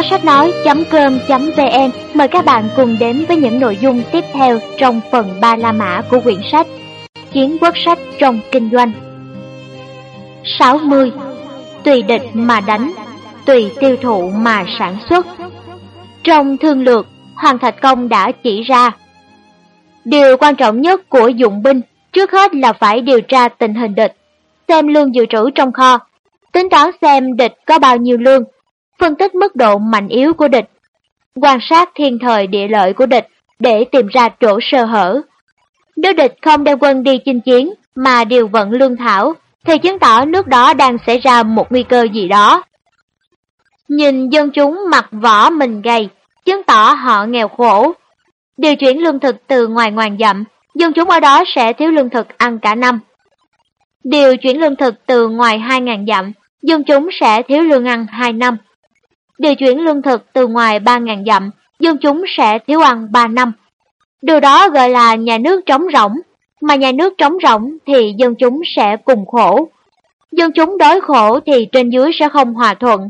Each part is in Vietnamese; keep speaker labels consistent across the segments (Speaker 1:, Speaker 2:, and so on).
Speaker 1: Kho sách nói.com.vn mời các bạn cùng đến với những nội dung tiếp theo trong phần ba La Mã của quyển sách Chiến quốc sách trong kinh doanh. 60. Tùy địch mà đánh, tùy tiêu thụ mà sản xuất. Trong thương lược, Hoàng Thạch Công đã chỉ ra Điều quan trọng nhất của dụng binh trước hết là phải điều tra tình hình địch, xem lương dự trữ trong kho, tính toán xem địch có bao nhiêu lương, phân tích mức độ mạnh yếu của địch, quan sát thiên thời địa lợi của địch để tìm ra chỗ sơ hở. Nếu địch không đem quân đi chinh chiến mà điều vận lương thảo, thì chứng tỏ nước đó đang xảy ra một nguy cơ gì đó. Nhìn dân chúng mặc vỏ mình gầy, chứng tỏ họ nghèo khổ. Điều chuyển lương thực từ ngoài ngoàn dặm, dân chúng ở đó sẽ thiếu lương thực ăn cả năm. Điều chuyển lương thực từ ngoài 2.000 dặm, dân chúng sẽ thiếu lương ăn 2 năm điều chuyển lương thực từ ngoài 3.000 dặm, dân chúng sẽ thiếu ăn 3 năm. Điều đó gọi là nhà nước trống rỗng, mà nhà nước trống rỗng thì dân chúng sẽ cùng khổ. Dân chúng đói khổ thì trên dưới sẽ không hòa thuận.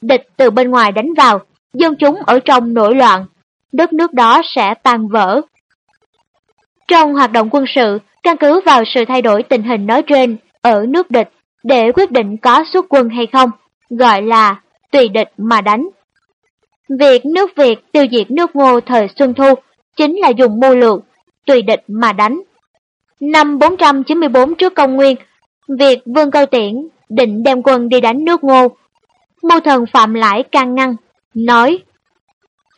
Speaker 1: Địch từ bên ngoài đánh vào, dân chúng ở trong nổi loạn, đất nước đó sẽ tan vỡ. Trong hoạt động quân sự, căn cứ vào sự thay đổi tình hình nói trên ở nước địch để quyết định có xuất quân hay không, gọi là tùy địch mà đánh. Việc nước Việt tiêu diệt nước ngô thời Xuân Thu chính là dùng mưu lược, tùy địch mà đánh. Năm 494 trước công nguyên, việc Vương Câu Tiễn định đem quân đi đánh nước ngô. Mưu thần Phạm Lãi can ngăn, nói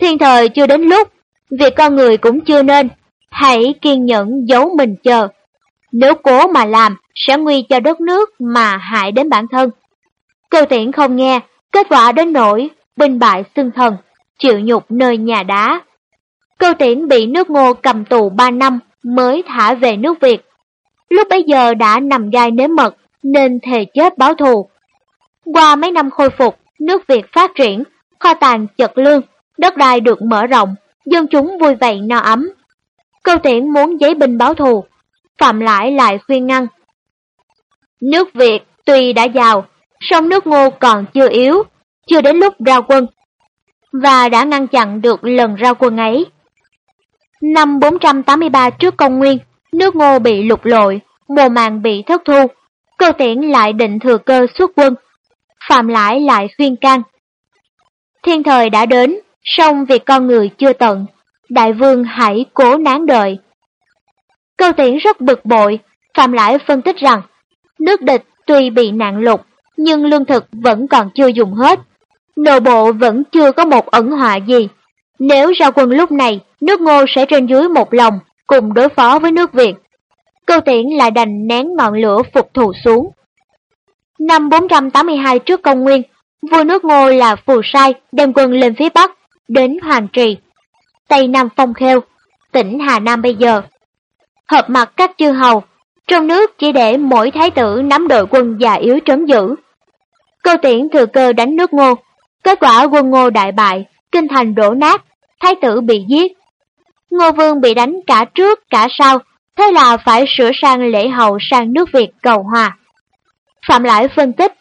Speaker 1: Thiên thời chưa đến lúc, việc con người cũng chưa nên, hãy kiên nhẫn giấu mình chờ. Nếu cố mà làm, sẽ nguy cho đất nước mà hại đến bản thân. Câu tiễn không nghe, Kết quả đến nỗi binh bại xưng thần, chịu nhục nơi nhà đá. Câu tiễn bị nước ngô cầm tù 3 năm mới thả về nước Việt. Lúc bấy giờ đã nằm gai nếm mật nên thề chết báo thù. Qua mấy năm khôi phục, nước Việt phát triển, kho tàng chật lương, đất đai được mở rộng, dân chúng vui vẻ no ấm. Câu tiễn muốn giấy binh báo thù, Phạm Lãi lại khuyên ngăn. Nước Việt tuy đã giàu, sông nước ngô còn chưa yếu, chưa đến lúc ra quân, và đã ngăn chặn được lần ra quân ấy. Năm 483 trước công nguyên, nước ngô bị lục lội, mùa màng bị thất thu, cơ tiễn lại định thừa cơ xuất quân, phạm lãi lại khuyên can. Thiên thời đã đến, song việc con người chưa tận, đại vương hãy cố nán đợi. Câu tiễn rất bực bội, phạm lãi phân tích rằng, nước địch tuy bị nạn lục, nhưng lương thực vẫn còn chưa dùng hết. Nội bộ vẫn chưa có một ẩn họa gì. Nếu ra quân lúc này, nước ngô sẽ trên dưới một lòng, cùng đối phó với nước Việt. Câu tiễn lại đành nén ngọn lửa phục thù xuống. Năm 482 trước công nguyên, vua nước ngô là Phù Sai đem quân lên phía Bắc, đến Hoàng Trì, Tây Nam Phong Khêu, tỉnh Hà Nam bây giờ. Hợp mặt các chư hầu, trong nước chỉ để mỗi thái tử nắm đội quân già yếu trấn giữ. Câu tiễn thừa cơ đánh nước ngô, kết quả quân ngô đại bại, kinh thành đổ nát, thái tử bị giết. Ngô vương bị đánh cả trước cả sau, thế là phải sửa sang lễ hậu sang nước Việt cầu hòa. Phạm lãi phân tích,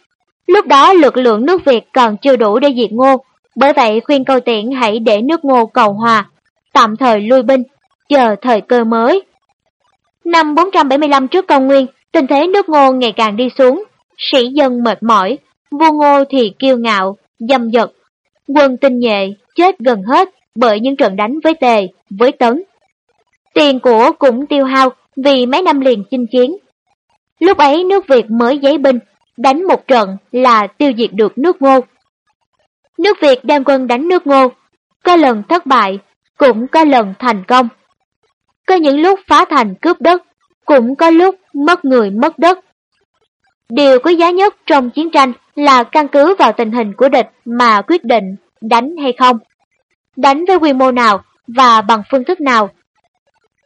Speaker 1: lúc đó lực lượng nước Việt còn chưa đủ để diệt ngô, bởi vậy khuyên câu tiễn hãy để nước ngô cầu hòa, tạm thời lui binh, chờ thời cơ mới. Năm 475 trước công nguyên, tình thế nước ngô ngày càng đi xuống, sĩ dân mệt mỏi, vua ngô thì kiêu ngạo, dâm dật. Quân tinh nhuệ chết gần hết bởi những trận đánh với tề, với tấn. Tiền của cũng tiêu hao vì mấy năm liền chinh chiến. Lúc ấy nước Việt mới giấy binh, đánh một trận là tiêu diệt được nước ngô. Nước Việt đem quân đánh nước ngô, có lần thất bại, cũng có lần thành công. Có những lúc phá thành cướp đất, cũng có lúc mất người mất đất. Điều quý giá nhất trong chiến tranh là căn cứ vào tình hình của địch mà quyết định đánh hay không. Đánh với quy mô nào và bằng phương thức nào.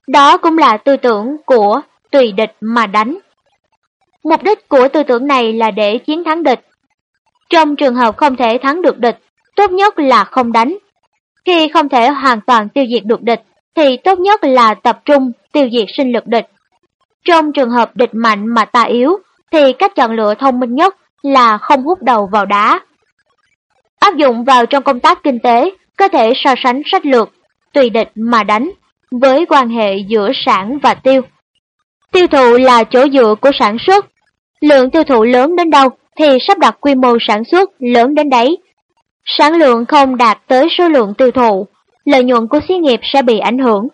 Speaker 1: Đó cũng là tư tưởng của tùy địch mà đánh. Mục đích của tư tưởng này là để chiến thắng địch. Trong trường hợp không thể thắng được địch, tốt nhất là không đánh. Khi không thể hoàn toàn tiêu diệt được địch, thì tốt nhất là tập trung tiêu diệt sinh lực địch. Trong trường hợp địch mạnh mà ta yếu, thì cách chọn lựa thông minh nhất là không hút đầu vào đá. áp dụng vào trong công tác kinh tế có thể so sánh sách lược, tùy địch mà đánh, với quan hệ giữa sản và tiêu. Tiêu thụ là chỗ dựa của sản xuất. Lượng tiêu thụ lớn đến đâu thì sắp đặt quy mô sản xuất lớn đến đấy. Sản lượng không đạt tới số lượng tiêu thụ, lợi nhuận của xí nghiệp sẽ bị ảnh hưởng.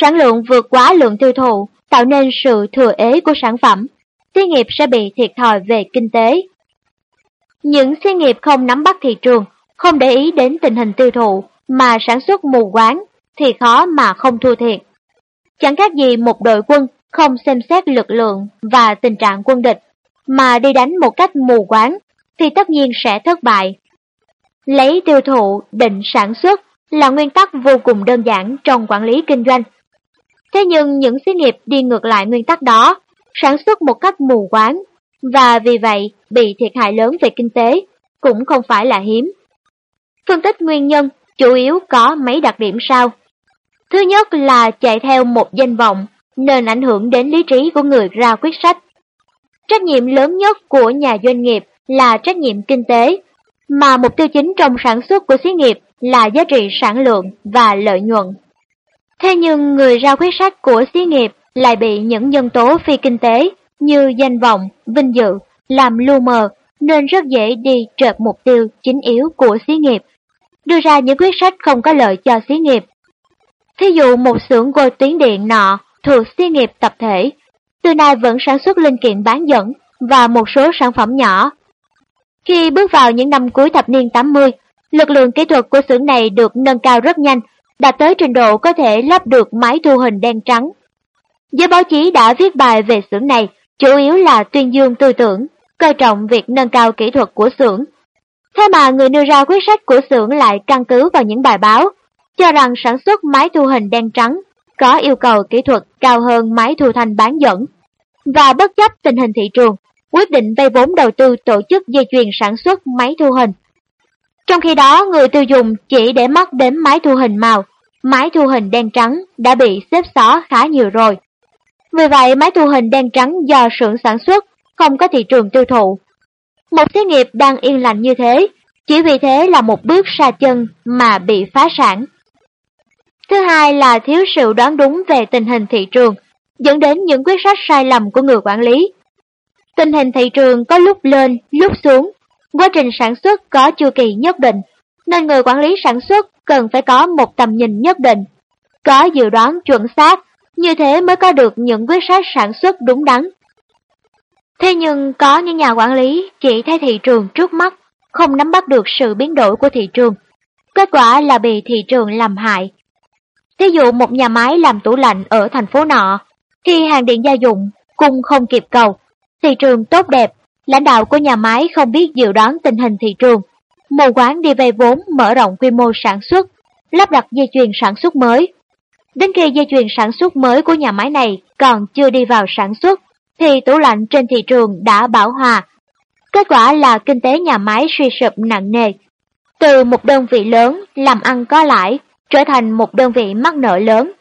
Speaker 1: Sản lượng vượt quá lượng tiêu thụ tạo nên sự thừa ế của sản phẩm, xí nghiệp sẽ bị thiệt thòi về kinh tế. Những xí nghiệp không nắm bắt thị trường, không để ý đến tình hình tiêu thụ mà sản xuất mù quáng thì khó mà không thua thiệt. Chẳng khác gì một đội quân không xem xét lực lượng và tình trạng quân địch, mà đi đánh một cách mù quáng, thì tất nhiên sẽ thất bại. Lấy tiêu thụ định sản xuất là nguyên tắc vô cùng đơn giản trong quản lý kinh doanh. Thế nhưng những xí nghiệp đi ngược lại nguyên tắc đó, sản xuất một cách mù quáng, và vì vậy bị thiệt hại lớn về kinh tế, cũng không phải là hiếm. Phân tích nguyên nhân chủ yếu có mấy đặc điểm sau. Thứ nhất là chạy theo một danh vọng, nên ảnh hưởng đến lý trí của người ra quyết sách. Trách nhiệm lớn nhất của nhà doanh nghiệp là trách nhiệm kinh tế, mà mục tiêu chính trong sản xuất của xí nghiệp là giá trị sản lượng và lợi nhuận. Thế nhưng người ra quyết sách của xí nghiệp lại bị những nhân tố phi kinh tế như danh vọng, vinh dự, làm lu mờ nên rất dễ đi trượt mục tiêu chính yếu của xí nghiệp, đưa ra những quyết sách không có lợi cho xí nghiệp. Thí dụ một xưởng gôi tuyến điện nọ thuộc xí nghiệp tập thể, từ nay vẫn sản xuất linh kiện bán dẫn và một số sản phẩm nhỏ. Khi bước vào những năm cuối thập niên 80, lực lượng kỹ thuật của xưởng này được nâng cao rất nhanh, đạt tới trình độ có thể lắp được máy thu hình đen trắng. Giới báo chí đã viết bài về xưởng này, chủ yếu là tuyên dương tư tưởng, coi trọng việc nâng cao kỹ thuật của xưởng. Thế mà người đưa ra quyết sách của xưởng lại căn cứ vào những bài báo, cho rằng sản xuất máy thu hình đen trắng có yêu cầu kỹ thuật cao hơn máy thu thanh bán dẫn. Và bất chấp tình hình thị trường, quyết định vay vốn đầu tư tổ chức dây chuyền sản xuất máy thu hình. Trong khi đó, người tiêu dùng chỉ để mắt đến máy thu hình màu, máy thu hình đen trắng đã bị xếp xó khá nhiều rồi. Vì vậy, máy thu hình đen trắng do xưởng sản xuất không có thị trường tiêu thụ. Một xí nghiệp đang yên lành như thế, chỉ vì thế là một bước xa chân mà bị phá sản. Thứ hai là thiếu sự đoán đúng về tình hình thị trường, dẫn đến những quyết sách sai lầm của người quản lý. Tình hình thị trường có lúc lên, lúc xuống, quá trình sản xuất có chu kỳ nhất định, nên người quản lý sản xuất cần phải có một tầm nhìn nhất định, có dự đoán chuẩn xác, như thế mới có được những quyết sách sản xuất đúng đắn. Thế nhưng có những nhà quản lý chỉ thấy thị trường trước mắt, không nắm bắt được sự biến đổi của thị trường. Kết quả là bị thị trường làm hại, thí dụ một nhà máy làm tủ lạnh ở thành phố nọ, khi hàng điện gia dụng cung không kịp cầu, thị trường tốt đẹp, lãnh đạo của nhà máy không biết dự đoán tình hình thị trường, mù quán đi vay vốn mở rộng quy mô sản xuất, lắp đặt dây chuyền sản xuất mới. Đến khi dây chuyền sản xuất mới của nhà máy này còn chưa đi vào sản xuất, thì tủ lạnh trên thị trường đã bảo hòa. Kết quả là kinh tế nhà máy suy sụp nặng nề. Từ một đơn vị lớn làm ăn có lãi trở thành một đơn vị mắc nợ lớn.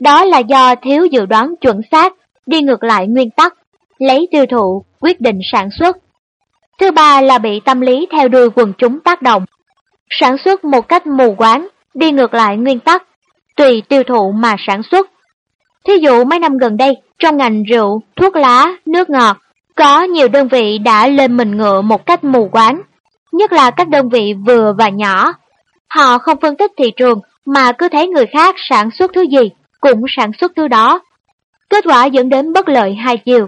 Speaker 1: Đó là do thiếu dự đoán chuẩn xác, đi ngược lại nguyên tắc, lấy tiêu thụ, quyết định sản xuất. Thứ ba là bị tâm lý theo đuôi quần chúng tác động. Sản xuất một cách mù quáng, đi ngược lại nguyên tắc, tùy tiêu thụ mà sản xuất. Thí dụ mấy năm gần đây, trong ngành rượu, thuốc lá, nước ngọt, có nhiều đơn vị đã lên mình ngựa một cách mù quáng, nhất là các đơn vị vừa và nhỏ. Họ không phân tích thị trường mà cứ thấy người khác sản xuất thứ gì cũng sản xuất thứ đó. Kết quả dẫn đến bất lợi hai chiều.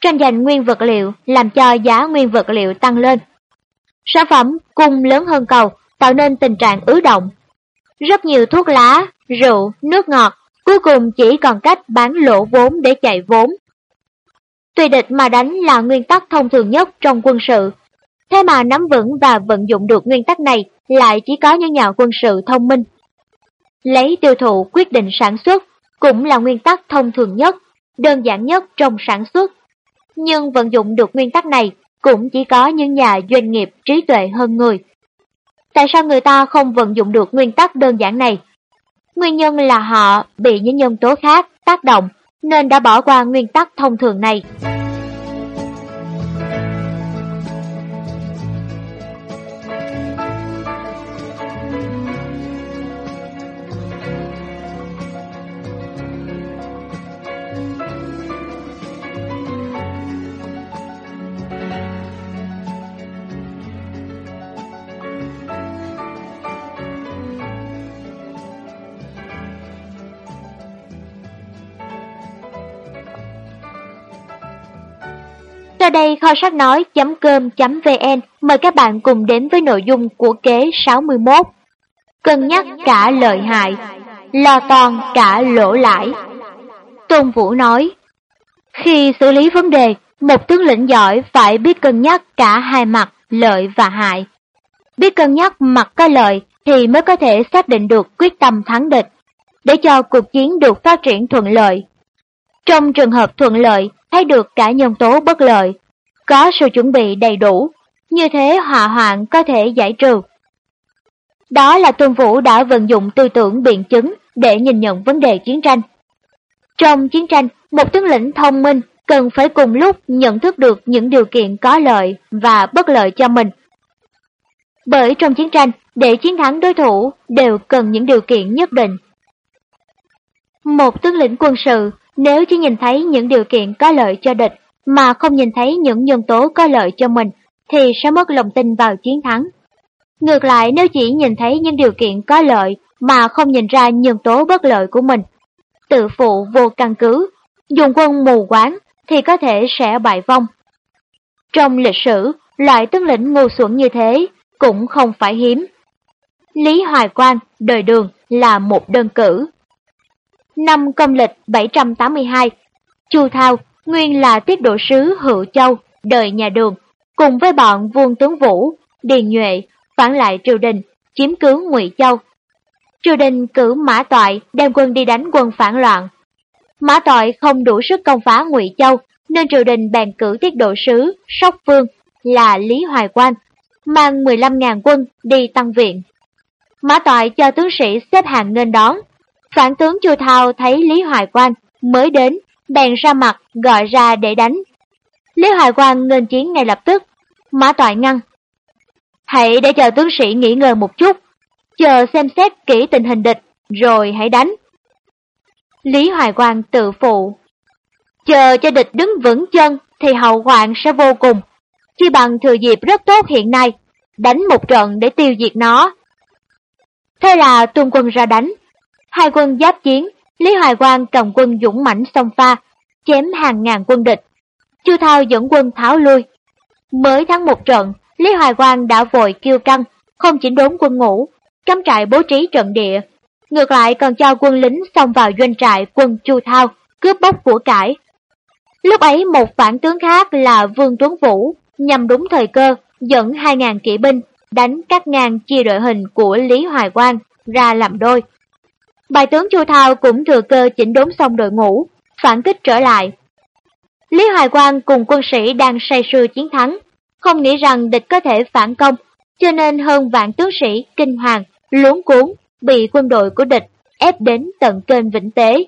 Speaker 1: Tranh giành nguyên vật liệu làm cho giá nguyên vật liệu tăng lên. Sản phẩm cung lớn hơn cầu tạo nên tình trạng ứ động. Rất nhiều thuốc lá, rượu, nước ngọt cuối cùng chỉ còn cách bán lỗ vốn để chạy vốn. Tùy địch mà đánh là nguyên tắc thông thường nhất trong quân sự. Thế mà nắm vững và vận dụng được nguyên tắc này lại chỉ có những nhà quân sự thông minh Lấy tiêu thụ quyết định sản xuất cũng là nguyên tắc thông thường nhất, đơn giản nhất trong sản xuất. Nhưng vận dụng được nguyên tắc này cũng chỉ có những nhà doanh nghiệp trí tuệ hơn người. Tại sao người ta không vận dụng được nguyên tắc đơn giản này? Nguyên nhân là họ bị những nhân tố khác tác động, nên đã bỏ qua nguyên tắc thông thường này. Sau đây kho sách nói.com.vn mời các bạn cùng đến với nội dung của kế 61. Cân nhắc cả lợi hại, lo toan cả lỗ lãi. Tôn Vũ nói, khi xử lý vấn đề, một tướng lĩnh giỏi phải biết cân nhắc cả hai mặt lợi và hại. Biết cân nhắc mặt có lợi thì mới có thể xác định được quyết tâm thắng địch, để cho cuộc chiến được phát triển thuận lợi. Trong trường hợp thuận lợi, thấy được cả nhân tố bất lợi, có sự chuẩn bị đầy đủ, như thế hòa hoạn có thể giải trừ. Đó là Tuân Vũ đã vận dụng tư tưởng biện chứng để nhìn nhận vấn đề chiến tranh. Trong chiến tranh, một tướng lĩnh thông minh cần phải cùng lúc nhận thức được những điều kiện có lợi và bất lợi cho mình. Bởi trong chiến tranh, để chiến thắng đối thủ đều cần những điều kiện nhất định. Một tướng lĩnh quân sự nếu chỉ nhìn thấy những điều kiện có lợi cho địch mà không nhìn thấy những nhân tố có lợi cho mình thì sẽ mất lòng tin vào chiến thắng. Ngược lại nếu chỉ nhìn thấy những điều kiện có lợi mà không nhìn ra nhân tố bất lợi của mình, tự phụ vô căn cứ, dùng quân mù quáng thì có thể sẽ bại vong. Trong lịch sử, loại tướng lĩnh ngu xuẩn như thế cũng không phải hiếm. Lý Hoài Quang, đời đường là một đơn cử. Năm công lịch 782, Chu Thao, nguyên là tiết độ sứ Hữu Châu, đời nhà đường, cùng với bọn Vuông Tướng Vũ, Điền Nhuệ, phản lại triều đình, chiếm cứu Ngụy Châu. Triều đình cử Mã Toại đem quân đi đánh quân phản loạn. Mã Toại không đủ sức công phá Ngụy Châu, nên triều đình bèn cử tiết độ sứ Sóc vương là Lý Hoài Quang, mang 15.000 quân đi tăng viện. Mã Toại cho tướng sĩ xếp hàng nghênh đón. Phản tướng Chu Thao thấy Lý Hoài Quang mới đến, bèn ra mặt gọi ra để đánh. Lý Hoài Quang ngừng chiến ngay lập tức, Mã Toại ngăn. Hãy để chờ tướng sĩ nghỉ ngơi một chút, chờ xem xét kỹ tình hình địch, rồi hãy đánh. Lý Hoài Quang tự phụ. Chờ cho địch đứng vững chân thì hậu hoạn sẽ vô cùng. Chi bằng thừa dịp rất tốt hiện nay, đánh một trận để tiêu diệt nó. Thế là tuân quân ra đánh. Hai quân giáp chiến, Lý Hoài Quang cầm quân dũng mãnh sông pha, chém hàng ngàn quân địch. Chu Thao dẫn quân tháo lui. Mới thắng một trận, Lý Hoài Quang đã vội kêu căng, không chỉnh đốn quân ngũ, cắm trại bố trí trận địa. Ngược lại còn cho quân lính xông vào doanh trại quân Chu Thao, cướp bóc của cải. Lúc ấy một phản tướng khác là Vương Tuấn Vũ, nhằm đúng thời cơ, dẫn 2.000 kỵ binh, đánh các ngang chia đội hình của Lý Hoài Quang ra làm đôi. Bài tướng Chu Thao cũng thừa cơ chỉnh đốn xong đội ngũ, phản kích trở lại. Lý Hoài Quang cùng quân sĩ đang say sưa chiến thắng, không nghĩ rằng địch có thể phản công, cho nên hơn vạn tướng sĩ kinh hoàng, luống cuốn, bị quân đội của địch ép đến tận kênh Vĩnh Tế.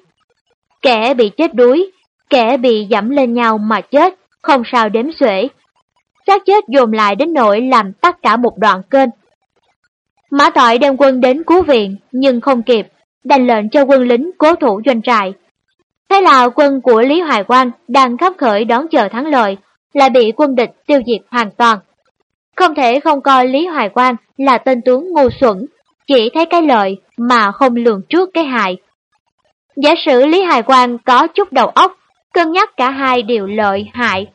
Speaker 1: Kẻ bị chết đuối, kẻ bị dẫm lên nhau mà chết, không sao đếm xuể. xác chết dồn lại đến nỗi làm tắt cả một đoạn kênh. Mã Toại đem quân đến cứu viện, nhưng không kịp, đành lệnh cho quân lính cố thủ doanh trại. Thế là quân của Lý Hoài Quang đang khắp khởi đón chờ thắng lợi, lại bị quân địch tiêu diệt hoàn toàn. Không thể không coi Lý Hoài Quang là tên tướng ngu xuẩn, chỉ thấy cái lợi mà không lường trước cái hại. Giả sử Lý Hoài Quang có chút đầu óc, cân nhắc cả hai đều lợi hại.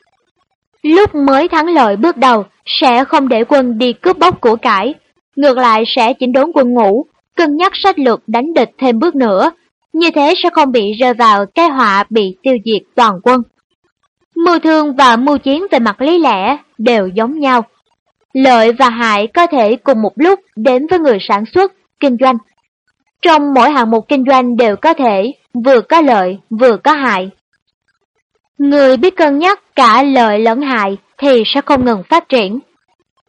Speaker 1: Lúc mới thắng lợi bước đầu sẽ không để quân đi cướp bóc của cải, ngược lại sẽ chỉnh đốn quân ngũ, cân nhắc sách lược đánh địch thêm bước nữa, như thế sẽ không bị rơi vào cái họa bị tiêu diệt toàn quân. Mưu thương và mưu chiến về mặt lý lẽ đều giống nhau. Lợi và hại có thể cùng một lúc đến với người sản xuất, kinh doanh. Trong mỗi hạng mục kinh doanh đều có thể vừa có lợi vừa có hại. Người biết cân nhắc cả lợi lẫn hại thì sẽ không ngừng phát triển.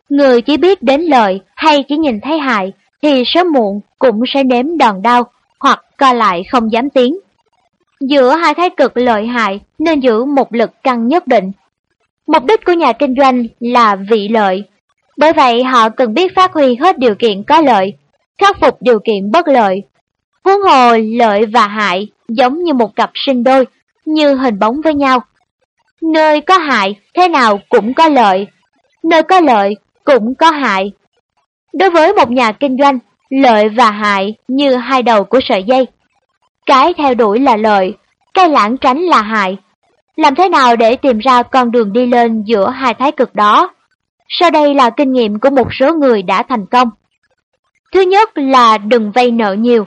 Speaker 1: Người chỉ biết đến lợi hay chỉ nhìn thấy hại thì sớm muộn cũng sẽ nếm đòn đau hoặc co lại không dám tiến. Giữa hai thái cực lợi hại nên giữ một lực căng nhất định. Mục đích của nhà kinh doanh là vị lợi. Bởi vậy họ cần biết phát huy hết điều kiện có lợi, khắc phục điều kiện bất lợi. Huống hồ lợi và hại giống như một cặp sinh đôi, như hình bóng với nhau. Nơi có hại thế nào cũng có lợi, nơi có lợi cũng có hại. Đối với một nhà kinh doanh, lợi và hại như hai đầu của sợi dây. Cái theo đuổi là lợi, cái lãng tránh là hại. Làm thế nào để tìm ra con đường đi lên giữa hai thái cực đó? Sau đây là kinh nghiệm của một số người đã thành công. Thứ nhất là đừng vay nợ nhiều.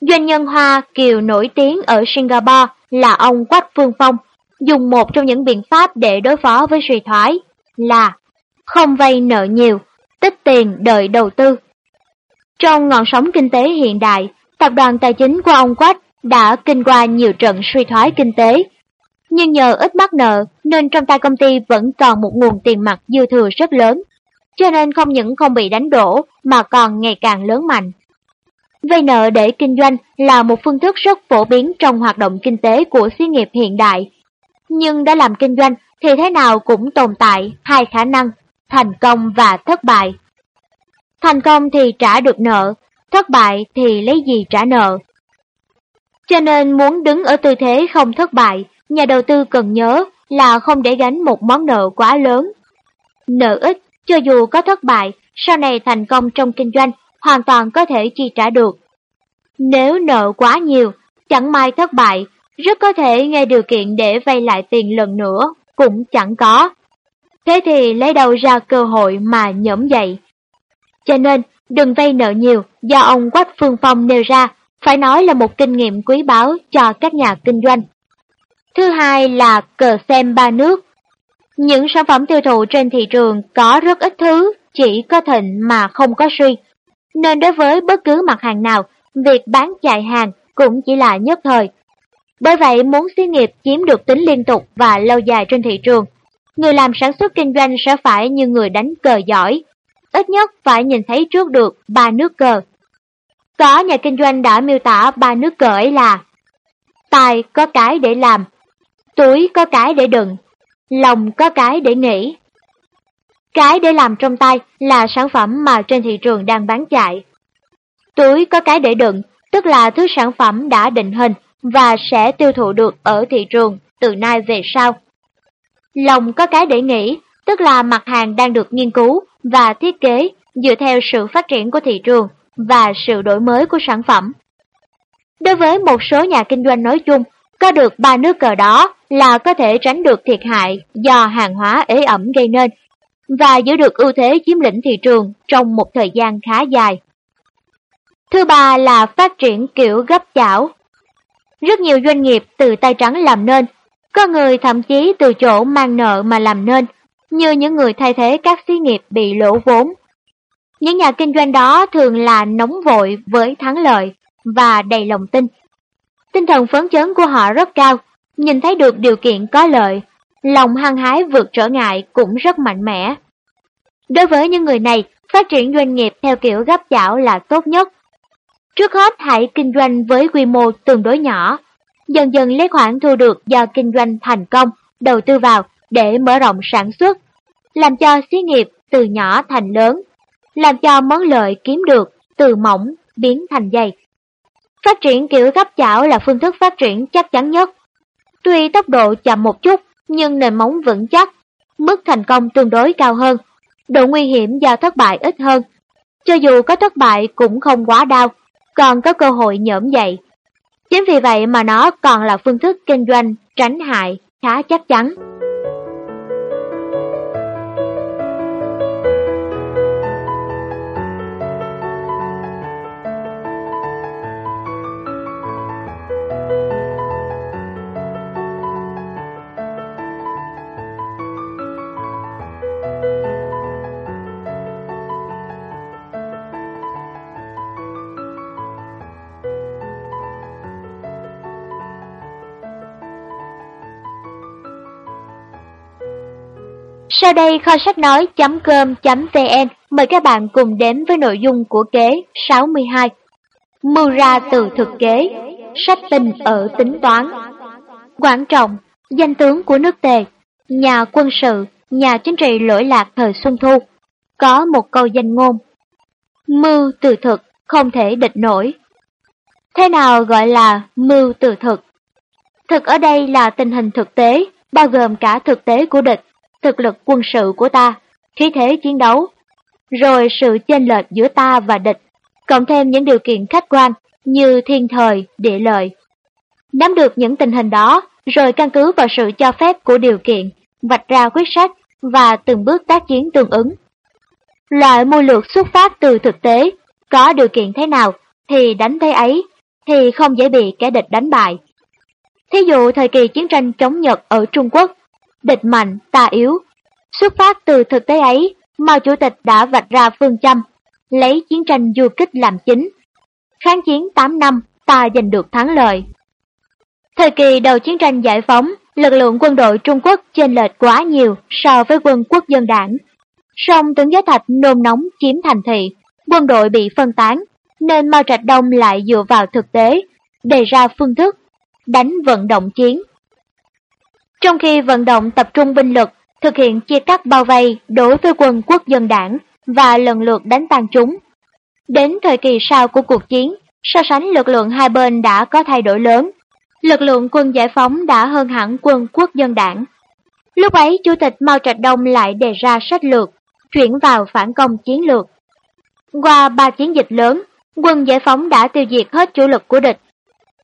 Speaker 1: Doanh nhân Hoa Kiều nổi tiếng ở Singapore là ông Quách Phương Phong, dùng một trong những biện pháp để đối phó với suy thoái là không vay nợ nhiều, tích tiền đợi đầu tư. Trong ngọn sóng kinh tế hiện đại, tập đoàn tài chính của ông Quách đã kinh qua nhiều trận suy thoái kinh tế. Nhưng nhờ ít mắc nợ nên trong tay công ty vẫn còn một nguồn tiền mặt dư thừa rất lớn, cho nên không những không bị đánh đổ mà còn ngày càng lớn mạnh. Vay nợ để kinh doanh là một phương thức rất phổ biến trong hoạt động kinh tế của xí nghiệp hiện đại. Nhưng đã làm kinh doanh thì thế nào cũng tồn tại hai khả năng, thành công và thất bại. Thành công thì trả được nợ, thất bại thì lấy gì trả nợ. Cho nên muốn đứng ở tư thế không thất bại, nhà đầu tư cần nhớ là không để gánh một món nợ quá lớn. Nợ ít, cho dù có thất bại, sau này thành công trong kinh doanh hoàn toàn có thể chi trả được. Nếu nợ quá nhiều, chẳng may thất bại, rất có thể ngay điều kiện để vay lại tiền lần nữa cũng chẳng có. Thế thì lấy đâu ra cơ hội mà nhổm dậy. Cho nên, đừng vay nợ nhiều do ông Quách Phương Phong nêu ra, phải nói là một kinh nghiệm quý báu cho các nhà kinh doanh. Thứ hai là cờ xem ba nước. Những sản phẩm tiêu thụ trên thị trường có rất ít thứ, chỉ có thịnh mà không có suy. Nên đối với bất cứ mặt hàng nào, việc bán chạy hàng cũng chỉ là nhất thời. Bởi vậy muốn xí nghiệp chiếm được tính liên tục và lâu dài trên thị trường, người làm sản xuất kinh doanh sẽ phải như người đánh cờ giỏi, ít nhất phải nhìn thấy trước được ba nước cờ. Có nhà kinh doanh đã miêu tả ba nước cờ ấy là Tài có cái để làm, túi có cái để đựng, lòng có cái để nghĩ. Cái để làm trong tay là sản phẩm mà trên thị trường đang bán chạy. Túi có cái để đựng, tức là thứ sản phẩm đã định hình và sẽ tiêu thụ được ở thị trường từ nay về sau. Lòng có cái để nghĩ, tức là mặt hàng đang được nghiên cứu và thiết kế dựa theo sự phát triển của thị trường và sự đổi mới của sản phẩm. Đối với một số nhà kinh doanh nói chung, có được ba nước cờ đó là có thể tránh được thiệt hại do hàng hóa ế ẩm gây nên và giữ được ưu thế chiếm lĩnh thị trường trong một thời gian khá dài. Thứ ba là phát triển kiểu gấp chảo. Rất nhiều doanh nghiệp từ tay trắng làm nên, có người thậm chí từ chỗ mang nợ mà làm nên, như những người thay thế các xí nghiệp bị lỗ vốn. Những nhà kinh doanh đó thường là nóng vội với thắng lợi và đầy lòng tin. Tinh thần phấn chấn của họ rất cao, nhìn thấy được điều kiện có lợi, lòng hăng hái vượt trở ngại cũng rất mạnh mẽ. Đối với những người này, phát triển doanh nghiệp theo kiểu gấp chảo là tốt nhất. Trước hết hãy kinh doanh với quy mô tương đối nhỏ, dần dần lấy khoản thu được do kinh doanh thành công, đầu tư vào để mở rộng sản xuất, làm cho xí nghiệp từ nhỏ thành lớn, làm cho món lợi kiếm được từ mỏng biến thành dày. Phát triển kiểu gấp chảo là phương thức phát triển chắc chắn nhất. Tuy tốc độ chậm một chút, nhưng nền móng vững chắc, mức thành công tương đối cao hơn, độ nguy hiểm do thất bại ít hơn. Cho dù có thất bại cũng không quá đau, còn có cơ hội nhỡm dậy. Chính vì vậy mà nó còn là phương thức kinh doanh tránh hại khá chắc chắn. Sau đây kho sách nói.com.vn mời các bạn cùng đến với nội dung của kế 62. Mưu ra từ thực kế, sách tình ở tính toán. Quảng Trọng, danh tướng của nước Tề, nhà quân sự, nhà chính trị lỗi lạc thời Xuân Thu, có một câu danh ngôn. Mưu từ thực, không thể địch nổi. Thế nào gọi là mưu từ thực? Thực ở đây là tình hình thực tế, bao gồm cả thực tế của địch thực lực quân sự của ta, khí thế chiến đấu, rồi sự chênh lệch giữa ta và địch, cộng thêm những điều kiện khách quan như thiên thời, địa lợi. Nắm được những tình hình đó rồi căn cứ vào sự cho phép của điều kiện, vạch ra quyết sách và từng bước tác chiến tương ứng. Loại mưu lược xuất phát từ thực tế, có điều kiện thế nào thì đánh thế ấy, thì không dễ bị kẻ địch đánh bại. Thí dụ thời kỳ chiến tranh chống Nhật ở Trung Quốc, địch mạnh, ta yếu. Xuất phát từ thực tế ấy, Mao Chủ tịch đã vạch ra phương châm, lấy chiến tranh du kích làm chính. Kháng chiến 8 năm, ta giành được thắng lợi. Thời kỳ đầu chiến tranh giải phóng, lực lượng quân đội Trung Quốc chênh lệch quá nhiều so với quân quốc dân đảng. Song tướng giới Thạch nôn nóng chiếm thành thị, quân đội bị phân tán, nên Mao Trạch Đông lại dựa vào thực tế, đề ra phương thức, đánh vận động chiến. Trong khi vận động tập trung binh lực, thực hiện chia cắt bao vây đối với quân quốc dân đảng và lần lượt đánh tan chúng. Đến thời kỳ sau của cuộc chiến, so sánh lực lượng hai bên đã có thay đổi lớn. Lực lượng quân giải phóng đã hơn hẳn quân quốc dân đảng. Lúc ấy, Chủ tịch Mao Trạch Đông lại đề ra sách lược, chuyển vào phản công chiến lược. Qua ba chiến dịch lớn, quân giải phóng đã tiêu diệt hết chủ lực của địch.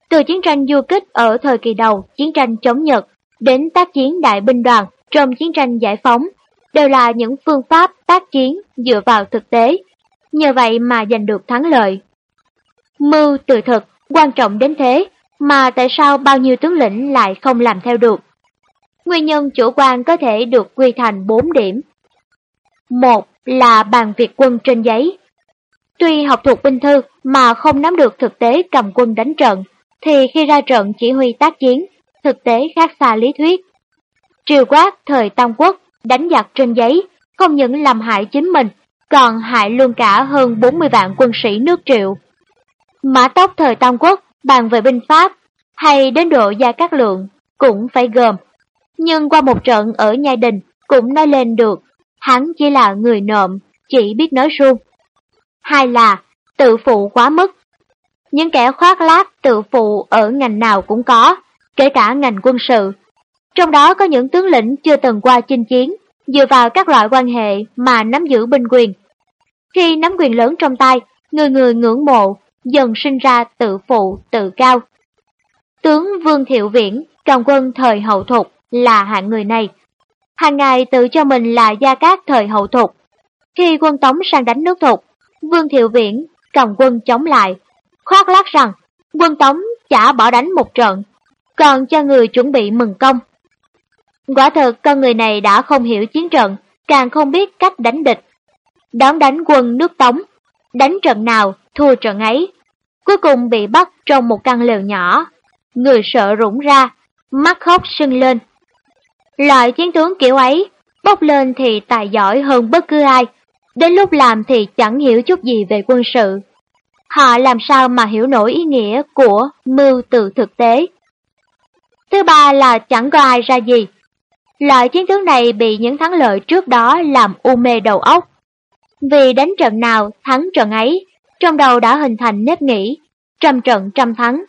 Speaker 1: Từ chiến tranh du kích ở thời kỳ đầu, chiến tranh chống Nhật, đến tác chiến đại binh đoàn trong chiến tranh giải phóng, đều là những phương pháp tác chiến dựa vào thực tế, nhờ vậy mà giành được thắng lợi. Mưu từ thực quan trọng đến thế, mà tại sao bao nhiêu tướng lĩnh lại không làm theo được? Nguyên nhân chủ quan có thể được quy thành 4 điểm. Một là bàn việc quân trên giấy. Tuy học thuộc binh thư mà không nắm được thực tế cầm quân đánh trận, thì khi ra trận chỉ huy tác chiến, thực tế khác xa lý thuyết. Triều quát thời Tam Quốc đánh giặc trên giấy, không những làm hại chính mình, còn hại luôn cả hơn 40 vạn quân sĩ nước triệu. Mã tốc thời Tam Quốc bàn về binh pháp, hay đến độ gia các lượng, cũng phải gồm. Nhưng qua một trận ở Nhai Đình cũng nói lên được, hắn chỉ là người nộm, chỉ biết nói suông. Hai là tự phụ quá mức. Những kẻ khoác lác tự phụ ở ngành nào cũng có, kể cả ngành quân sự. Trong đó có những tướng lĩnh chưa từng qua chinh chiến, dựa vào các loại quan hệ mà nắm giữ binh quyền. Khi nắm quyền lớn trong tay, người người ngưỡng mộ, dần sinh ra tự phụ, tự cao. Tướng Vương Thiệu Viễn, cầm quân thời hậu thục, là hạng người này. Hàng ngày tự cho mình là gia cát thời hậu thục. Khi quân Tống sang đánh nước thục, Vương Thiệu Viễn cầm quân chống lại, khoác lác rằng quân Tống chả bỏ đánh một trận, còn cho người chuẩn bị mừng công. Quả thật con người này đã không hiểu chiến trận, càng không biết cách đánh địch. Đón đánh quân nước Tống, đánh trận nào, thua trận ấy. Cuối cùng bị bắt trong một căn lều nhỏ, người sợ rủng ra, mắt khóc sưng lên. Loại chiến tướng kiểu ấy, bốc lên thì tài giỏi hơn bất cứ ai, đến lúc làm thì chẳng hiểu chút gì về quân sự. Họ làm sao mà hiểu nổi ý nghĩa của mưu từ thực tế. Thứ ba là chẳng có ai ra gì. Loại chiến tướng này bị những thắng lợi trước đó làm u mê đầu óc. Vì đánh trận nào thắng trận ấy, trong đầu đã hình thành nếp nghĩ, trăm trận trăm thắng.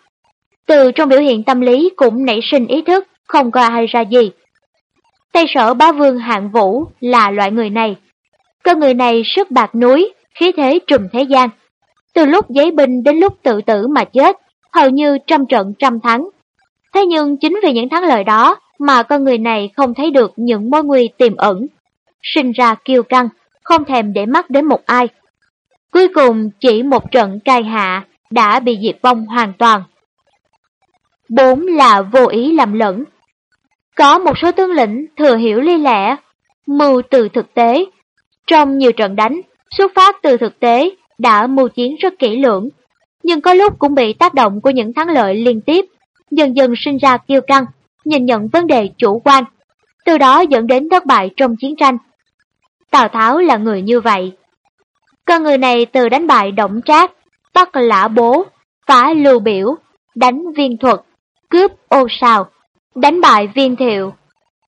Speaker 1: Từ trong biểu hiện tâm lý cũng nảy sinh ý thức không có ai ra gì. Tây sở bá vương hạng vũ là loại người này. Con người này sức bạc núi, khí thế trùm thế gian. Từ lúc giấy binh đến lúc tự tử mà chết, hầu như trăm trận trăm thắng. Thế nhưng chính vì những thắng lợi đó mà con người này không thấy được những mối nguy tiềm ẩn. Sinh ra kiêu căng, không thèm để mắt đến một ai. Cuối cùng chỉ một trận cai hạ đã bị diệt vong hoàn toàn. Bốn là vô ý làm lẫn. Có một số tướng lĩnh thừa hiểu ly lẽ, mưu từ thực tế. Trong nhiều trận đánh, xuất phát từ thực tế đã mưu chiến rất kỹ lưỡng, nhưng có lúc cũng bị tác động của những thắng lợi liên tiếp, dần dần sinh ra kiêu căng, nhìn nhận vấn đề chủ quan, từ đó dẫn đến thất bại trong chiến tranh. Tào Tháo là người như vậy. Con người này từ đánh bại động trác, bắt lã bố, phá lưu biểu, đánh viên thuật, cướp ô sào, đánh bại viên thiệu.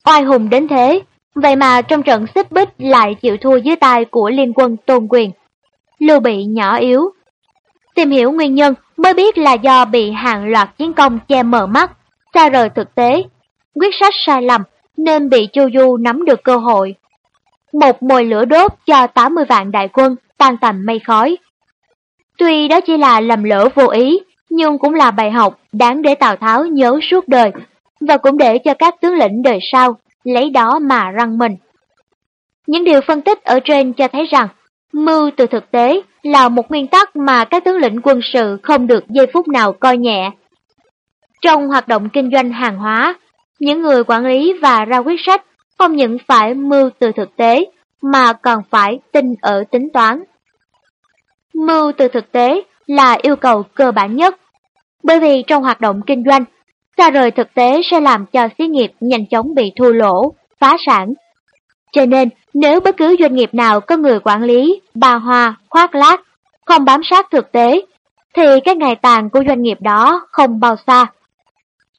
Speaker 1: Oai hùng đến thế, vậy mà trong trận xích bích lại chịu thua dưới tay của liên quân tôn quyền. Lưu bị nhỏ yếu. Tìm hiểu nguyên nhân mới biết là do bị hàng loạt chiến công che mờ mắt, xa rời thực tế, quyết sách sai lầm nên bị Chu Du nắm được cơ hội. Một mồi lửa đốt cho 80 vạn đại quân tan tành mây khói. Tuy đó chỉ là lầm lỡ vô ý, nhưng cũng là bài học đáng để Tào Tháo nhớ suốt đời, và cũng để cho các tướng lĩnh đời sau lấy đó mà răng mình. Những điều phân tích ở trên cho thấy rằng mưu từ thực tế là một nguyên tắc mà các tướng lĩnh quân sự không được giây phút nào coi nhẹ. Trong hoạt động kinh doanh hàng hóa, những người quản lý và ra quyết sách không những phải mưu từ thực tế mà còn phải tin ở tính toán. Mưu từ thực tế là yêu cầu cơ bản nhất, bởi vì trong hoạt động kinh doanh, xa rời thực tế sẽ làm cho xí nghiệp nhanh chóng bị thua lỗ, phá sản. Cho nên, nếu bất cứ doanh nghiệp nào có người quản lý, bà hoa, khoác lác, không bám sát thực tế, thì cái ngày tàn của doanh nghiệp đó không bao xa.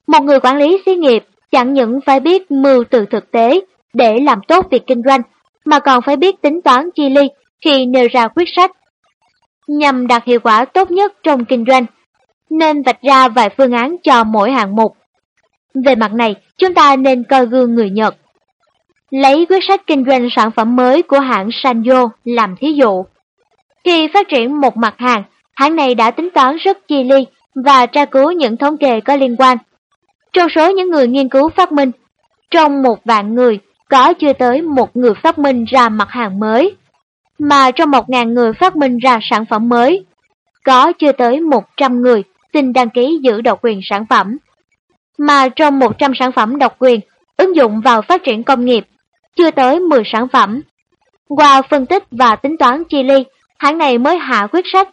Speaker 1: Một người quản lý xí nghiệp chẳng những phải biết mưu từ thực tế để làm tốt việc kinh doanh, mà còn phải biết tính toán chi ly khi nêu ra quyết sách. Nhằm đạt hiệu quả tốt nhất trong kinh doanh, nên vạch ra vài phương án cho mỗi hạng mục. Về mặt này, chúng ta nên coi gương người Nhật. Lấy quyết sách kinh doanh sản phẩm mới của hãng Sanyo làm thí dụ. Khi phát triển một mặt hàng, hãng này đã tính toán rất chi ly và tra cứu những thống kê có liên quan. Trong số những người nghiên cứu phát minh, trong một vạn người có chưa tới một người phát minh ra mặt hàng mới, mà trong một ngàn người phát minh ra sản phẩm mới, có chưa tới một trăm người xin đăng ký giữ độc quyền sản phẩm. Mà trong một trăm sản phẩm độc quyền ứng dụng vào phát triển công nghiệp, chưa tới 10 sản phẩm. Qua phân tích và tính toán chi ly, hãng này mới hạ quyết sách,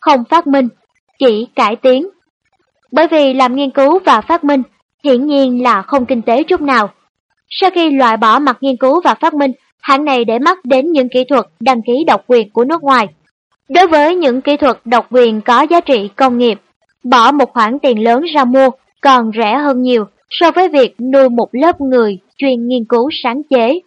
Speaker 1: không phát minh, chỉ cải tiến. Bởi vì làm nghiên cứu và phát minh hiển nhiên là không kinh tế chút nào. Sau khi loại bỏ mặt nghiên cứu và phát minh, hãng này để mắt đến những kỹ thuật đăng ký độc quyền của nước ngoài. Đối với những kỹ thuật độc quyền có giá trị công nghiệp, bỏ một khoản tiền lớn ra mua còn rẻ hơn nhiều so với việc nuôi một lớp người chuyên nghiên cứu sáng chế.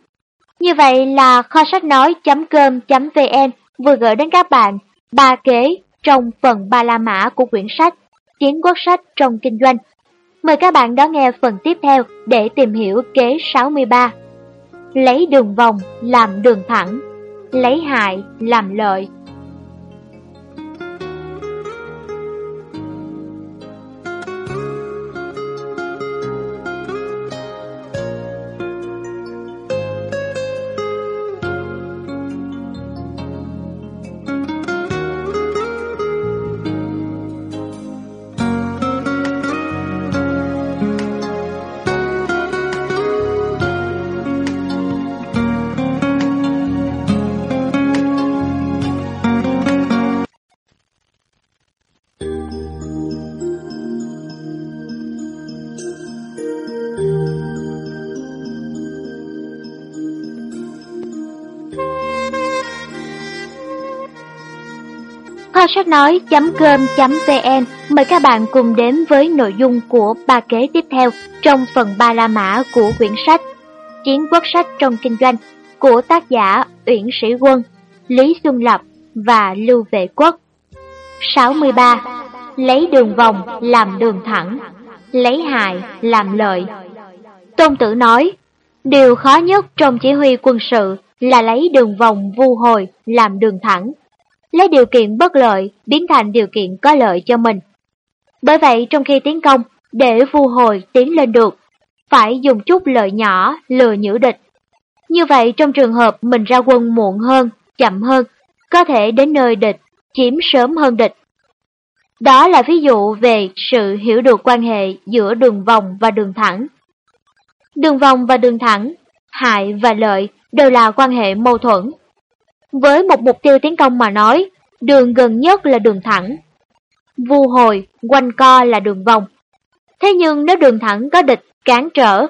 Speaker 1: Như vậy là kho sách nói.com.vn vừa gửi đến các bạn ba kế trong phần ba la mã của quyển sách Chiến quốc sách trong kinh doanh Mời các bạn đón nghe phần tiếp theo để tìm hiểu kế 63. Lấy đường vòng làm đường thẳng, lấy hại làm lợi. Sách nói.com.vn mời các bạn cùng đến với nội dung của ba kế tiếp theo trong phần ba la mã của quyển sách Chiến quốc sách trong kinh doanh của tác giả Uyển Sĩ Quân, Lý Xuân Lập và Lưu Vệ Quốc. 63. Lấy đường vòng làm đường thẳng, lấy hại làm lợi. Tôn Tử nói, điều khó nhất trong chỉ huy quân sự là lấy đường vòng vu hồi làm đường thẳng lấy điều kiện bất lợi biến thành điều kiện có lợi cho mình. Bởi vậy trong khi tiến công, để vu hồi tiến lên được, phải dùng chút lợi nhỏ lừa nhữ địch. Như vậy trong trường hợp mình ra quân muộn hơn, chậm hơn, có thể đến nơi địch, chiếm sớm hơn địch. Đó là ví dụ về sự hiểu được quan hệ giữa đường vòng và đường thẳng. Đường vòng và đường thẳng, hại và lợi đều là quan hệ mâu thuẫn. Với một mục tiêu tiến công mà nói, đường gần nhất là đường thẳng. Vu hồi, quanh co là đường vòng. Thế nhưng nếu đường thẳng có địch, cản trở,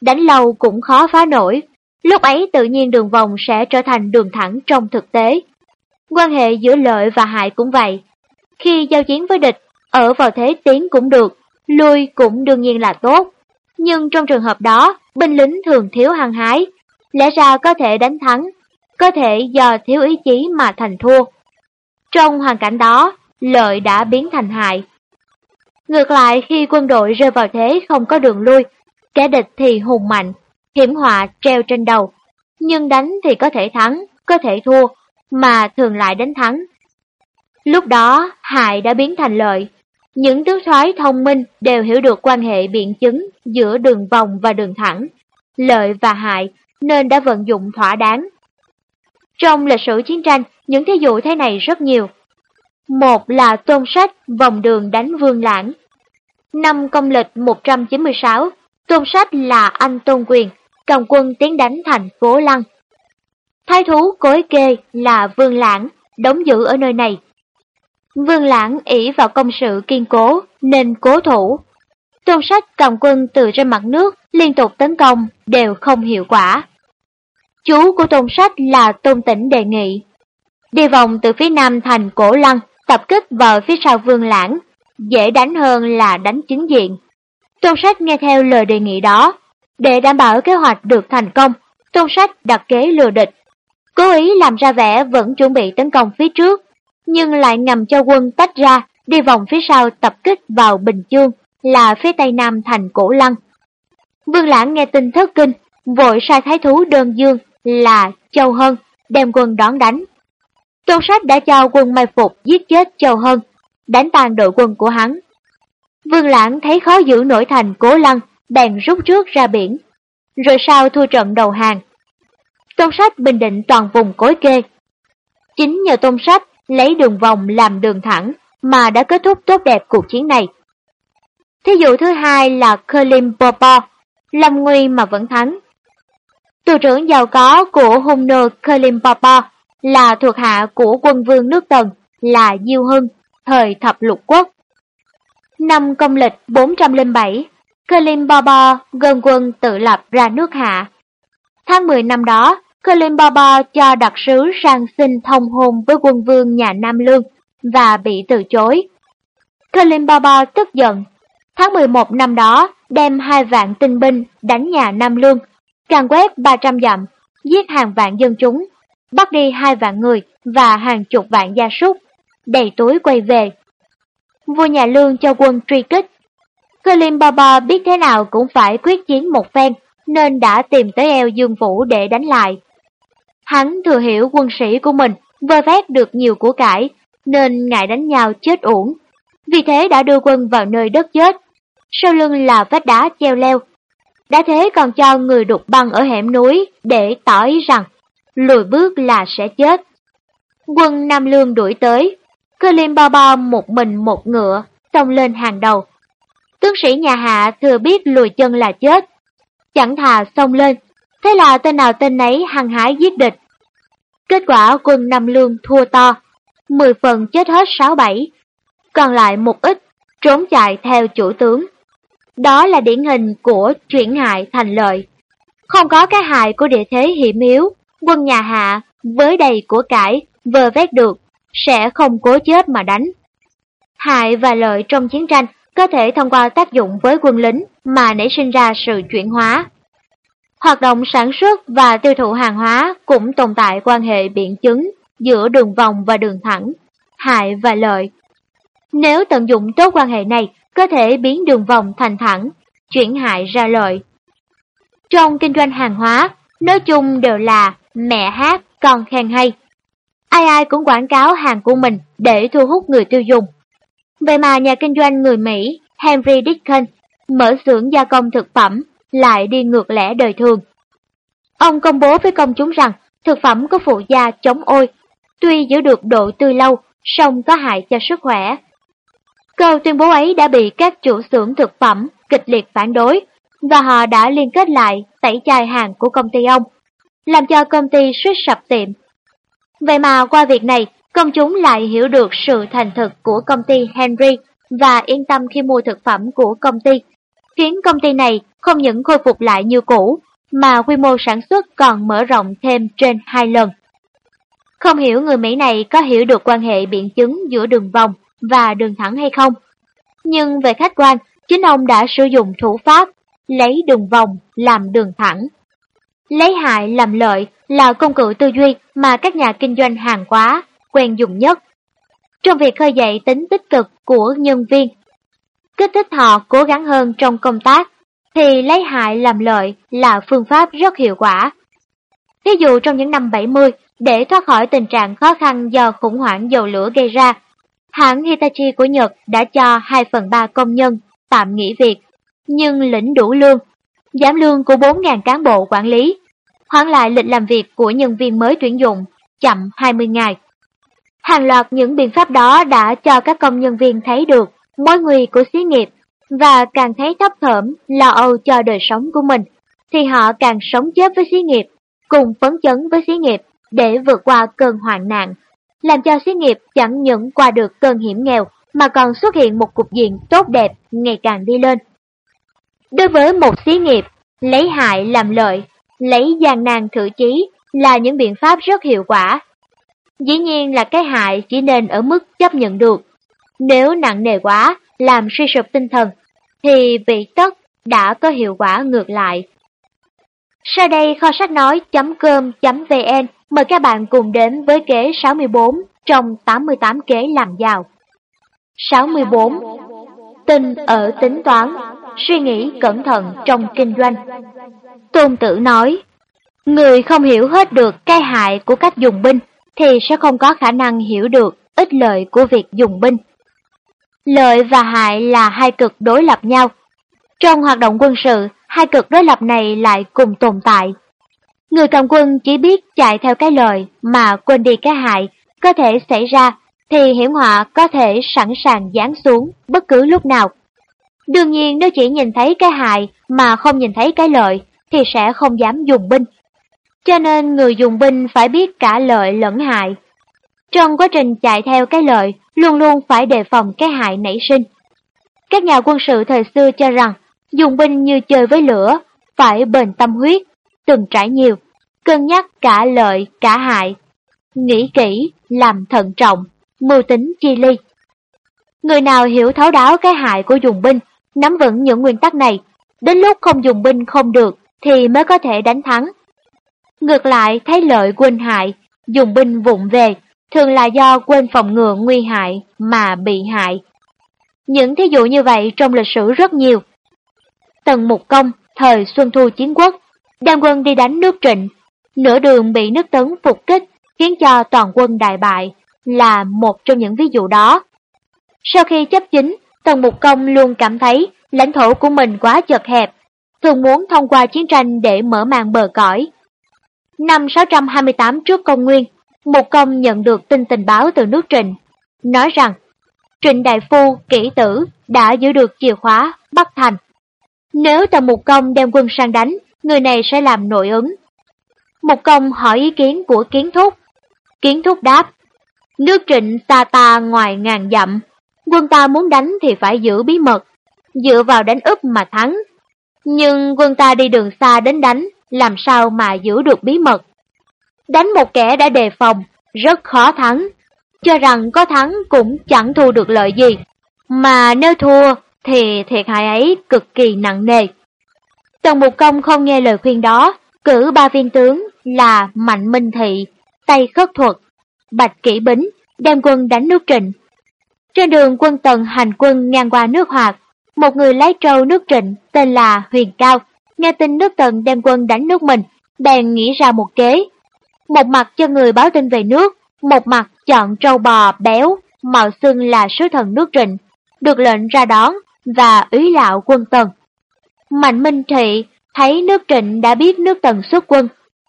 Speaker 1: đánh lâu cũng khó phá nổi, lúc ấy tự nhiên đường vòng sẽ trở thành đường thẳng trong thực tế. Quan hệ giữa lợi và hại cũng vậy. Khi giao chiến với địch, ở vào thế tiến cũng được, lui cũng đương nhiên là tốt. Nhưng trong trường hợp đó, binh lính thường thiếu hăng hái, lẽ ra có thể đánh thắng, có thể do thiếu ý chí mà thành thua. Trong hoàn cảnh đó, lợi đã biến thành hại. Ngược lại khi quân đội rơi vào thế không có đường lui, kẻ địch thì hùng mạnh, hiểm họa treo trên đầu. Nhưng đánh thì có thể thắng, có thể thua, mà thường lại đánh thắng. Lúc đó, hại đã biến thành lợi, những tướng soái thông minh đều hiểu được quan hệ biện chứng giữa đường vòng và đường thẳng, lợi và hại nên đã vận dụng thỏa đáng. Trong lịch sử chiến tranh, những thí dụ thế này rất nhiều. Một là tôn sách vòng đường đánh vương lãng. Năm công lịch 196, tôn sách là anh tôn quyền, cầm quân tiến đánh thành phố Lăng. Thái thú cối kê là vương lãng, đóng giữ ở nơi này. Vương lãng ỷ vào công sự kiên cố nên cố thủ. Tôn sách cầm quân từ trên mặt nước liên tục tấn công đều không hiệu quả. Chú của tôn sách là tôn tỉnh đề nghị. Đi vòng từ phía nam thành cổ lăng, tập kích vào phía sau vương lãng, dễ đánh hơn là đánh chính diện. Tôn sách nghe theo lời đề nghị đó. Để đảm bảo kế hoạch được thành công, tôn sách đặt kế lừa địch. Cố ý làm ra vẻ vẫn chuẩn bị tấn công phía trước, nhưng lại ngầm cho quân tách ra, đi vòng phía sau tập kích vào Bình Chương, là phía tây nam thành Cổ Lăng. Vương Lãng nghe tin thất kinh, vội sai thái thú đơn dương là Châu Hân đem quân đón đánh. Tôn sách đã cho quân mai phục giết chết Châu Hân, đánh tan đội quân của hắn. Vương Lãng thấy khó giữ nổi thành Cố Lăng, bèn rút trước ra biển, rồi sau thua trận đầu hàng. Tôn sách bình định toàn vùng cối kê. Chính nhờ tôn sách lấy đường vòng làm đường thẳng mà đã kết thúc tốt đẹp cuộc chiến này. Thí dụ thứ hai là Kerlim Popo, lâm nguy mà vẫn thắng. Tù trưởng giàu có của hung nô Popo là thuộc hạ của quân vương nước Tần là Diêu Hưng, thời thập lục quốc. Năm công lịch 407, Kalimpopo Popo gân quân tự lập ra nước hạ. Tháng 10 năm đó, Kalimpopo cho đặc sứ sang xin thông hôn với quân vương nhà Nam Lương và bị từ chối. Kalimpopo tức giận. Tháng 11 năm đó, đem hai vạn tinh binh đánh nhà Nam Lương, càng quét 300 dặm, giết hàng vạn dân chúng, bắt đi hai vạn người và hàng chục vạn gia súc, đầy túi quay về. Vua nhà Lương cho quân truy kích. Colin Bobo biết thế nào cũng phải quyết chiến một phen, nên đã tìm tới eo Dương Vũ để đánh lại. Hắn thừa hiểu quân sĩ của mình vơ vét được nhiều của cải, nên ngại đánh nhau chết uổng. Vì thế đã đưa quân vào nơi đất chết. Sau lưng là vách đá treo leo. Đã thế còn cho người đục băng ở hẻm núi để tỏ ý rằng lùi bước là sẽ chết. Quân Nam Lương đuổi tới, cơ liêm bao bao một mình một ngựa, xông lên hàng đầu. Tướng sĩ nhà hạ thừa biết lùi chân là chết. Chẳng thà xông lên, thế là tên nào tên nấy hăng hái giết địch. Kết quả quân Nam Lương thua to, 10 phần chết hết 6-7, còn lại một ít trốn chạy theo chủ tướng. Đó là điển hình của chuyển hại thành lợi. Không có cái hại của địa thế hiểm yếu, quân nhà hạ với đầy của cải vơ vét được, sẽ không cố chết mà đánh. Hại và lợi trong chiến tranh có thể thông qua tác dụng với quân lính mà nảy sinh ra sự chuyển hóa. Hoạt động sản xuất và tiêu thụ hàng hóa cũng tồn tại quan hệ biện chứng giữa đường vòng và đường thẳng, hại và lợi. Nếu tận dụng tốt quan hệ này, có thể biến đường vòng thành thẳng, chuyển hại ra lợi. Trong kinh doanh hàng hóa, nói chung đều là mẹ hát, con khen hay. Ai ai cũng quảng cáo hàng của mình để thu hút người tiêu dùng. Vậy mà nhà kinh doanh người Mỹ Henry Dickens mở xưởng gia công thực phẩm lại đi ngược lẽ đời thường. Ông công bố với công chúng rằng thực phẩm có phụ gia chống ôi, tuy giữ được độ tươi lâu, song có hại cho sức khỏe. Câu tuyên bố ấy đã bị các chủ xưởng thực phẩm kịch liệt phản đối, và họ đã liên kết lại tẩy chai hàng của công ty ông, làm cho công ty suýt sập tiệm. Vậy mà qua việc này, công chúng lại hiểu được sự thành thực của công ty Henry và yên tâm khi mua thực phẩm của công ty khiến công ty này không những khôi phục lại như cũ, mà quy mô sản xuất còn mở rộng thêm trên hai lần. Không hiểu người Mỹ này có hiểu được quan hệ biện chứng giữa đường vòng và đường thẳng hay không. Nhưng về khách quan, chính ông đã sử dụng thủ pháp lấy đường vòng làm đường thẳng. Lấy hại làm lợi là công cụ tư duy mà các nhà kinh doanh hàng hóa quen dùng nhất. Trong việc khơi dậy tính tích cực của nhân viên kích thích họ cố gắng hơn trong công tác, thì lấy hại làm lợi là phương pháp rất hiệu quả. Ví dụ trong những năm 70, để thoát khỏi tình trạng khó khăn do khủng hoảng dầu lửa gây ra, hãng Hitachi của Nhật đã cho 2 phần 3 công nhân tạm nghỉ việc, nhưng lĩnh đủ lương, giảm lương của 4.000 cán bộ quản lý, hoãn lại lịch làm việc của nhân viên mới tuyển dụng, chậm 20 ngày. Hàng loạt những biện pháp đó đã cho các công nhân viên thấy được mối nguy của xí nghiệp và càng thấy thấp thởm lo âu cho đời sống của mình, thì họ càng sống chết với xí nghiệp, cùng phấn chấn với xí nghiệp để vượt qua cơn hoạn nạn, làm cho xí nghiệp chẳng những qua được cơn hiểm nghèo mà còn xuất hiện một cục diện tốt đẹp ngày càng đi lên. Đối với một xí nghiệp, lấy hại làm lợi, lấy gian nan thử chí là những biện pháp rất hiệu quả. Dĩ nhiên là cái hại chỉ nên ở mức chấp nhận được. Nếu nặng nề quá, làm suy sụp tinh thần, thì vị tất đã có hiệu quả ngược lại. Sau đây kho sách nói.com.vn mời các bạn cùng đến với kế 64 trong 88 kế làm giàu. 64. Tin ở tính toán, suy nghĩ cẩn thận trong kinh doanh. Tôn tử nói, người không hiểu hết được cái hại của cách dùng binh thì sẽ không có khả năng hiểu được ích lợi của việc dùng binh. Lợi và hại là hai cực đối lập nhau. Trong hoạt động quân sự, hai cực đối lập này lại cùng tồn tại. Người cầm quân chỉ biết chạy theo cái lợi mà quên đi cái hại có thể xảy ra thì hiểm họa có thể sẵn sàng giáng xuống bất cứ lúc nào. Đương nhiên nếu chỉ nhìn thấy cái hại mà không nhìn thấy cái lợi thì sẽ không dám dùng binh. Cho nên người dùng binh phải biết cả lợi lẫn hại. Trong quá trình chạy theo cái lợi, luôn luôn phải đề phòng cái hại nảy sinh. Các nhà quân sự thời xưa cho rằng, dùng binh như chơi với lửa, phải bền tâm huyết, từng trải nhiều, cân nhắc cả lợi cả hại. Nghĩ kỹ, làm thận trọng, mưu tính chi ly. Người nào hiểu thấu đáo cái hại của dùng binh, nắm vững những nguyên tắc này, đến lúc không dùng binh không được thì mới có thể đánh thắng. Ngược lại, thấy lợi quên hại, dùng binh vụng về, thường là do quên phòng ngừa nguy hại mà bị hại. Những thí dụ như vậy trong lịch sử rất nhiều. Tần Mục Công, thời Xuân Thu Chiến Quốc, đem quân đi đánh nước Trịnh, nửa đường bị nước Tấn phục kích khiến cho toàn quân đại bại, là một trong những ví dụ đó. Sau khi chấp chính, Tần Mục Công luôn cảm thấy lãnh thổ của mình quá chật hẹp, thường muốn thông qua chiến tranh để mở màn bờ cõi. Năm 628 trước công nguyên, Mục Công nhận được tin tình báo từ nước Trịnh, nói rằng Trịnh Đại Phu, kỹ tử đã giữ được chìa khóa Bắc Thành. Nếu Tần Mục Công đem quân sang đánh, người này sẽ làm nội ứng. Mục Công hỏi ý kiến của Kiến Thúc. Kiến Thúc đáp, nước Trịnh xa ta ngoài ngàn dặm, quân ta muốn đánh thì phải giữ bí mật, dựa vào đánh úp mà thắng. Nhưng quân ta đi đường xa đến đánh, làm sao mà giữ được bí mật? Đánh một kẻ đã đề phòng, rất khó thắng. Cho rằng có thắng cũng chẳng thu được lợi gì, mà nếu thua thì thiệt hại ấy cực kỳ nặng nề. Tần Mục Công không nghe lời khuyên đó, cử ba viên tướng là Mạnh Minh Thị, Tây Khất Thuật, Bạch Kỷ Bính đem quân đánh nước Trịnh. Trên đường quân Tần hành quân ngang qua nước Hoạt, một người lái trâu nước Trịnh tên là Huyền Cao, nghe tin nước Tần đem quân đánh nước mình, bèn nghĩ ra một kế. Một mặt cho người báo tin về nước, một mặt chọn trâu bò béo, mạo xưng là sứ thần nước Trịnh, được lệnh ra đón và ý lạo quân Tần. Mạnh Minh Thị thấy nước Trịnh đã biết nước Tần xuất quân,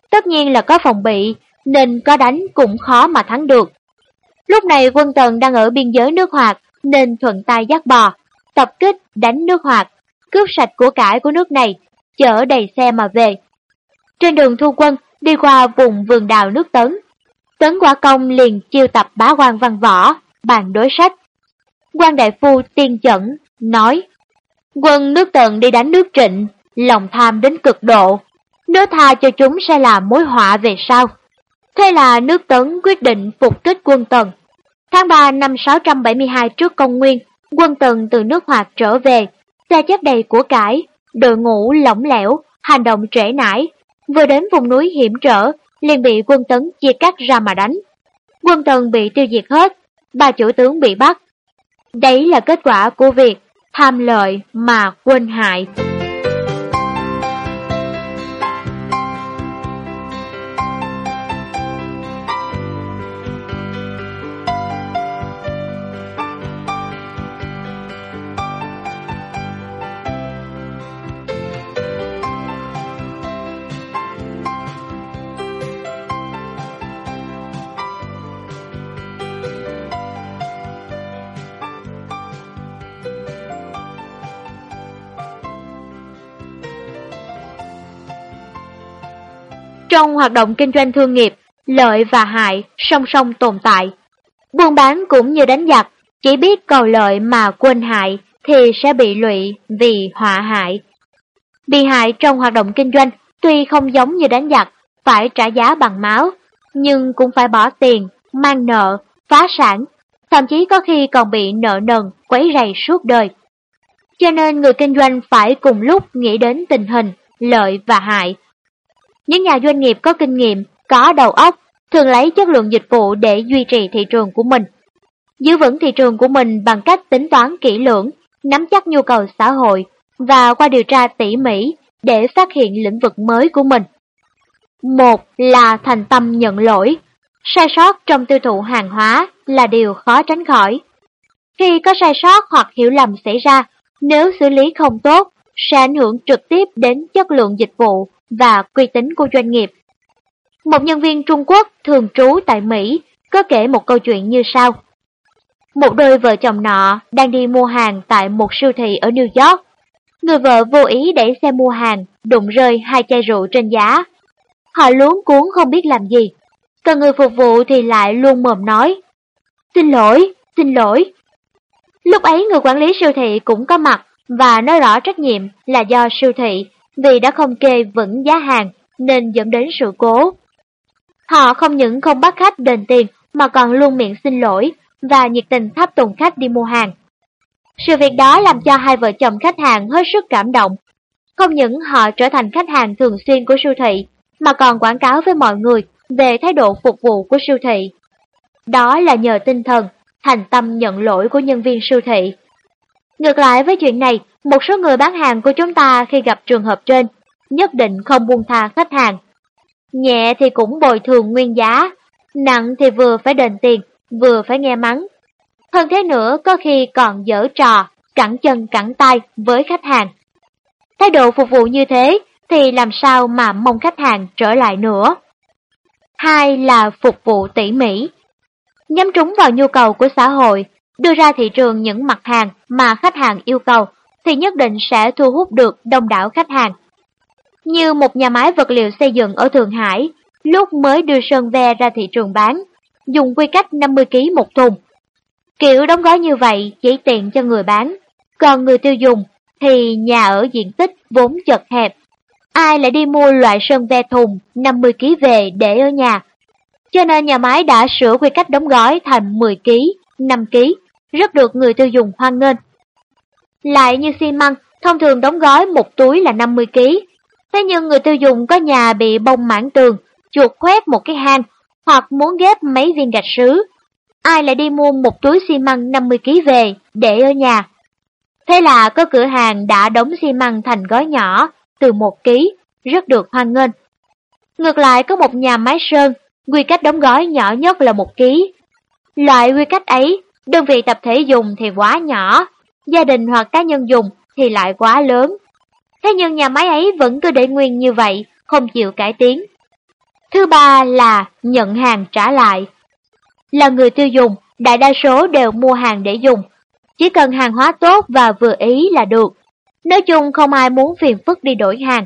Speaker 1: tất nhiên là có phòng bị, nên có đánh cũng khó mà thắng được. Lúc này quân Tần đang ở biên giới nước Hoạt, nên thuận tay dắt bò, tập kích đánh nước Hoạt, cướp sạch của cải của nước này, chở đầy xe mà về. Trên đường thu quân, đi qua vùng vườn đào nước Tấn. Tấn Quả Công liền chiêu tập bá quan văn võ, bàn đối sách. quan đại phu tiên chẩn, nói, quân nước Tần đi đánh nước Trịnh, lòng tham đến cực độ, nếu tha cho chúng sẽ là mối họa về sau. Thế là nước Tấn quyết định phục kích quân Tần. Tháng 3 năm 672 trước công nguyên, quân Tần từ nước Hoạt trở về, xe chất đầy của cải, đội ngũ lỏng lẻo, hành động trễ nải. Vừa đến vùng núi hiểm trở, liền bị quân Tấn chia cắt ra mà đánh. Quân Tần bị tiêu diệt hết, ba chủ tướng bị bắt. Đấy là kết quả của việc tham lợi mà quên hại. Trong hoạt động kinh doanh thương nghiệp, lợi và hại song song tồn tại. Buôn bán cũng như đánh giặc, chỉ biết cầu lợi mà quên hại thì sẽ bị lụy vì họa hại. Bị hại trong hoạt động kinh doanh tuy không giống như đánh giặc, phải trả giá bằng máu, nhưng cũng phải bỏ tiền, mang nợ, phá sản, thậm chí có khi còn bị nợ nần, quấy rầy suốt đời. Cho nên người kinh doanh phải cùng lúc nghĩ đến tình hình, lợi và hại. Những nhà doanh nghiệp có kinh nghiệm, có đầu óc, thường lấy chất lượng dịch vụ để duy trì thị trường của mình. Giữ vững thị trường của mình bằng cách tính toán kỹ lưỡng, nắm chắc nhu cầu xã hội và qua điều tra tỉ mỉ để phát hiện lĩnh vực mới của mình. Một là thành tâm nhận lỗi. Sai sót trong tiêu thụ hàng hóa là điều khó tránh khỏi. Khi có sai sót hoặc hiểu lầm xảy ra, nếu xử lý không tốt, sẽ ảnh hưởng trực tiếp đến chất lượng dịch vụ và uy tín của doanh nghiệp. Một nhân viên Trung Quốc thường trú tại Mỹ có kể một câu chuyện như sau. Một đôi vợ chồng nọ đang đi mua hàng tại một siêu thị ở New York. Người vợ vô ý đẩy xe mua hàng, đụng rơi hai chai rượu trên giá. Họ luống cuốn không biết làm gì. Còn người phục vụ thì lại luôn mồm nói. Xin lỗi, xin lỗi. Lúc ấy người quản lý siêu thị cũng có mặt và nói rõ trách nhiệm là do siêu thị vì đã không kê vững giá hàng nên dẫn đến sự cố. Họ không những không bắt khách đền tiền mà còn luôn miệng xin lỗi và nhiệt tình tháp tùng khách đi mua hàng. Sự việc đó làm cho hai vợ chồng khách hàng hết sức cảm động. Không những họ trở thành khách hàng thường xuyên của siêu thị, mà còn quảng cáo với mọi người về thái độ phục vụ của siêu thị. Đó là nhờ tinh thần, thành tâm nhận lỗi của nhân viên siêu thị. Ngược lại với chuyện này, một số người bán hàng của chúng ta khi gặp trường hợp trên, nhất định không buông tha khách hàng. Nhẹ thì cũng bồi thường nguyên giá, nặng thì vừa phải đền tiền, vừa phải nghe mắng. Hơn thế nữa có khi còn dở trò, cẳng chân cẳng tay với khách hàng. Thái độ phục vụ như thế thì làm sao mà mong khách hàng trở lại nữa. Hai là phục vụ tỉ mỉ. Nhắm trúng vào nhu cầu của xã hội, đưa ra thị trường những mặt hàng mà khách hàng yêu cầu thì nhất định sẽ thu hút được đông đảo khách hàng. Như một nhà máy vật liệu xây dựng ở Thượng Hải, lúc mới đưa sơn ve ra thị trường bán, dùng quy cách 50kg một thùng. Kiểu đóng gói như vậy chỉ tiện cho người bán, còn người tiêu dùng thì nhà ở diện tích vốn chật hẹp. Ai lại đi mua loại sơn ve thùng 50kg về để ở nhà. Cho nên nhà máy đã sửa quy cách đóng gói thành 10kg, 5kg, rất được người tiêu dùng hoan nghênh. Lại như xi măng, thông thường đóng gói một túi là 50kg. Thế nhưng người tiêu dùng có nhà bị bông mảng tường, chuột khoét một cái hang hoặc muốn ghép mấy viên gạch sứ. Ai lại đi mua một túi xi măng 50kg về để ở nhà. Thế là có cửa hàng đã đóng xi măng thành gói nhỏ từ 1kg, rất được hoan nghênh. Ngược lại có một nhà máy sơn, quy cách đóng gói nhỏ nhất là 1kg. Loại quy cách ấy, đơn vị tập thể dùng thì quá nhỏ, gia đình hoặc cá nhân dùng thì lại quá lớn. Thế nhưng nhà máy ấy vẫn cứ để nguyên như vậy, không chịu cải tiến. Thứ ba là nhận hàng trả lại. Là người tiêu dùng, đại đa số đều mua hàng để dùng. Chỉ cần hàng hóa tốt và vừa ý là được. Nói chung không ai muốn phiền phức đi đổi hàng.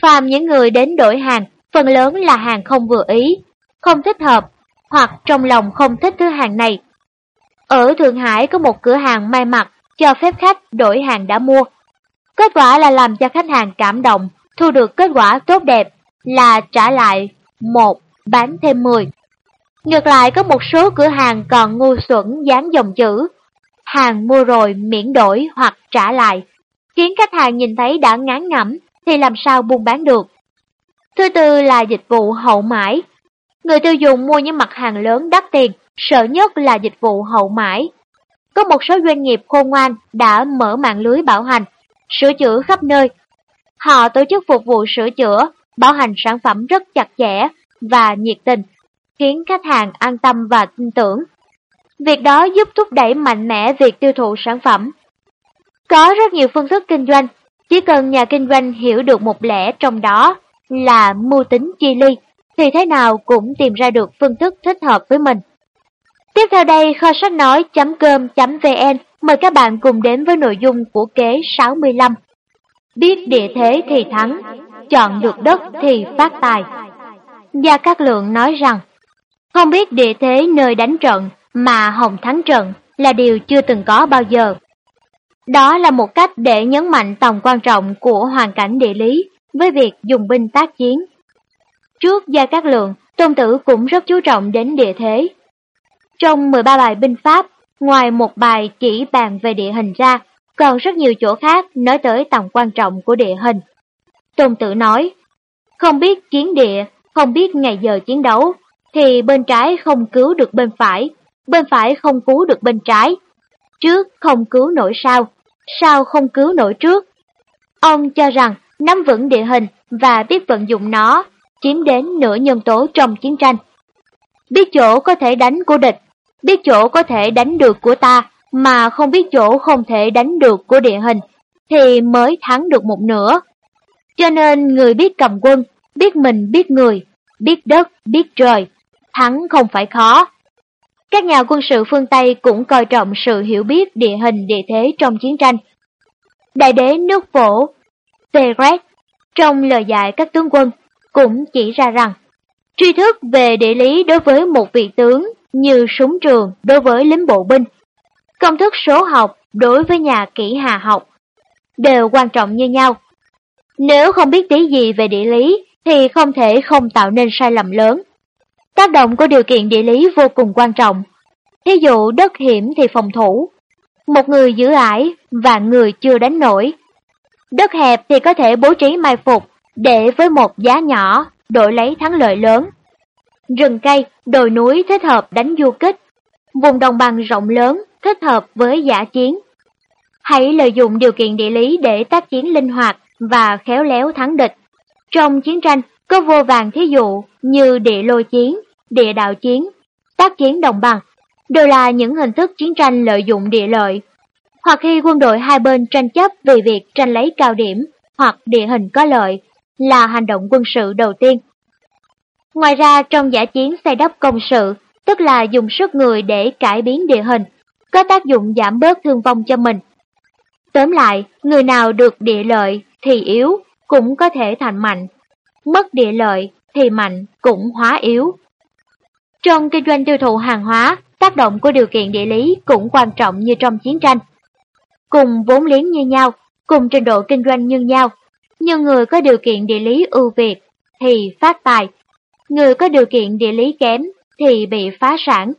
Speaker 1: Phàm những người đến đổi hàng, phần lớn là hàng không vừa ý, không thích hợp, hoặc trong lòng không thích thứ hàng này. Ở Thượng Hải có một cửa hàng may mặc cho phép khách đổi hàng đã mua. Kết quả là làm cho khách hàng cảm động, thu được kết quả tốt đẹp là trả lại một bán thêm 10. Ngược lại có một số cửa hàng còn ngu xuẩn dán dòng chữ hàng mua rồi miễn đổi hoặc trả lại, khiến khách hàng nhìn thấy đã ngán ngẩm thì làm sao buôn bán được. Thứ tư là dịch vụ hậu mãi. Người tiêu dùng mua những mặt hàng lớn đắt tiền, sợ nhất là dịch vụ hậu mãi. Có một số doanh nghiệp khôn ngoan đã mở mạng lưới bảo hành, sửa chữa khắp nơi. Họ tổ chức phục vụ sửa chữa, bảo hành sản phẩm rất chặt chẽ và nhiệt tình, khiến khách hàng an tâm và tin tưởng. Việc đó giúp thúc đẩy mạnh mẽ việc tiêu thụ sản phẩm. Có rất nhiều phương thức kinh doanh, chỉ cần nhà kinh doanh hiểu được một lẽ trong đó là mưu tính chi ly, thì thế nào cũng tìm ra được phương thức thích hợp với mình. Tiếp theo đây, kho sách nói.com.vn mời các bạn cùng đến với nội dung của kế 65. Biết địa thế thì thắng, chọn được đất thì phát tài. Gia Cát Lượng nói rằng, không biết địa thế nơi đánh trận mà Hồng thắng trận là điều chưa từng có bao giờ. Đó là một cách để nhấn mạnh tầm quan trọng của hoàn cảnh địa lý với việc dùng binh tác chiến. Trước Gia Cát Lượng, Tôn Tử cũng rất chú trọng đến địa thế. Trong 13 bài binh pháp, ngoài một bài chỉ bàn về địa hình ra, còn rất nhiều chỗ khác nói tới tầm quan trọng của địa hình. Tôn Tử nói, không biết chiến địa, không biết ngày giờ chiến đấu, thì bên trái không cứu được bên phải, bên phải không cứu được bên trái. Trước không cứu nổi sau, sau không cứu nổi trước. Ông cho rằng nắm vững địa hình và biết vận dụng nó chiếm đến nửa nhân tố trong chiến tranh. Biết chỗ có thể đánh của địch, biết chỗ có thể đánh được của ta mà không biết chỗ không thể đánh được của địa hình thì mới thắng được một nửa. Cho nên người biết cầm quân, biết mình biết người, biết đất, biết trời, thắng không phải khó. Các nhà quân sự phương Tây cũng coi trọng sự hiểu biết địa hình địa thế trong chiến tranh. Đại đế nước phổ, Peret, trong lời dạy các tướng quân, cũng chỉ ra rằng, tri thức về địa lý đối với một vị tướng như súng trường đối với lính bộ binh, công thức số học đối với nhà kỹ hà học, đều quan trọng như nhau. Nếu không biết tí gì về địa lý thì không thể không tạo nên sai lầm lớn. Tác động của điều kiện địa lý vô cùng quan trọng. Thí dụ đất hiểm thì phòng thủ, một người giữ ải và người chưa đánh nổi. Đất hẹp thì có thể bố trí mai phục để với một giá nhỏ đổi lấy thắng lợi lớn. Rừng cây, đồi núi thích hợp đánh du kích, vùng đồng bằng rộng lớn thích hợp với giả chiến. Hãy lợi dụng điều kiện địa lý để tác chiến linh hoạt và khéo léo thắng địch. Trong chiến tranh có vô vàng thí dụ như địa lôi chiến, địa đạo chiến, tác chiến đồng bằng, đều là những hình thức chiến tranh lợi dụng địa lợi. Hoặc khi quân đội hai bên tranh chấp vì việc tranh lấy cao điểm hoặc địa hình có lợi là hành động quân sự đầu tiên. Ngoài ra trong giả chiến xây đắp công sự, tức là dùng sức người để cải biến địa hình, có tác dụng giảm bớt thương vong cho mình. Tóm lại, người nào được địa lợi thì yếu cũng có thể thành mạnh, mất địa lợi thì mạnh cũng hóa yếu. Trong kinh doanh tiêu thụ hàng hóa, tác động của điều kiện địa lý cũng quan trọng như trong chiến tranh. Cùng vốn liếng như nhau, cùng trình độ kinh doanh như nhau, nhưng người có điều kiện địa lý ưu việt thì phát tài, người có điều kiện địa lý kém thì bị phá sản.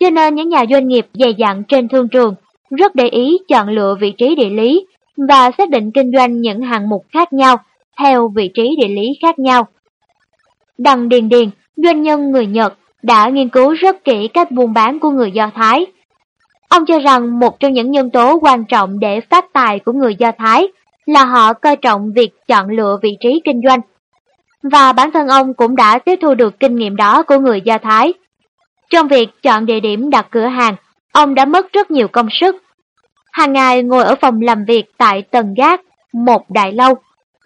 Speaker 1: Cho nên những nhà doanh nghiệp dày dặn trên thương trường rất để ý chọn lựa vị trí địa lý và xác định kinh doanh những hạng mục khác nhau theo vị trí địa lý khác nhau. Đằng Điền Điền, doanh nhân người Nhật, đã nghiên cứu rất kỹ cách buôn bán của người Do Thái. Ông cho rằng một trong những nhân tố quan trọng để phát tài của người Do Thái là họ coi trọng việc chọn lựa vị trí kinh doanh. Và bản thân ông cũng đã tiếp thu được kinh nghiệm đó của người Do Thái. Trong việc chọn địa điểm đặt cửa hàng, ông đã mất rất nhiều công sức. Hàng ngày ngồi ở phòng làm việc tại tầng gác, một đại lâu.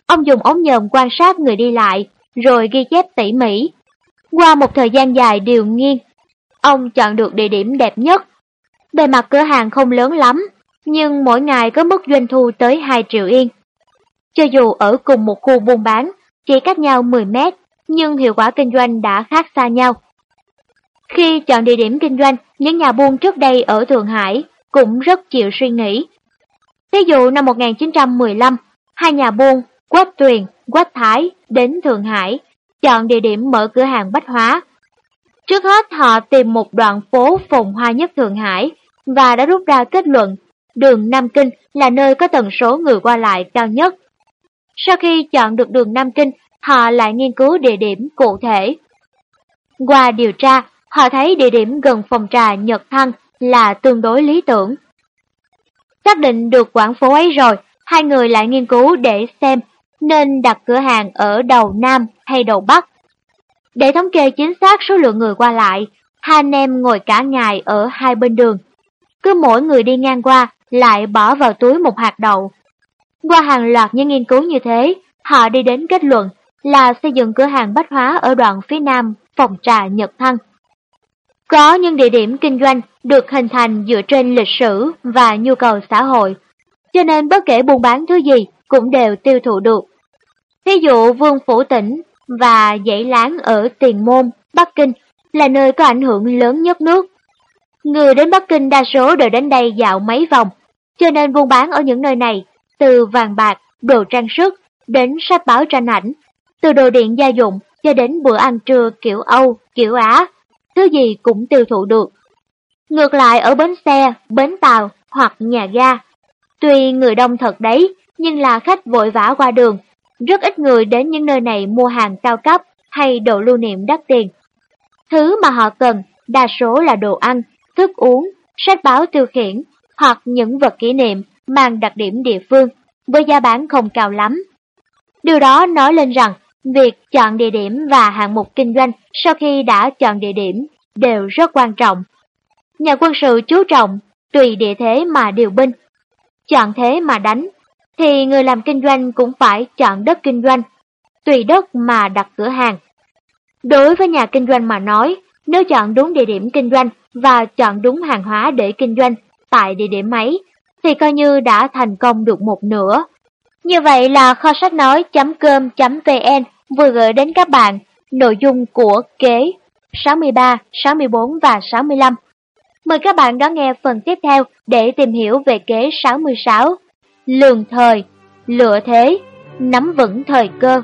Speaker 1: Ông dùng ống nhòm quan sát người đi lại, rồi ghi chép tỉ mỉ. Qua một thời gian dài điều nghiên, ông chọn được địa điểm đẹp nhất. Bề mặt cửa hàng không lớn lắm, nhưng mỗi ngày có mức doanh thu tới 2 triệu yên. Cho dù ở cùng một khu buôn bán, chỉ cách nhau 10 mét, nhưng hiệu quả kinh doanh đã khác xa nhau. Khi chọn địa điểm kinh doanh, những nhà buôn trước đây ở Thượng Hải cũng rất chịu suy nghĩ. Ví dụ năm 1915, hai nhà buôn Quách Tuyền, Quách Thái đến Thượng Hải, chọn địa điểm mở cửa hàng bách hóa. Trước hết họ tìm một đoạn phố phồn hoa nhất Thượng Hải và đã rút ra kết luận đường Nam Kinh là nơi có tần số người qua lại cao nhất. Sau khi chọn được đường Nam Kinh, họ lại nghiên cứu địa điểm cụ thể. Qua điều tra, họ thấy địa điểm gần phòng trà Nhật Thăng là tương đối lý tưởng. Xác định được quảng phố ấy rồi, hai người lại nghiên cứu để xem nên đặt cửa hàng ở đầu Nam hay đầu Bắc. Để thống kê chính xác số lượng người qua lại, hai anh em ngồi cả ngày ở hai bên đường. Cứ mỗi người đi ngang qua lại bỏ vào túi một hạt đậu. Qua hàng loạt những nghiên cứu như thế, họ đi đến kết luận là xây dựng cửa hàng bách hóa ở đoạn phía nam phòng trà Nhật Thăng. Có những địa điểm kinh doanh được hình thành dựa trên lịch sử và nhu cầu xã hội, cho nên bất kể buôn bán thứ gì cũng đều tiêu thụ được. Ví dụ Vương Phủ Tỉnh và dãy láng ở Tiền Môn, Bắc Kinh là nơi có ảnh hưởng lớn nhất nước. Người đến Bắc Kinh đa số đều đến đây dạo mấy vòng, cho nên buôn bán ở những nơi này, từ vàng bạc, đồ trang sức, đến sách báo tranh ảnh, từ đồ điện gia dụng cho đến bữa ăn trưa kiểu Âu, kiểu Á, thứ gì cũng tiêu thụ được. Ngược lại ở bến xe, bến tàu hoặc nhà ga, tuy người đông thật đấy, nhưng là khách vội vã qua đường, rất ít người đến những nơi này mua hàng cao cấp hay đồ lưu niệm đắt tiền. Thứ mà họ cần đa số là đồ ăn, thức uống, sách báo tiêu khiển hoặc những vật kỷ niệm mang đặc điểm địa phương với giá bán không cao lắm. Điều đó nói lên rằng việc chọn địa điểm và hạng mục kinh doanh sau khi đã chọn địa điểm đều rất quan trọng. Nhà quân sự chú trọng tùy địa thế mà điều binh, chọn thế mà đánh, thì người làm kinh doanh cũng phải chọn đất kinh doanh, tùy đất mà đặt cửa hàng. Đối với nhà kinh doanh mà nói, nếu chọn đúng địa điểm kinh doanh và chọn đúng hàng hóa để kinh doanh tại địa điểm ấy, thì coi như đã thành công được một nửa. Như vậy là kho sách nói.com.vn vừa gửi đến các bạn nội dung của kế 63, 64 và 65. Mời các bạn đón nghe phần tiếp theo để tìm hiểu về kế 66, lường thời, lựa thế, nắm vững thời cơ.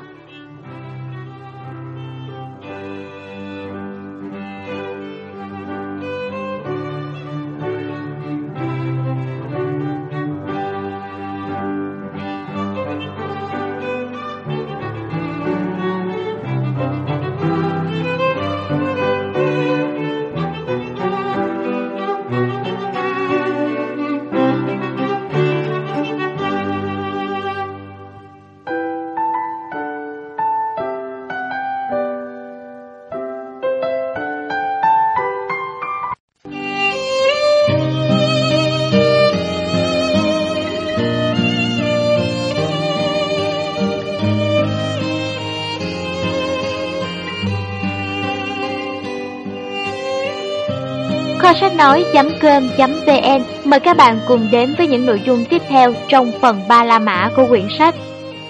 Speaker 1: Nói.com.vn mời các bạn cùng đến với những nội dung tiếp theo trong phần ba la mã của quyển sách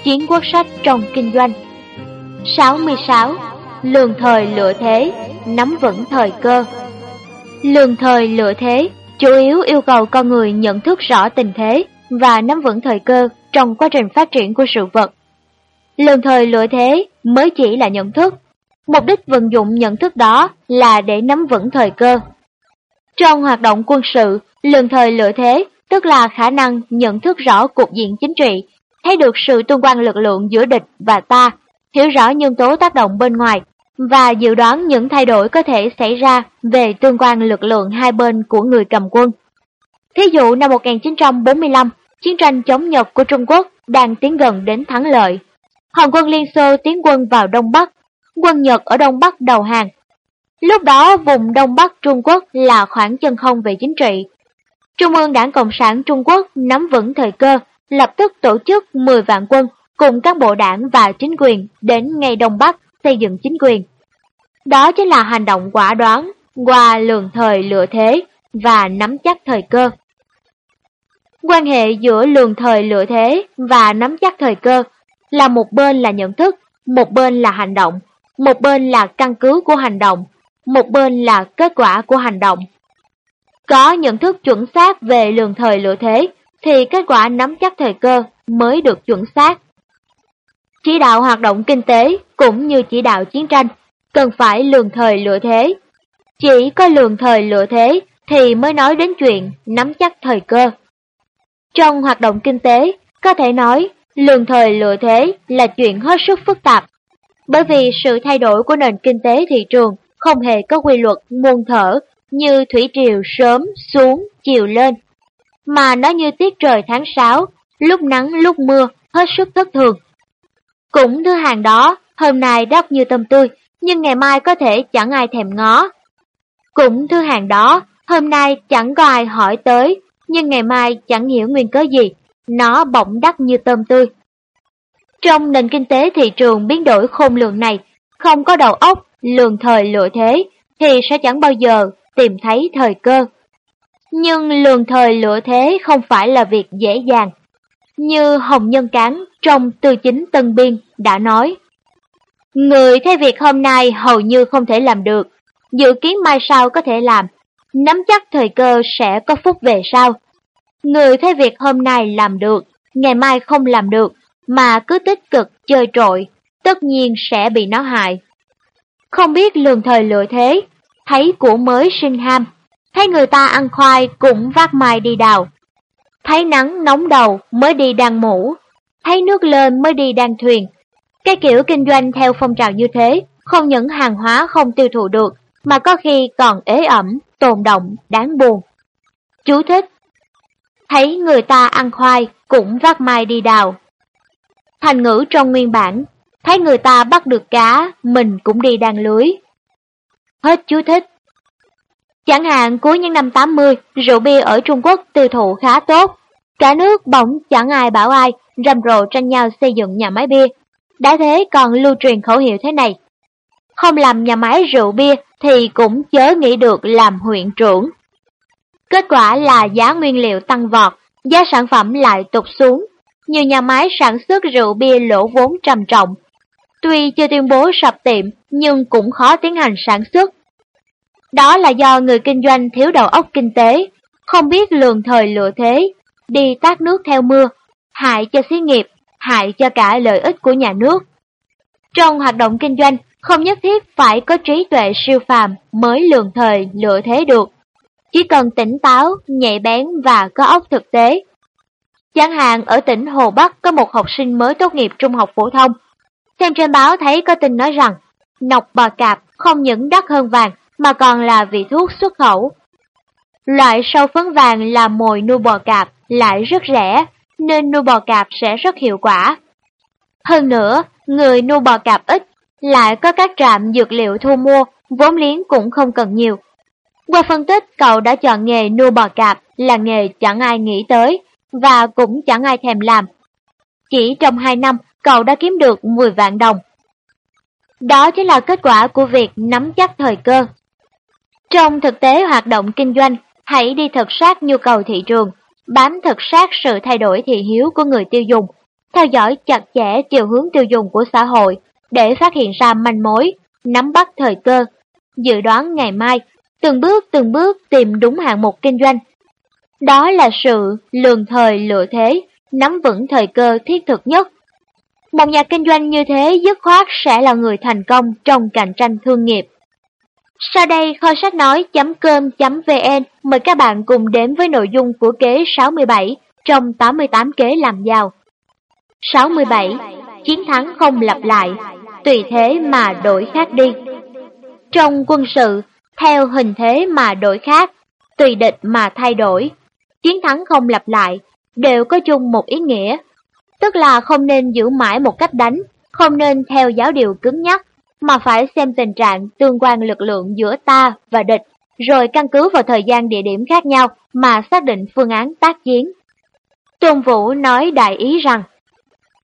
Speaker 1: Chiến quốc sách trong kinh doanh 66. Lường thời lựa thế, nắm vững thời cơ Lường thời lựa thế chủ yếu yêu cầu con người nhận thức rõ tình thế và nắm vững thời cơ trong quá trình phát triển của sự vật. Lường thời lựa thế mới chỉ là nhận thức. Mục đích vận dụng nhận thức đó là để nắm vững thời cơ trong hoạt động quân sự, lường thời lựa thế, tức là khả năng nhận thức rõ cục diện chính trị, thấy được sự tương quan lực lượng giữa địch và ta, hiểu rõ nhân tố tác động bên ngoài, và dự đoán những thay đổi có thể xảy ra về tương quan lực lượng hai bên của người cầm quân. Thí dụ năm 1945, chiến tranh chống Nhật của Trung Quốc đang tiến gần đến thắng lợi. Hồng quân Liên Xô tiến quân vào Đông Bắc, quân Nhật ở Đông Bắc đầu hàng, Lúc đó vùng Đông Bắc Trung Quốc là khoảng chân không về chính trị. Trung ương Đảng Cộng sản Trung Quốc nắm vững thời cơ, lập tức tổ chức 10 vạn quân cùng các bộ đảng và chính quyền đến ngay Đông Bắc xây dựng chính quyền. Đó chính là hành động quả đoán, qua lường thời lựa thế và nắm chắc thời cơ. Quan hệ giữa lường thời lựa thế và nắm chắc thời cơ là một bên là nhận thức, một bên là hành động, một bên là căn cứ của hành động một bên là kết quả của hành động. Có nhận thức chuẩn xác về lường thời lựa thế, thì kết quả nắm chắc thời cơ mới được chuẩn xác. Chỉ đạo hoạt động kinh tế cũng như chỉ đạo chiến tranh, cần phải lường thời lựa thế. Chỉ có lường thời lựa thế thì mới nói đến chuyện nắm chắc thời cơ. Trong hoạt động kinh tế, có thể nói lường thời lựa thế là chuyện hết sức phức tạp, bởi vì sự thay đổi của nền kinh tế thị trường không hề có quy luật muôn thở như thủy triều sớm xuống, chiều lên, mà nó như tiết trời tháng 6, lúc nắng lúc mưa, hết sức thất thường. Cũng thứ hàng đó, hôm nay đắt như tôm tươi, nhưng ngày mai có thể chẳng ai thèm ngó. Cũng thứ hàng đó, hôm nay chẳng có ai hỏi tới, nhưng ngày mai chẳng hiểu nguyên cớ gì, nó bỗng đắt như tôm tươi. Trong nền kinh tế thị trường biến đổi khôn lường này, không có đầu óc lường thời lựa thế, thì sẽ chẳng bao giờ tìm thấy thời cơ. Nhưng lường thời lựa thế không phải là việc dễ dàng. Như Hồng Nhân Cán trong Tư Chính Tân Biên đã nói, Người thấy việc hôm nay hầu như không thể làm được, dự kiến mai sau có thể làm, nắm chắc thời cơ sẽ có phúc về sau. Người thấy việc hôm nay làm được, ngày mai không làm được, mà cứ tích cực chơi trội, tất nhiên sẽ bị nó hại. Không biết lường thời lựa thế, thấy của mới sinh ham, thấy người ta ăn khoai cũng vác mai đi đào. Thấy nắng nóng đầu mới đi đàn mũ, thấy nước lên mới đi đàn thuyền. Cái kiểu kinh doanh theo phong trào như thế, không những hàng hóa không tiêu thụ được, mà có khi còn ế ẩm, tồn động, đáng buồn. Chú thích Thấy người ta ăn khoai cũng vác mai đi đào. Thành ngữ trong nguyên bản, thấy người ta bắt được cá, mình cũng đi đàn lưới. Hết chú thích. Chẳng hạn cuối những năm 80, rượu bia ở Trung Quốc tiêu thụ khá tốt. Cả nước bỗng chẳng ai bảo ai, rầm rộ tranh nhau xây dựng nhà máy bia. Đã thế còn lưu truyền khẩu hiệu thế này. Không làm nhà máy rượu bia thì cũng chớ nghĩ được làm huyện trưởng. Kết quả là giá nguyên liệu tăng vọt, giá sản phẩm lại tụt xuống. Nhiều nhà máy sản xuất rượu bia lỗ vốn trầm trọng. Tuy chưa tuyên bố sập tiệm, nhưng cũng khó tiến hành sản xuất. Đó là do người kinh doanh thiếu đầu óc kinh tế, không biết lường thời lựa thế, đi tát nước theo mưa, hại cho xí nghiệp, hại cho cả lợi ích của nhà nước. Trong hoạt động kinh doanh, không nhất thiết phải có trí tuệ siêu phàm mới lường thời lựa thế được. Chỉ cần tỉnh táo, nhạy bén và có óc thực tế. Chẳng hạn ở tỉnh Hồ Bắc có một học sinh mới tốt nghiệp trung học phổ thông. Xem trên báo thấy có tin nói rằng, nọc bò cạp không những đắt hơn vàng mà còn là vị thuốc xuất khẩu. Loại sâu phấn vàng là mồi nuôi bò cạp lại rất rẻ, nên nuôi bò cạp sẽ rất hiệu quả. Hơn nữa, người nuôi bò cạp ít, lại có các trạm dược liệu thu mua, vốn liếng cũng không cần nhiều. Qua phân tích, cậu đã chọn nghề nuôi bò cạp là nghề chẳng ai nghĩ tới, và cũng chẳng ai thèm làm. Chỉ trong 2 năm, cậu đã kiếm được 10 vạn đồng. Đó chính là kết quả của việc nắm chắc thời cơ. Trong thực tế hoạt động kinh doanh, hãy đi thật sát nhu cầu thị trường, bám thật sát sự thay đổi thị hiếu của người tiêu dùng, theo dõi chặt chẽ chiều hướng tiêu dùng của xã hội để phát hiện ra manh mối, nắm bắt thời cơ, dự đoán ngày mai, từng bước từng bước tìm đúng hạng mục kinh doanh. Đó là sự lường thời lựa thế, nắm vững thời cơ thiết thực nhất. Một nhà kinh doanh như thế dứt khoát sẽ là người thành công trong cạnh tranh thương nghiệp. Sau đây kho sách nói.com.vn mời các bạn cùng đến với nội dung của kế 67 trong 88 kế làm giàu. 67. Chiến thắng không lặp lại, tùy thế mà đổi khác đi. Trong quân sự, theo hình thế mà đổi khác, tùy địch mà thay đổi. Chiến thắng không lặp lại, đều có chung một ý nghĩa. Tức là không nên giữ mãi một cách đánh, không nên theo giáo điều cứng nhắc, mà phải xem tình trạng tương quan lực lượng giữa ta và địch, rồi căn cứ vào thời gian địa điểm khác nhau mà xác định phương án tác chiến. Tôn Vũ nói đại ý rằng,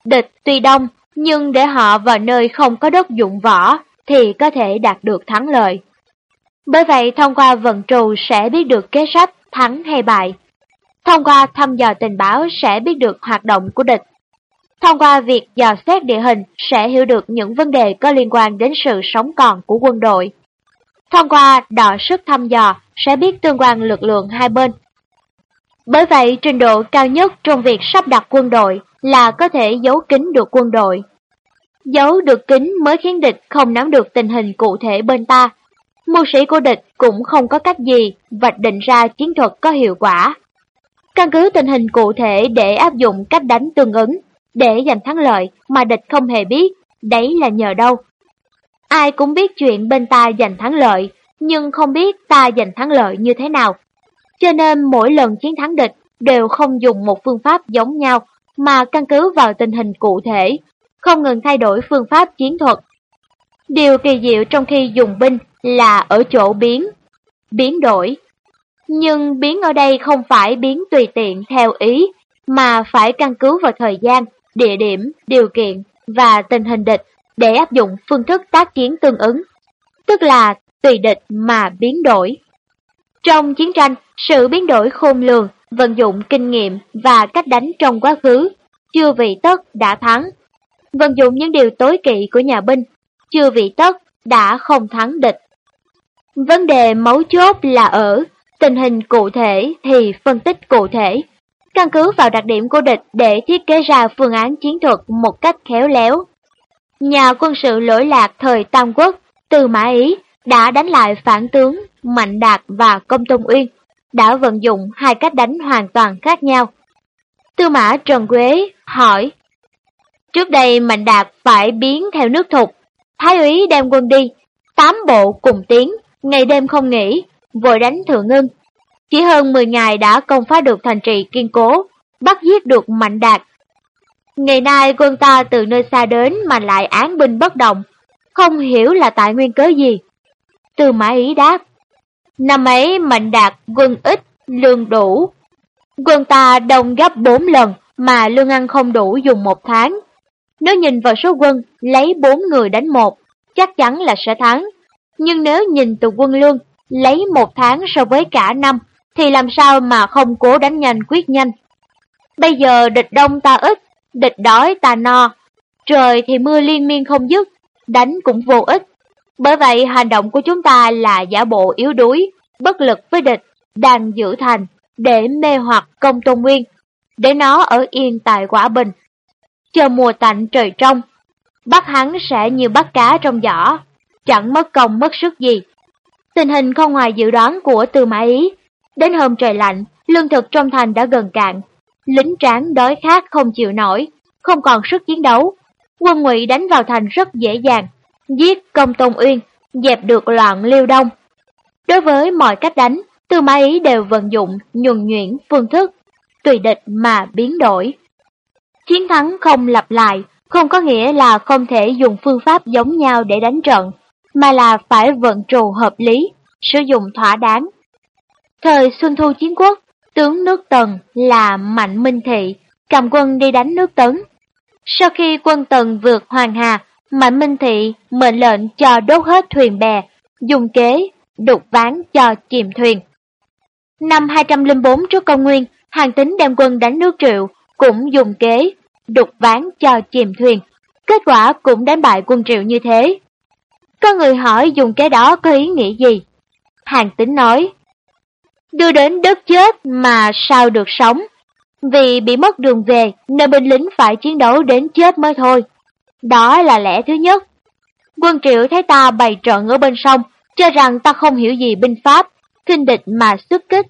Speaker 1: địch tuy đông, nhưng để họ vào nơi không có đất dụng võ thì có thể đạt được thắng lợi. Bởi vậy thông qua vận trù sẽ biết được kế sách thắng hay bại. Thông qua thăm dò tình báo sẽ biết được hoạt động của địch Thông qua việc dò xét địa hình sẽ hiểu được những vấn đề có liên quan đến sự sống còn của quân đội. Thông qua đọ sức thăm dò sẽ biết tương quan lực lượng hai bên. Bởi vậy, trình độ cao nhất trong việc sắp đặt quân đội là có thể giấu kín được quân đội. Giấu được kín mới khiến địch không nắm được tình hình cụ thể bên ta. Mưu sĩ của địch cũng không có cách gì vạch định ra chiến thuật có hiệu quả. Căn cứ tình hình cụ thể để áp dụng cách đánh tương ứng để giành thắng lợi mà địch không hề biết, đấy là nhờ đâu. Ai cũng biết chuyện bên ta giành thắng lợi, nhưng không biết ta giành thắng lợi như thế nào. Cho nên mỗi lần chiến thắng địch đều không dùng một phương pháp giống nhau, mà căn cứ vào tình hình cụ thể, không ngừng thay đổi phương pháp chiến thuật. Điều kỳ diệu trong khi dùng binh là ở chỗ biến, biến đổi. Nhưng biến ở đây không phải biến tùy tiện theo ý, mà phải căn cứ vào thời gian, địa điểm, điều kiện và tình hình địch để áp dụng phương thức tác chiến tương ứng, tức là tùy địch mà biến đổi. Trong chiến tranh, sự biến đổi khôn lường, vận dụng kinh nghiệm và cách đánh trong quá khứ, chưa vị tất đã thắng. Vận dụng những điều tối kỵ của nhà binh, chưa vị tất, đã không thắng địch. Vấn đề mấu chốt là ở tình hình cụ thể thì phân tích cụ thể, căn cứ vào đặc điểm của địch để thiết kế ra phương án chiến thuật một cách khéo léo. Nhà quân sự lỗi lạc thời Tam Quốc, từ Mã Ý, đã đánh lại phản tướng Mạnh Đạt và Công Tôn Uyên, đã vận dụng hai cách đánh hoàn toàn khác nhau. Tư mã Trần Quế hỏi, Trước đây Mạnh Đạt phải biến theo nước thục, Thái úy đem quân đi, tám bộ cùng tiến, ngày đêm không nghỉ, vội đánh Thượng ngưng. Chỉ hơn 10 ngày đã công phá được thành trì kiên cố, bắt giết được Mạnh Đạt. Ngày nay quân ta từ nơi xa đến mà lại án binh bất động, không hiểu là tại nguyên cớ gì. Từ mã ý đáp, năm ấy Mạnh Đạt quân ít, lương đủ. Quân ta đông gấp 4 lần mà lương ăn không đủ dùng một tháng. Nếu nhìn vào số quân, lấy 4 người đánh một, chắc chắn là sẽ thắng. Nhưng nếu nhìn từ quân lương, lấy một tháng so với cả năm, thì làm sao mà không cố đánh nhanh quyết nhanh. Bây giờ địch đông ta ít, địch đói ta no, trời thì mưa liên miên không dứt, đánh cũng vô ích. Bởi vậy hành động của chúng ta là giả bộ yếu đuối, bất lực với địch, đang giữ thành, để mê hoặc công tôn nguyên, để nó ở yên tại quả bình. Chờ mùa tạnh trời trong, bắt hắn sẽ như bắt cá trong giỏ, chẳng mất công mất sức gì. Tình hình không ngoài dự đoán của Tư Mã Ý. Đến hôm trời lạnh, lương thực trong thành đã gần cạn. Lính tráng đói khát không chịu nổi, không còn sức chiến đấu. Quân ngụy đánh vào thành rất dễ dàng, giết công tôn uyên, dẹp được loạn liêu đông. Đối với mọi cách đánh, Tư Mã Ý đều vận dụng nhuần nhuyễn phương thức, tùy địch mà biến đổi. Chiến thắng không lặp lại, không có nghĩa là không thể dùng phương pháp giống nhau để đánh trận, mà là phải vận trù hợp lý, sử dụng thỏa đáng. Thời Xuân Thu Chiến Quốc, tướng nước Tần là Mạnh Minh Thị, cầm quân đi đánh nước Tấn. Sau khi quân Tần vượt Hoàng Hà, Mạnh Minh Thị mệnh lệnh cho đốt hết thuyền bè, dùng kế, đục ván cho chìm thuyền. Năm 204 trước công nguyên, hàng tính đem quân đánh nước triệu, cũng dùng kế, đục ván cho chìm thuyền. Kết quả cũng đánh bại quân triệu như thế. Có người hỏi dùng cái đó có ý nghĩa gì? Hàng tính nói, đưa đến đất chết mà sao được sống. Vì bị mất đường về nên binh lính phải chiến đấu đến chết mới thôi. Đó là lẽ thứ nhất. Quân triệu thấy ta bày trận ở bên sông, cho rằng ta không hiểu gì binh pháp, kinh địch mà xuất kích.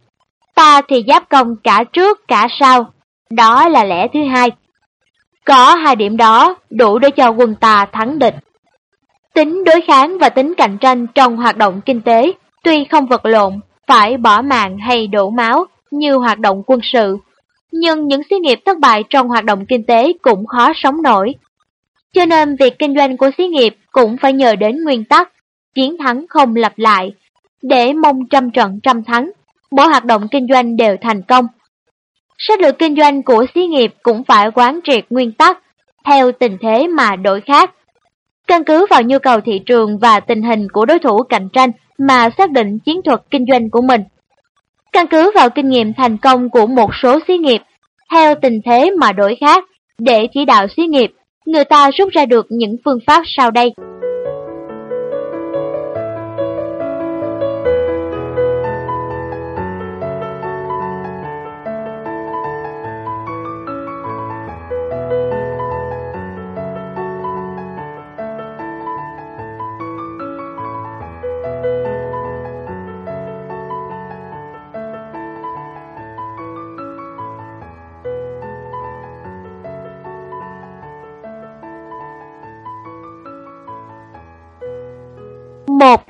Speaker 1: Ta thì giáp công cả trước cả sau. Đó là lẽ thứ hai. Có hai điểm đó đủ để cho quân ta thắng địch. Tính đối kháng và tính cạnh tranh trong hoạt động kinh tế, tuy không vật lộn, phải bỏ mạng hay đổ máu như hoạt động quân sự, nhưng những xí nghiệp thất bại trong hoạt động kinh tế cũng khó sống nổi. Cho nên việc kinh doanh của xí nghiệp cũng phải nhờ đến nguyên tắc, chiến thắng không lặp lại, để mong trăm trận trăm thắng, mỗi hoạt động kinh doanh đều thành công. Sách lược kinh doanh của xí nghiệp cũng phải quán triệt nguyên tắc, theo tình thế mà đổi khác. Căn cứ vào nhu cầu thị trường và tình hình của đối thủ cạnh tranh mà xác định chiến thuật kinh doanh của mình. Căn cứ vào kinh nghiệm thành công của một số xí nghiệp, theo tình thế mà đổi khác, để chỉ đạo xí nghiệp, người ta rút ra được những phương pháp sau đây.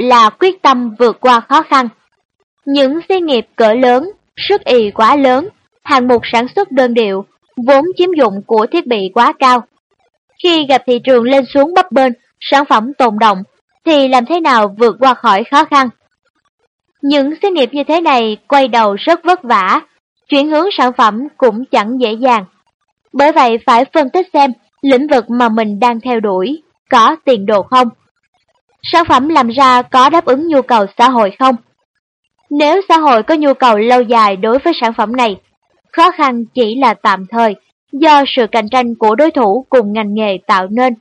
Speaker 1: Là quyết tâm vượt qua khó khăn. Những xí nghiệp cỡ lớn, sức y quá lớn, hàng mục sản xuất đơn điệu, vốn chiếm dụng của thiết bị quá cao. Khi gặp thị trường lên xuống bấp bênh, sản phẩm tồn động, thì làm thế nào vượt qua khỏi khó khăn? Những xí nghiệp như thế này quay đầu rất vất vả, chuyển hướng sản phẩm cũng chẳng dễ dàng. Bởi vậy phải phân tích xem lĩnh vực mà mình đang theo đuổi có tiền đồ không sản phẩm làm ra có đáp ứng nhu cầu xã hội không? Nếu xã hội có nhu cầu lâu dài đối với sản phẩm này, khó khăn chỉ là tạm thời do sự cạnh tranh của đối thủ cùng ngành nghề tạo nên.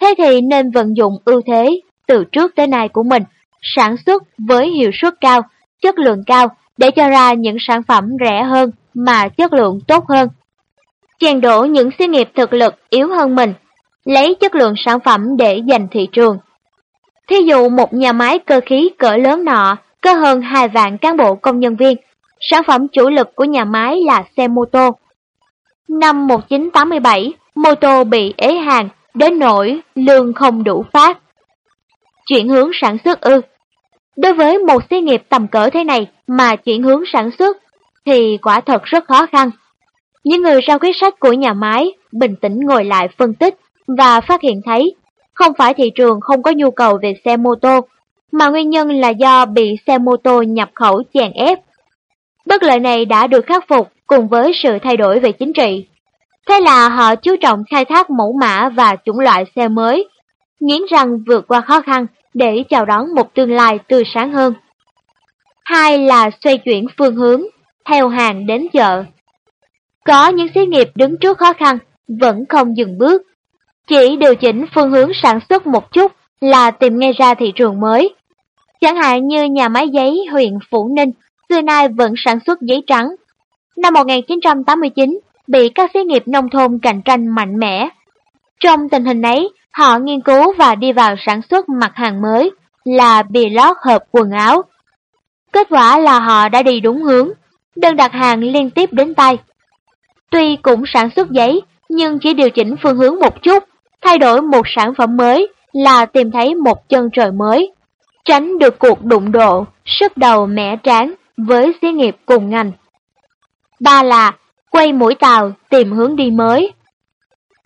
Speaker 1: Thế thì nên vận dụng ưu thế từ trước tới nay của mình, sản xuất với hiệu suất cao, chất lượng cao để cho ra những sản phẩm rẻ hơn mà chất lượng tốt hơn. Chèn đổ những xí nghiệp thực lực yếu hơn mình, lấy chất lượng sản phẩm để giành thị trường. Thí dụ một nhà máy cơ khí cỡ lớn nọ có hơn 2 vạn cán bộ công nhân viên, sản phẩm chủ lực của nhà máy là xe mô tô. Năm 1987, mô tô bị ế hàng đến nỗi lương không đủ phát. Chuyển hướng sản xuất ư. Đối với một xí nghiệp tầm cỡ thế này mà chuyển hướng sản xuất thì quả thật rất khó khăn. Những người ra quyết sách của nhà máy bình tĩnh ngồi lại phân tích và phát hiện thấy không phải thị trường không có nhu cầu về xe mô tô, mà nguyên nhân là do bị xe mô tô nhập khẩu chèn ép. Bất lợi này đã được khắc phục cùng với sự thay đổi về chính trị. Thế là họ chú trọng khai thác mẫu mã và chủng loại xe mới, nghiến răng vượt qua khó khăn để chào đón một tương lai tươi sáng hơn. Hai là xoay chuyển phương hướng, theo hàng đến chợ. Có những xí nghiệp đứng trước khó khăn, vẫn không dừng bước. Chỉ điều chỉnh phương hướng sản xuất một chút là tìm ngay ra thị trường mới. Chẳng hạn như nhà máy giấy huyện Phủ Ninh, xưa nay vẫn sản xuất giấy trắng. Năm 1989, bị các xí nghiệp nông thôn cạnh tranh mạnh mẽ. Trong tình hình ấy, họ nghiên cứu và đi vào sản xuất mặt hàng mới là bì lót hộp quần áo. Kết quả là họ đã đi đúng hướng, đơn đặt hàng liên tiếp đến tay. Tuy cũng sản xuất giấy, nhưng chỉ điều chỉnh phương hướng một chút, thay đổi một sản phẩm mới là tìm thấy một chân trời mới, tránh được cuộc đụng độ, sức đầu mẻ tráng với xí nghiệp cùng ngành. Ba là quay mũi tàu tìm hướng đi mới.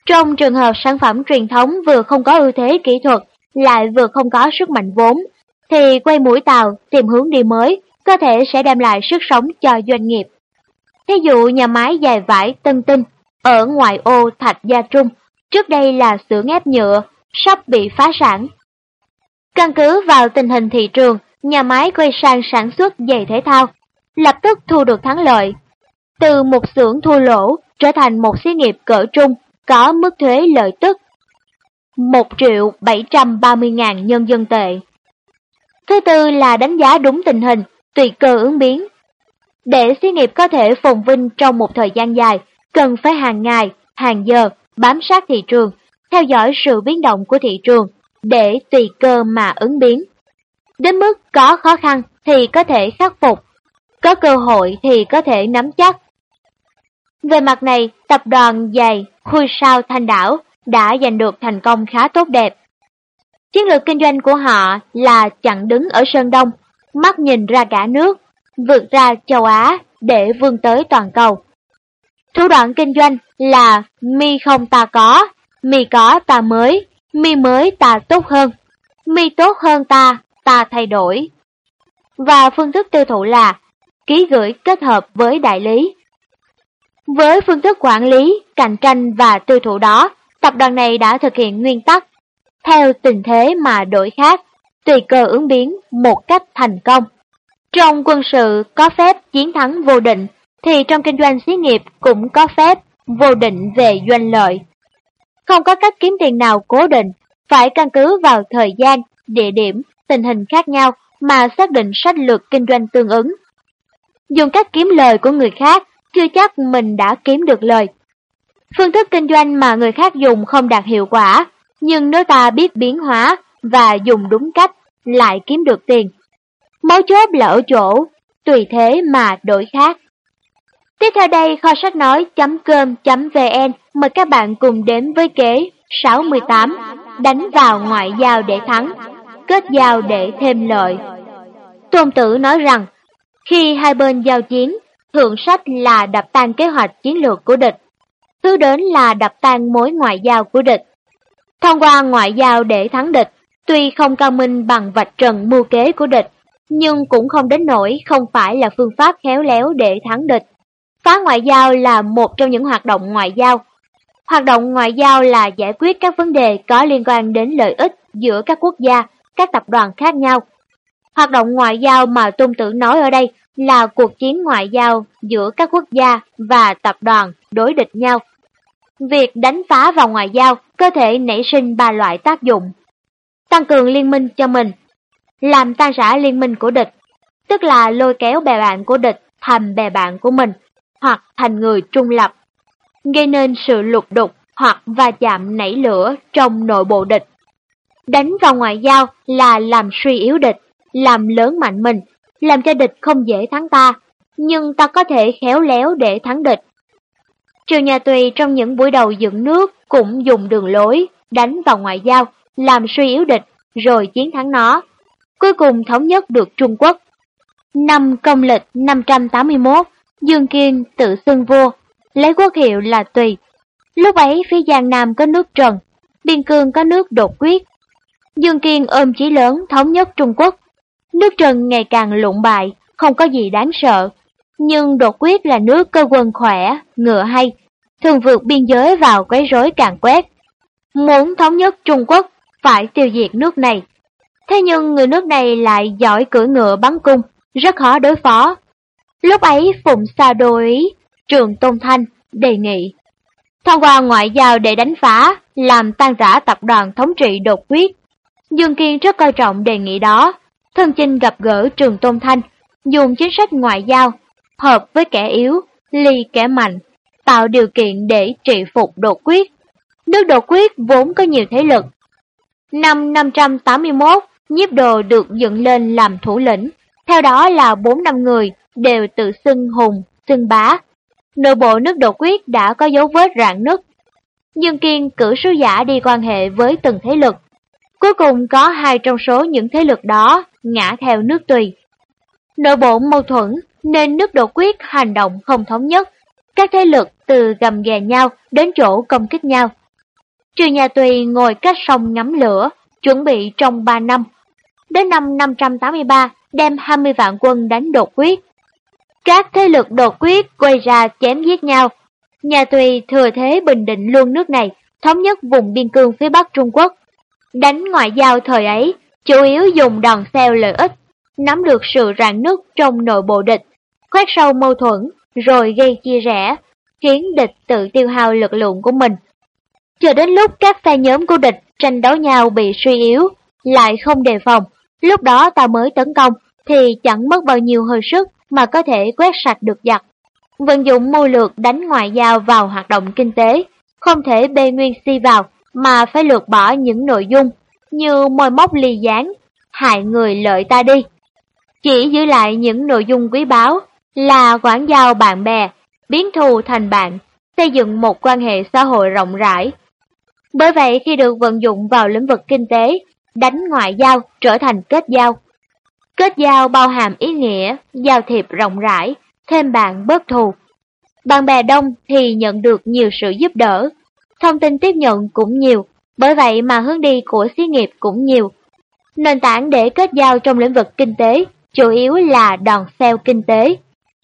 Speaker 1: Trong trường hợp sản phẩm truyền thống vừa không có ưu thế kỹ thuật, lại vừa không có sức mạnh vốn, thì quay mũi tàu tìm hướng đi mới có thể sẽ đem lại sức sống cho doanh nghiệp. Thí dụ nhà máy dài vải Tân Tinh ở ngoại ô Thạch Gia Trung, trước đây là xưởng ép nhựa, sắp bị phá sản. Căn cứ vào tình hình thị trường, nhà máy quay sang sản xuất giày thể thao, lập tức thu được thắng lợi. Từ một xưởng thua lỗ trở thành một xí nghiệp cỡ trung có mức thuế lợi tức 1 triệu 730 ngàn nhân dân tệ. Thứ tư là đánh giá đúng tình hình, tùy cơ ứng biến. Để xí nghiệp có thể phồn vinh trong một thời gian dài, cần phải hàng ngày, hàng giờ bám sát thị trường, theo dõi sự biến động của thị trường để tùy cơ mà ứng biến. Đến mức có khó khăn thì có thể khắc phục, có cơ hội thì có thể nắm chắc. Về mặt này, tập đoàn dày Khui Sao Thanh Đảo đã giành được thành công khá tốt đẹp. Chiến lược kinh doanh của họ là chặn đứng ở Sơn Đông, mắt nhìn ra cả nước, vượt ra châu Á để vươn tới toàn cầu. Thủ đoạn kinh doanh là mi không ta có, mi có ta mới, mi mới ta tốt hơn, mi tốt hơn ta, ta thay đổi. Và phương thức tiêu thụ là ký gửi kết hợp với đại lý. Với phương thức quản lý, cạnh tranh và tiêu thụ đó, tập đoàn này đã thực hiện nguyên tắc theo tình thế mà đổi khác, tùy cơ ứng biến một cách thành công. Trong quân sự có phép chiến thắng vô định, thì trong kinh doanh xí nghiệp cũng có phép vô định về doanh lợi. Không có cách kiếm tiền nào cố định, phải căn cứ vào thời gian, địa điểm, tình hình khác nhau mà xác định sách lược kinh doanh tương ứng. Dùng cách kiếm lời của người khác, chưa chắc mình đã kiếm được lời. Phương thức kinh doanh mà người khác dùng không đạt hiệu quả, nhưng nếu ta biết biến hóa và dùng đúng cách lại kiếm được tiền. Mấu chốt là ở chỗ, tùy thế mà đổi khác. Tiếp theo đây kho sách nói.com.vn mời các bạn cùng đến với kế 68 đánh vào ngoại giao để thắng, kết giao để thêm lợi. Tôn Tử nói rằng, khi hai bên giao chiến, thượng sách là đập tan kế hoạch chiến lược của địch, thứ đến là đập tan mối ngoại giao của địch. Thông qua ngoại giao để thắng địch, tuy không cao minh bằng vạch trần mưu kế của địch, nhưng cũng không đến nỗi không phải là phương pháp khéo léo để thắng địch. Phá ngoại giao là một trong những hoạt động ngoại giao. Hoạt động ngoại giao là giải quyết các vấn đề có liên quan đến lợi ích giữa các quốc gia, các tập đoàn khác nhau. Hoạt động ngoại giao mà Tôn Tử nói ở đây là cuộc chiến ngoại giao giữa các quốc gia và tập đoàn đối địch nhau. việc đánh phá vào ngoại giao có thể nảy sinh ba loại tác dụng. Tăng cường liên minh cho mình, làm tan rã liên minh của địch, tức là lôi kéo bè bạn của địch thành bè bạn của mình, hoặc thành người trung lập, gây nên sự lục đục hoặc va chạm nảy lửa trong nội bộ địch. Đánh vào ngoại giao là làm suy yếu địch, làm lớn mạnh mình, làm cho địch không dễ thắng ta, nhưng ta có thể khéo léo để thắng địch. Triều nhà Tùy trong những buổi đầu dựng nước cũng dùng đường lối, đánh vào ngoại giao, làm suy yếu địch, rồi chiến thắng nó. Cuối cùng thống nhất được Trung Quốc. Năm công lịch 581, Dương Kiên tự xưng vua, lấy quốc hiệu là Tùy. Lúc ấy phía Giang Nam có nước Trần, Biên Cương có nước Đột Quyết. Dương Kiên ôm chí lớn thống nhất Trung Quốc. Nước Trần ngày càng lụng bại, không có gì đáng sợ. Nhưng Đột Quyết là nước cơ quân khỏe, ngựa hay, thường vượt biên giới vào quấy rối càng quét. Muốn thống nhất Trung Quốc, phải tiêu diệt nước này. Thế nhưng người nước này lại giỏi cưỡi ngựa bắn cung, rất khó đối phó. Lúc ấy Phụng Sa đô ý, Trường Tôn Thanh đề nghị thông qua ngoại giao để đánh phá, làm tan rã tập đoàn thống trị đột quyết. Dương Kiên rất coi trọng đề nghị đó, thân chinh gặp gỡ Trường Tôn Thanh, dùng chính sách ngoại giao, hợp với kẻ yếu, ly kẻ mạnh, tạo điều kiện để trị phục đột quyết. Nước đột quyết vốn có nhiều thế lực. Năm 581, nhiếp đồ được dựng lên làm thủ lĩnh, theo đó là bốn năm người đều tự xưng hùng, xưng bá. Nội bộ nước đột quyết đã có dấu vết rạn nứt. Dương Kiên cử sứ giả đi quan hệ với từng thế lực. Cuối cùng có hai trong số những thế lực đó ngã theo nước tùy. Nội bộ mâu thuẫn nên nước đột quyết hành động không thống nhất. Các thế lực từ gầm ghè nhau đến chỗ công kích nhau. Trừ nhà tùy ngồi cách sông ngắm lửa, chuẩn bị trong 3 năm. Đến năm 583 đem 20 vạn quân đánh đột quyết. Các thế lực đột quyết quay ra chém giết nhau. Nhà Tùy thừa thế bình định luôn nước này, thống nhất vùng biên cương phía bắc Trung Quốc. Đánh ngoại giao thời ấy, chủ yếu dùng đòn xeo lợi ích, nắm được sự rạn nứt trong nội bộ địch, khoét sâu mâu thuẫn, rồi gây chia rẽ, khiến địch tự tiêu hao lực lượng của mình. Chờ đến lúc các phe nhóm của địch tranh đấu nhau bị suy yếu, lại không đề phòng, lúc đó ta mới tấn công, thì chẳng mất bao nhiêu hơi sức mà có thể quét sạch được giặc. Vận dụng mưu lược đánh ngoại giao vào hoạt động kinh tế, không thể bê nguyên si vào mà phải lược bỏ những nội dung như môi móc ly gián, hại người lợi ta đi. Chỉ giữ lại những nội dung quý báu là quảng giao bạn bè, biến thù thành bạn, xây dựng một quan hệ xã hội rộng rãi. Bởi vậy khi được vận dụng vào lĩnh vực kinh tế, đánh ngoại giao trở thành kết giao. Kết giao bao hàm ý nghĩa, giao thiệp rộng rãi, thêm bạn bớt thù. Bạn bè đông thì nhận được nhiều sự giúp đỡ, thông tin tiếp nhận cũng nhiều, bởi vậy mà hướng đi của xí nghiệp cũng nhiều. Nền tảng để kết giao trong lĩnh vực kinh tế chủ yếu là đòn xeo kinh tế,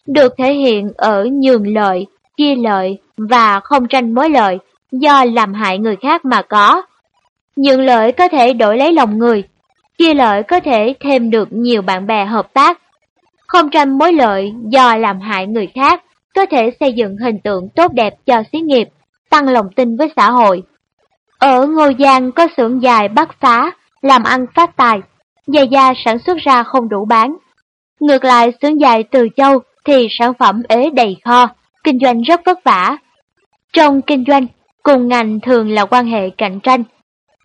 Speaker 1: được thể hiện ở nhường lợi, chia lợi và không tranh mối lợi do làm hại người khác mà có những lợi có thể đổi lấy lòng người, chia lợi có thể thêm được nhiều bạn bè hợp tác. Không tranh mối lợi do làm hại người khác, có thể xây dựng hình tượng tốt đẹp cho xí nghiệp, tăng lòng tin với xã hội. Ở Ngô Giang có xưởng dài bắt phá, làm ăn phát tài, giày da sản xuất ra không đủ bán. Ngược lại xưởng dài Từ Châu thì sản phẩm ế đầy kho, kinh doanh rất vất vả. Trong kinh doanh, cùng ngành thường là quan hệ cạnh tranh,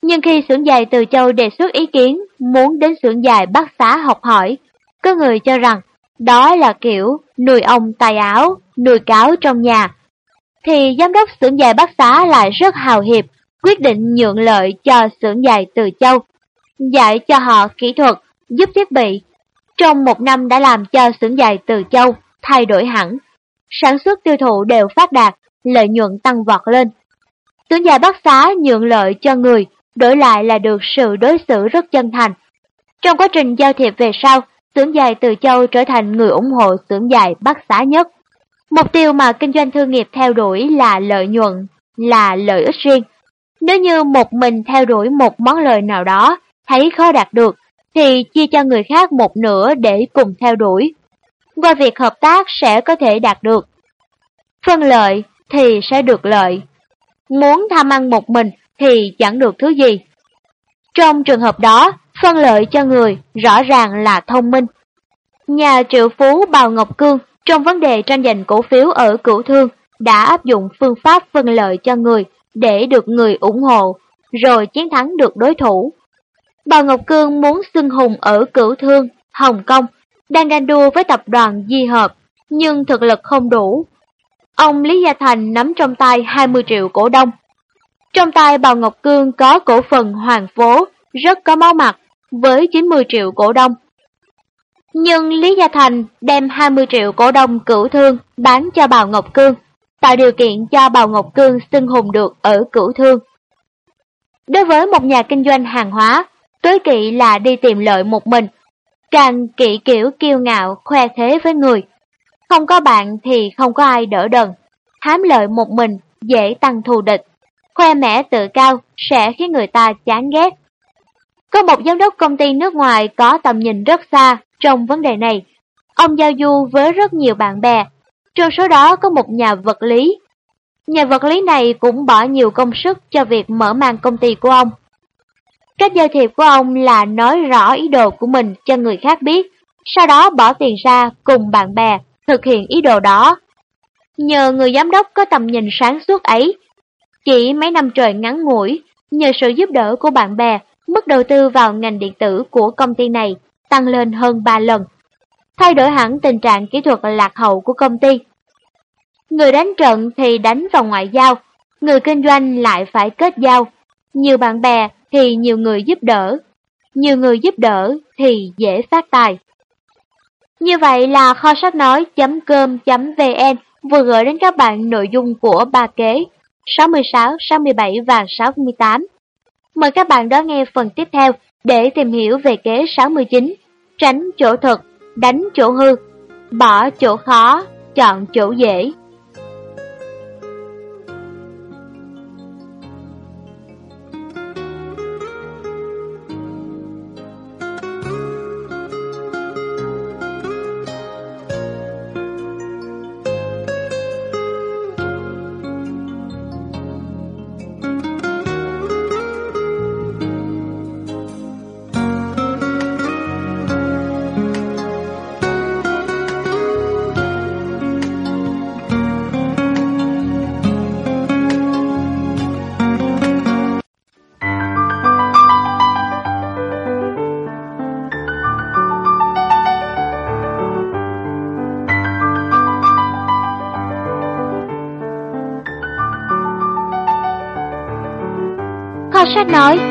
Speaker 1: nhưng khi xưởng dài từ châu đề xuất ý kiến muốn đến xưởng dài bắt xá học hỏi, có người cho rằng đó là kiểu nuôi ông tài áo, nuôi cáo trong nhà. Thì giám đốc xưởng dài bắt xá lại rất hào hiệp, quyết định nhượng lợi cho xưởng dài từ châu, dạy cho họ kỹ thuật, giúp thiết bị. Trong một năm đã làm cho xưởng dài từ châu thay đổi hẳn, sản xuất tiêu thụ đều phát đạt, lợi nhuận tăng vọt lên. Xưởng dài bắt xá nhượng lợi cho người đổi lại là được sự đối xử rất chân thành. Trong quá trình giao thiệp về sau, xưởng dài Từ Châu trở thành người ủng hộ xưởng dài Bắc Xá nhất. Mục tiêu mà kinh doanh thương nghiệp theo đuổi là lợi nhuận, là lợi ích riêng. Nếu như một mình theo đuổi một món lợi nào đó, thấy khó đạt được, thì chia cho người khác một nửa để cùng theo đuổi. Qua việc hợp tác sẽ có thể đạt được. Phân lợi thì sẽ được lợi. muốn tham ăn một mình thì chẳng được thứ gì. Trong trường hợp đó, phân lợi cho người rõ ràng là thông minh. Nhà triệu phú Bào Ngọc Cương trong vấn đề tranh giành cổ phiếu ở cửu thương đã áp dụng phương pháp phân lợi cho người để được người ủng hộ, rồi chiến thắng được đối thủ. Bào Ngọc Cương muốn xưng hùng ở cửu thương, Hồng Kông, đang ganh đua với tập đoàn Di Hợp, nhưng thực lực không đủ. Ông Lý Gia Thành nắm trong tay 20 triệu cổ đông. Trong tay Bào Ngọc Cương có cổ phần Hoàng Phố, rất có máu mặt, với 90 triệu cổ đông. Nhưng Lý Gia Thành đem 20 triệu cổ đông cửu thương bán cho Bào Ngọc Cương, tạo điều kiện cho Bào Ngọc Cương xưng hùng được ở cửu thương. Đối với một nhà kinh doanh hàng hóa, tối kỵ là đi tìm lợi một mình, càng kỵ kiểu kiêu ngạo khoe thế với người. Không có bạn thì không có ai đỡ đần, hám lợi một mình dễ tăng thù địch, khoe mẽ tự cao sẽ khiến người ta chán ghét. Có một giám đốc công ty nước ngoài có tầm nhìn rất xa trong vấn đề này. Ông giao du với rất nhiều bạn bè, trong số đó có một nhà vật lý. Nhà vật lý này cũng bỏ nhiều công sức cho việc mở mang công ty của ông. Cách giao thiệp của ông là nói rõ ý đồ của mình cho người khác biết, sau đó bỏ tiền ra cùng bạn bè thực hiện ý đồ đó. Nhờ người giám đốc có tầm nhìn sáng suốt ấy, chỉ mấy năm trời ngắn ngủi, nhờ sự giúp đỡ của bạn bè, mức đầu tư vào ngành điện tử của công ty này tăng lên hơn 3 lần, thay đổi hẳn tình trạng kỹ thuật lạc hậu của công ty. Người đánh trận thì đánh vào ngoại giao, người kinh doanh lại phải kết giao. Nhiều bạn bè thì nhiều người giúp đỡ, nhiều người giúp đỡ thì dễ phát tài. Như vậy là kho sách nói.com.vn vừa gửi đến các bạn nội dung của ba kế 66, 67 và 68. Mời các bạn đón nghe phần tiếp theo để tìm hiểu về kế 69, tránh chỗ thực, đánh chỗ hư, bỏ chỗ khó, chọn chỗ dễ.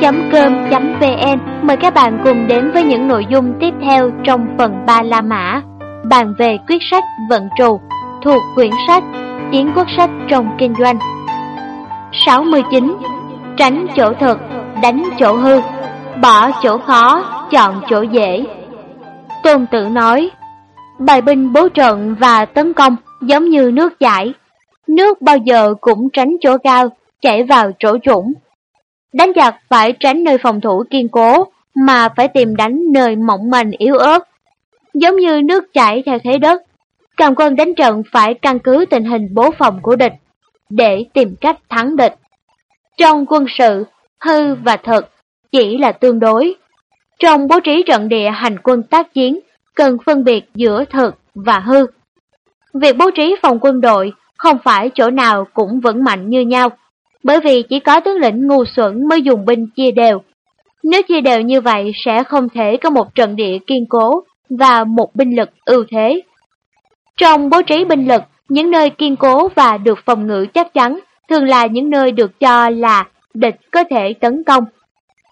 Speaker 1: Sách nói.com.vn mời các bạn cùng đến với những nội dung tiếp theo trong phần 3 La Mã, bàn về quyết sách vận trù, thuộc quyển sách Chiến quốc sách trong kinh doanh. 69. Tránh chỗ thực, đánh chỗ hư, bỏ chỗ khó, chọn chỗ dễ. Tôn Tử nói, bài binh bố trận và tấn công giống như nước chảy. Nước bao giờ cũng tránh chỗ cao, chảy vào chỗ trũng Đánh giặc phải tránh nơi phòng thủ kiên cố, mà phải tìm đánh nơi mỏng manh yếu ớt. Giống như nước chảy theo thế đất, cầm quân đánh trận phải căn cứ tình hình bố phòng của địch, để tìm cách thắng địch. Trong quân sự, hư và thật chỉ là tương đối. Trong bố trí trận địa hành quân tác chiến, cần phân biệt giữa thật và hư. Việc bố trí phòng quân đội không phải chỗ nào cũng vững mạnh như nhau, bởi vì chỉ có tướng lĩnh ngu xuẩn mới dùng binh chia đều. Nếu chia đều như vậy sẽ không thể có một trận địa kiên cố và một binh lực ưu thế. Trong bố trí binh lực, những nơi kiên cố và được phòng ngự chắc chắn thường là những nơi được cho là địch có thể tấn công.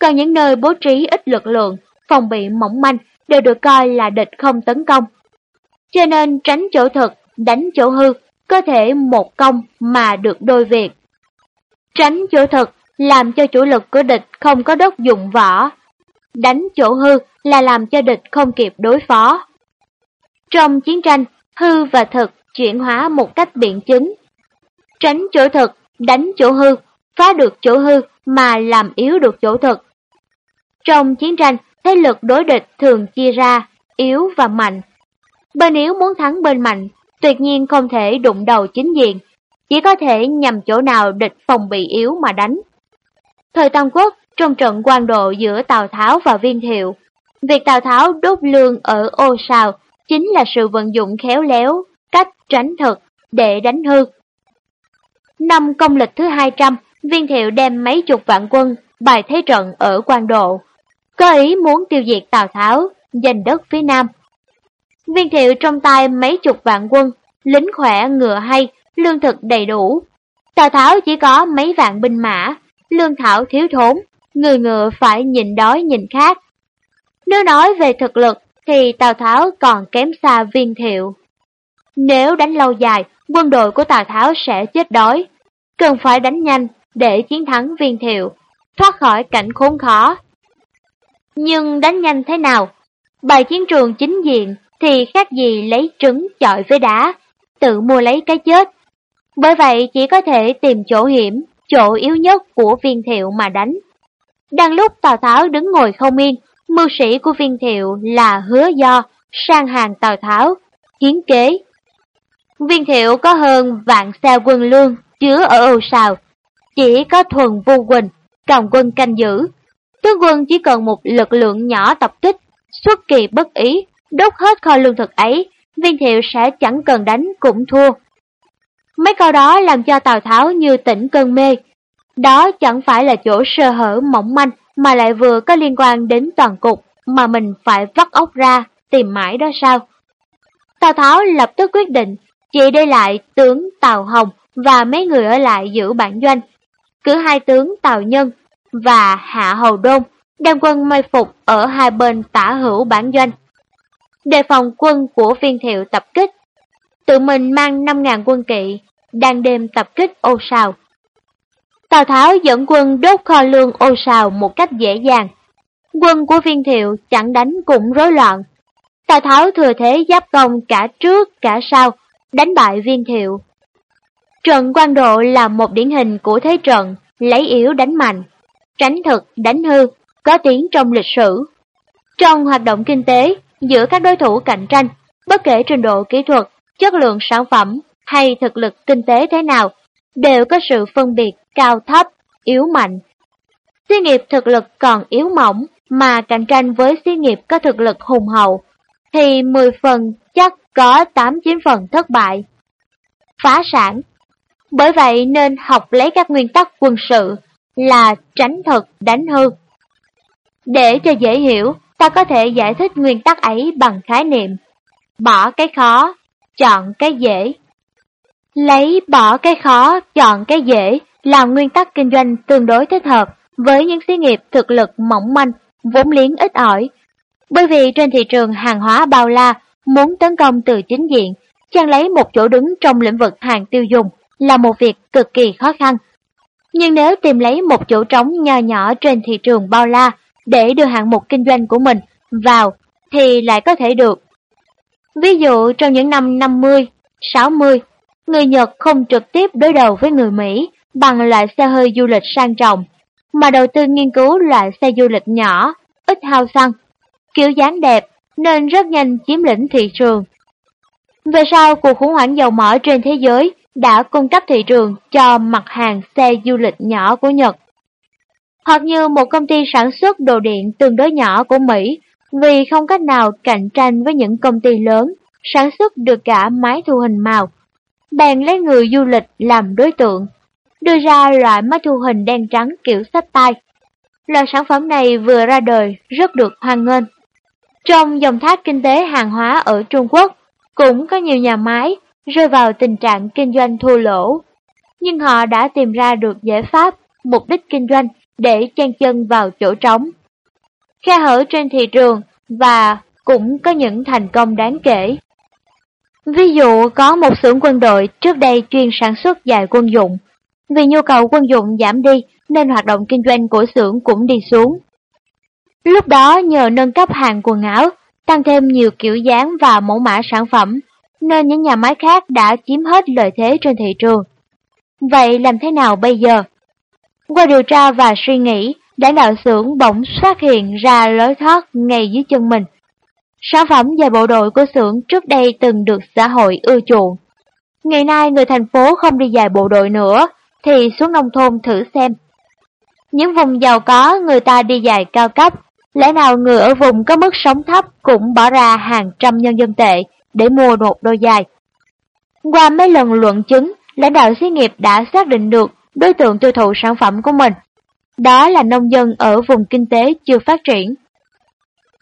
Speaker 1: Còn những nơi bố trí ít lực lượng, phòng bị mỏng manh đều được coi là địch không tấn công. Cho nên tránh chỗ thực, đánh chỗ hư, có thể một công mà được đôi việc. Tránh chỗ thực làm cho chủ lực của địch không có đất dụng võ. Đánh chỗ hư là làm cho địch không kịp đối phó. Trong chiến tranh, hư và thực chuyển hóa một cách biện chứng. Tránh chỗ thực, đánh chỗ hư, phá được chỗ hư mà làm yếu được chỗ thực. Trong chiến tranh, thế lực đối địch thường chia ra, yếu và mạnh. Bên yếu muốn thắng bên mạnh, tuyệt nhiên không thể đụng đầu chính diện, chỉ có thể nhằm chỗ nào địch phòng bị yếu mà đánh. Thời Tam Quốc, trong trận quan độ giữa Tào Tháo và Viên Thiệu, việc Tào Tháo đốt lương ở ô sào chính là sự vận dụng khéo léo, cách tránh thực để đánh hư. Năm công lịch thứ 200, Viên Thiệu đem mấy chục vạn quân bài thế trận ở quan độ, có ý muốn tiêu diệt Tào Tháo, giành đất phía Nam. Viên Thiệu trong tay mấy chục vạn quân, lính khỏe ngựa hay, lương thực đầy đủ. Tào Tháo chỉ có mấy vạn binh mã, lương thảo thiếu thốn, người ngựa phải nhìn đói nhìn khát. Nếu nói về thực lực thì Tào Tháo còn kém xa viên thiệu. Nếu đánh lâu dài, quân đội của Tào Tháo sẽ chết đói. Cần phải đánh nhanh để chiến thắng viên thiệu, thoát khỏi cảnh khốn khó. Nhưng đánh nhanh thế nào? Bài chiến trường chính diện thì khác gì lấy trứng chọi với đá, tự mua lấy cái chết. Bởi vậy chỉ có thể tìm chỗ hiểm, chỗ yếu nhất của viên thiệu mà đánh. Đang lúc Tào Tháo đứng ngồi không yên, mưu sĩ của viên thiệu là hứa do, sang hàng Tào Tháo, hiến kế. Viên thiệu có hơn vạn xe quân lương chứa ở âu sào, chỉ có thuần vô quỳnh, cầm quân canh giữ. Tướng quân chỉ cần một lực lượng nhỏ tập kích, xuất kỳ bất ý, đốt hết kho lương thực ấy, viên thiệu sẽ chẳng cần đánh cũng thua. Mấy câu đó làm cho Tào Tháo như tỉnh cơn mê. Đó chẳng phải là chỗ sơ hở mỏng manh mà lại vừa có liên quan đến toàn cục, mà mình phải vắt óc ra tìm mãi đó sao. Tào Tháo lập tức quyết định chỉ để lại tướng Tào Hồng và mấy người ở lại giữ bản doanh. Cử hai tướng Tào Nhân và Hạ Hầu Đôn đem quân mai phục ở hai bên tả hữu bản doanh. Đề phòng quân của viên thiệu tập kích tự mình mang 5.000 quân kỵ, đang đêm tập kích ô sào. Tào Tháo dẫn quân đốt kho lương ô sào một cách dễ dàng. Quân của viên thiệu chẳng đánh cũng rối loạn. Tào Tháo thừa thế giáp công cả trước cả sau, đánh bại viên thiệu. Trận quan độ là một điển hình của thế trận, lấy yếu đánh mạnh, tránh thực đánh hư, có tiếng trong lịch sử. Trong hoạt động kinh tế, giữa các đối thủ cạnh tranh, bất kể trình độ kỹ thuật chất lượng sản phẩm hay thực lực kinh tế thế nào đều có sự phân biệt cao thấp, yếu mạnh. Xí nghiệp thực lực còn yếu mỏng mà cạnh tranh với xí nghiệp có thực lực hùng hậu thì 10 phần chắc có 8-9 phần thất bại. Phá sản Bởi vậy nên học lấy các nguyên tắc quân sự là tránh thật đánh hư. Để cho dễ hiểu, ta có thể giải thích nguyên tắc ấy bằng khái niệm. Bỏ cái khó, chọn cái dễ. Lấy bỏ cái khó, chọn cái dễ là nguyên tắc kinh doanh tương đối thích hợp với những xí nghiệp thực lực mỏng manh, vốn liếng ít ỏi. Bởi vì trên thị trường hàng hóa bao la, muốn tấn công từ chính diện, chẳng lấy một chỗ đứng trong lĩnh vực hàng tiêu dùng là một việc cực kỳ khó khăn. Nhưng nếu tìm lấy một chỗ trống nho nhỏ trên thị trường bao la để đưa hạng mục kinh doanh của mình vào thì lại có thể được Ví dụ trong những năm 50, 60, người Nhật không trực tiếp đối đầu với người Mỹ bằng loại xe hơi du lịch sang trọng, mà đầu tư nghiên cứu loại xe du lịch nhỏ, ít hao xăng, kiểu dáng đẹp nên rất nhanh chiếm lĩnh thị trường. Về sau, cuộc khủng hoảng dầu mỏ trên thế giới đã cung cấp thị trường cho mặt hàng xe du lịch nhỏ của Nhật. Hoặc như một công ty sản xuất đồ điện tương đối nhỏ của Mỹ vì không cách nào cạnh tranh với những công ty lớn sản xuất được cả máy thu hình màu. Bèn lấy người du lịch làm đối tượng, đưa ra loại máy thu hình đen trắng kiểu sách tay. Loại sản phẩm này vừa ra đời rất được hoan nghênh. Trong dòng thác kinh tế hàng hóa ở Trung Quốc, cũng có nhiều nhà máy rơi vào tình trạng kinh doanh thua lỗ. Nhưng họ đã tìm ra được giải pháp, mục đích kinh doanh để chen chân vào chỗ trống khe hở trên thị trường và cũng có những thành công đáng kể. Ví dụ có một xưởng quân đội trước đây chuyên sản xuất dài quân dụng. Vì nhu cầu quân dụng giảm đi nên hoạt động kinh doanh của xưởng cũng đi xuống. Lúc đó nhờ nâng cấp hàng quần áo, tăng thêm nhiều kiểu dáng và mẫu mã sản phẩm, nên những nhà máy khác đã chiếm hết lợi thế trên thị trường. Vậy làm thế nào bây giờ? Qua điều tra và suy nghĩ, đảng đạo xưởng bỗng phát hiện ra lối thoát ngay dưới chân mình. Sản phẩm và bộ đội của xưởng trước đây từng được xã hội ưa chuộng. Ngày nay người thành phố không đi dài bộ đội nữa, thì xuống nông thôn thử xem. Những vùng giàu có người ta đi dài cao cấp, lẽ nào người ở vùng có mức sống thấp cũng bỏ ra hàng trăm nhân dân tệ để mua một đôi giày. Qua mấy lần luận chứng, lãnh đạo xí nghiệp đã xác định được đối tượng tiêu thụ sản phẩm của mình. Đó là nông dân ở vùng kinh tế chưa phát triển.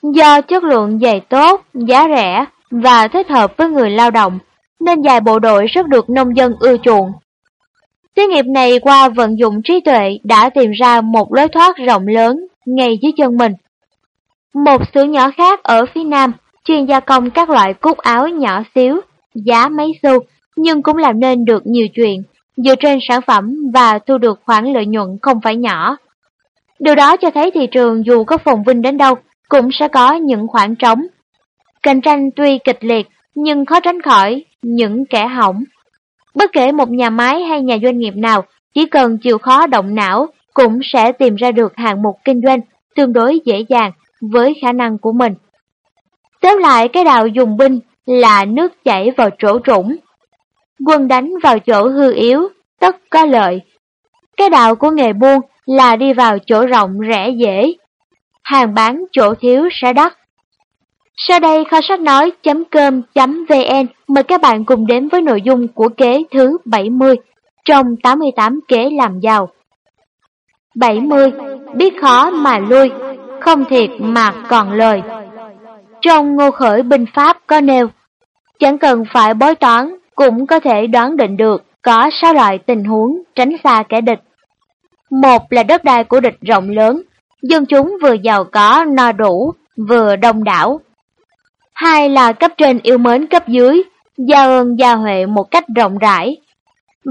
Speaker 1: Do chất lượng giày tốt, giá rẻ và thích hợp với người lao động, nên giày bộ đội rất được nông dân ưa chuộng. Xí nghiệp này qua vận dụng trí tuệ đã tìm ra một lối thoát rộng lớn ngay dưới chân mình. Một xưởng nhỏ khác ở phía nam chuyên gia công các loại cúc áo nhỏ xíu, giá mấy xu, nhưng cũng làm nên được nhiều chuyện, dựa trên sản phẩm và thu được khoản lợi nhuận không phải nhỏ. Điều đó cho thấy thị trường dù có phồn vinh đến đâu, cũng sẽ có những khoảng trống. Cạnh tranh tuy kịch liệt, nhưng khó tránh khỏi những kẻ hỏng. Bất kể một nhà máy hay nhà doanh nghiệp nào, chỉ cần chịu khó động não, cũng sẽ tìm ra được hạng mục kinh doanh tương đối dễ dàng với khả năng của mình. Tóm lại cái đạo dùng binh là nước chảy vào chỗ trũng. Quân đánh vào chỗ hư yếu, tất có lợi. Cái đạo của nghề buôn là đi vào chỗ rộng rẻ dễ. Hàng bán chỗ thiếu sẽ đắt. Sau đây kho sách nói.com.vn mời các bạn cùng đến với nội dung của kế thứ 70 trong 88 kế làm giàu. 70. Biết khó mà lui, không thiệt mà còn lời. Trong ngô khởi binh pháp có nêu, chẳng cần phải bói toán, cũng có thể đoán định được có 6 loại tình huống tránh xa kẻ địch. Một là đất đai của địch rộng lớn, dân chúng vừa giàu có no đủ, vừa đông đảo. Hai là cấp trên yêu mến cấp dưới, gia ơn gia huệ một cách rộng rãi.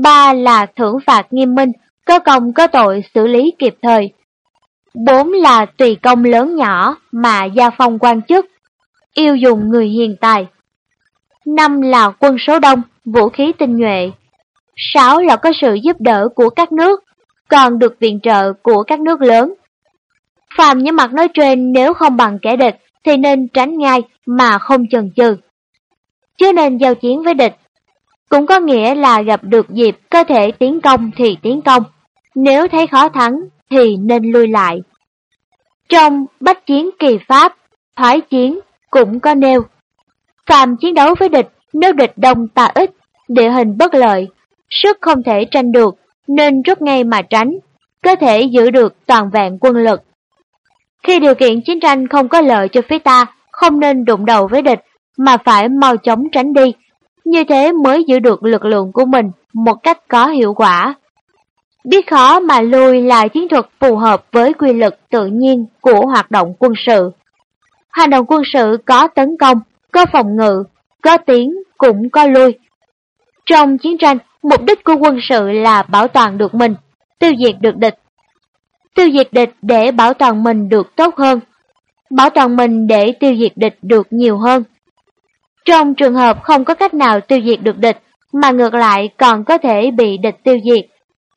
Speaker 1: Ba là thưởng phạt nghiêm minh, có công có tội xử lý kịp thời. Bốn là tùy công lớn nhỏ mà gia phong quan chức, yêu dùng người hiền tài. Năm là quân số đông, vũ khí tinh nhuệ. Sáu là có sự giúp đỡ của các nước, còn được viện trợ của các nước lớn. Phàm những mặt nói trên nếu không bằng kẻ địch thì nên tránh ngay mà không chần chừ. Chứ nên giao chiến với địch. Cũng có nghĩa là gặp được dịp cơ thể tiến công thì tiến công, nếu thấy khó thắng thì nên lui lại. Trong bách chiến kỳ pháp, thoái chiến cũng có nêu. Phàm chiến đấu với địch, nếu địch đông ta ít, địa hình bất lợi, sức không thể tranh được, nên rút ngay mà tránh, có thể giữ được toàn vẹn quân lực. Khi điều kiện chiến tranh không có lợi cho phía ta, không nên đụng đầu với địch, mà phải mau chóng tránh đi. Như thế mới giữ được lực lượng của mình một cách có hiệu quả. Biết khó mà lui là chiến thuật phù hợp với quy luật tự nhiên của hoạt động quân sự. Hành động quân sự có tấn công, có phòng ngự, có tiến, cũng có lui. Trong chiến tranh, mục đích của quân sự là bảo toàn được mình, tiêu diệt được địch. Tiêu diệt địch để bảo toàn mình được tốt hơn, bảo toàn mình để tiêu diệt địch được nhiều hơn. Trong trường hợp không có cách nào tiêu diệt được địch, mà ngược lại còn có thể bị địch tiêu diệt,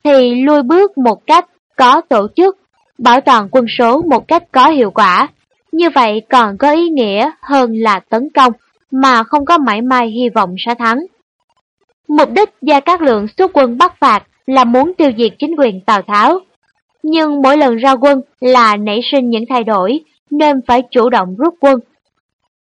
Speaker 1: thì lui bước một cách có tổ chức, bảo toàn quân số một cách có hiệu quả. Như vậy còn có ý nghĩa hơn là tấn công, mà không có mãi may hy vọng sẽ thắng. Mục đích Gia Cát Lượng xuất quân bắt phạt là muốn tiêu diệt chính quyền Tào Tháo. Nhưng mỗi lần ra quân là nảy sinh những thay đổi, nên phải chủ động rút quân.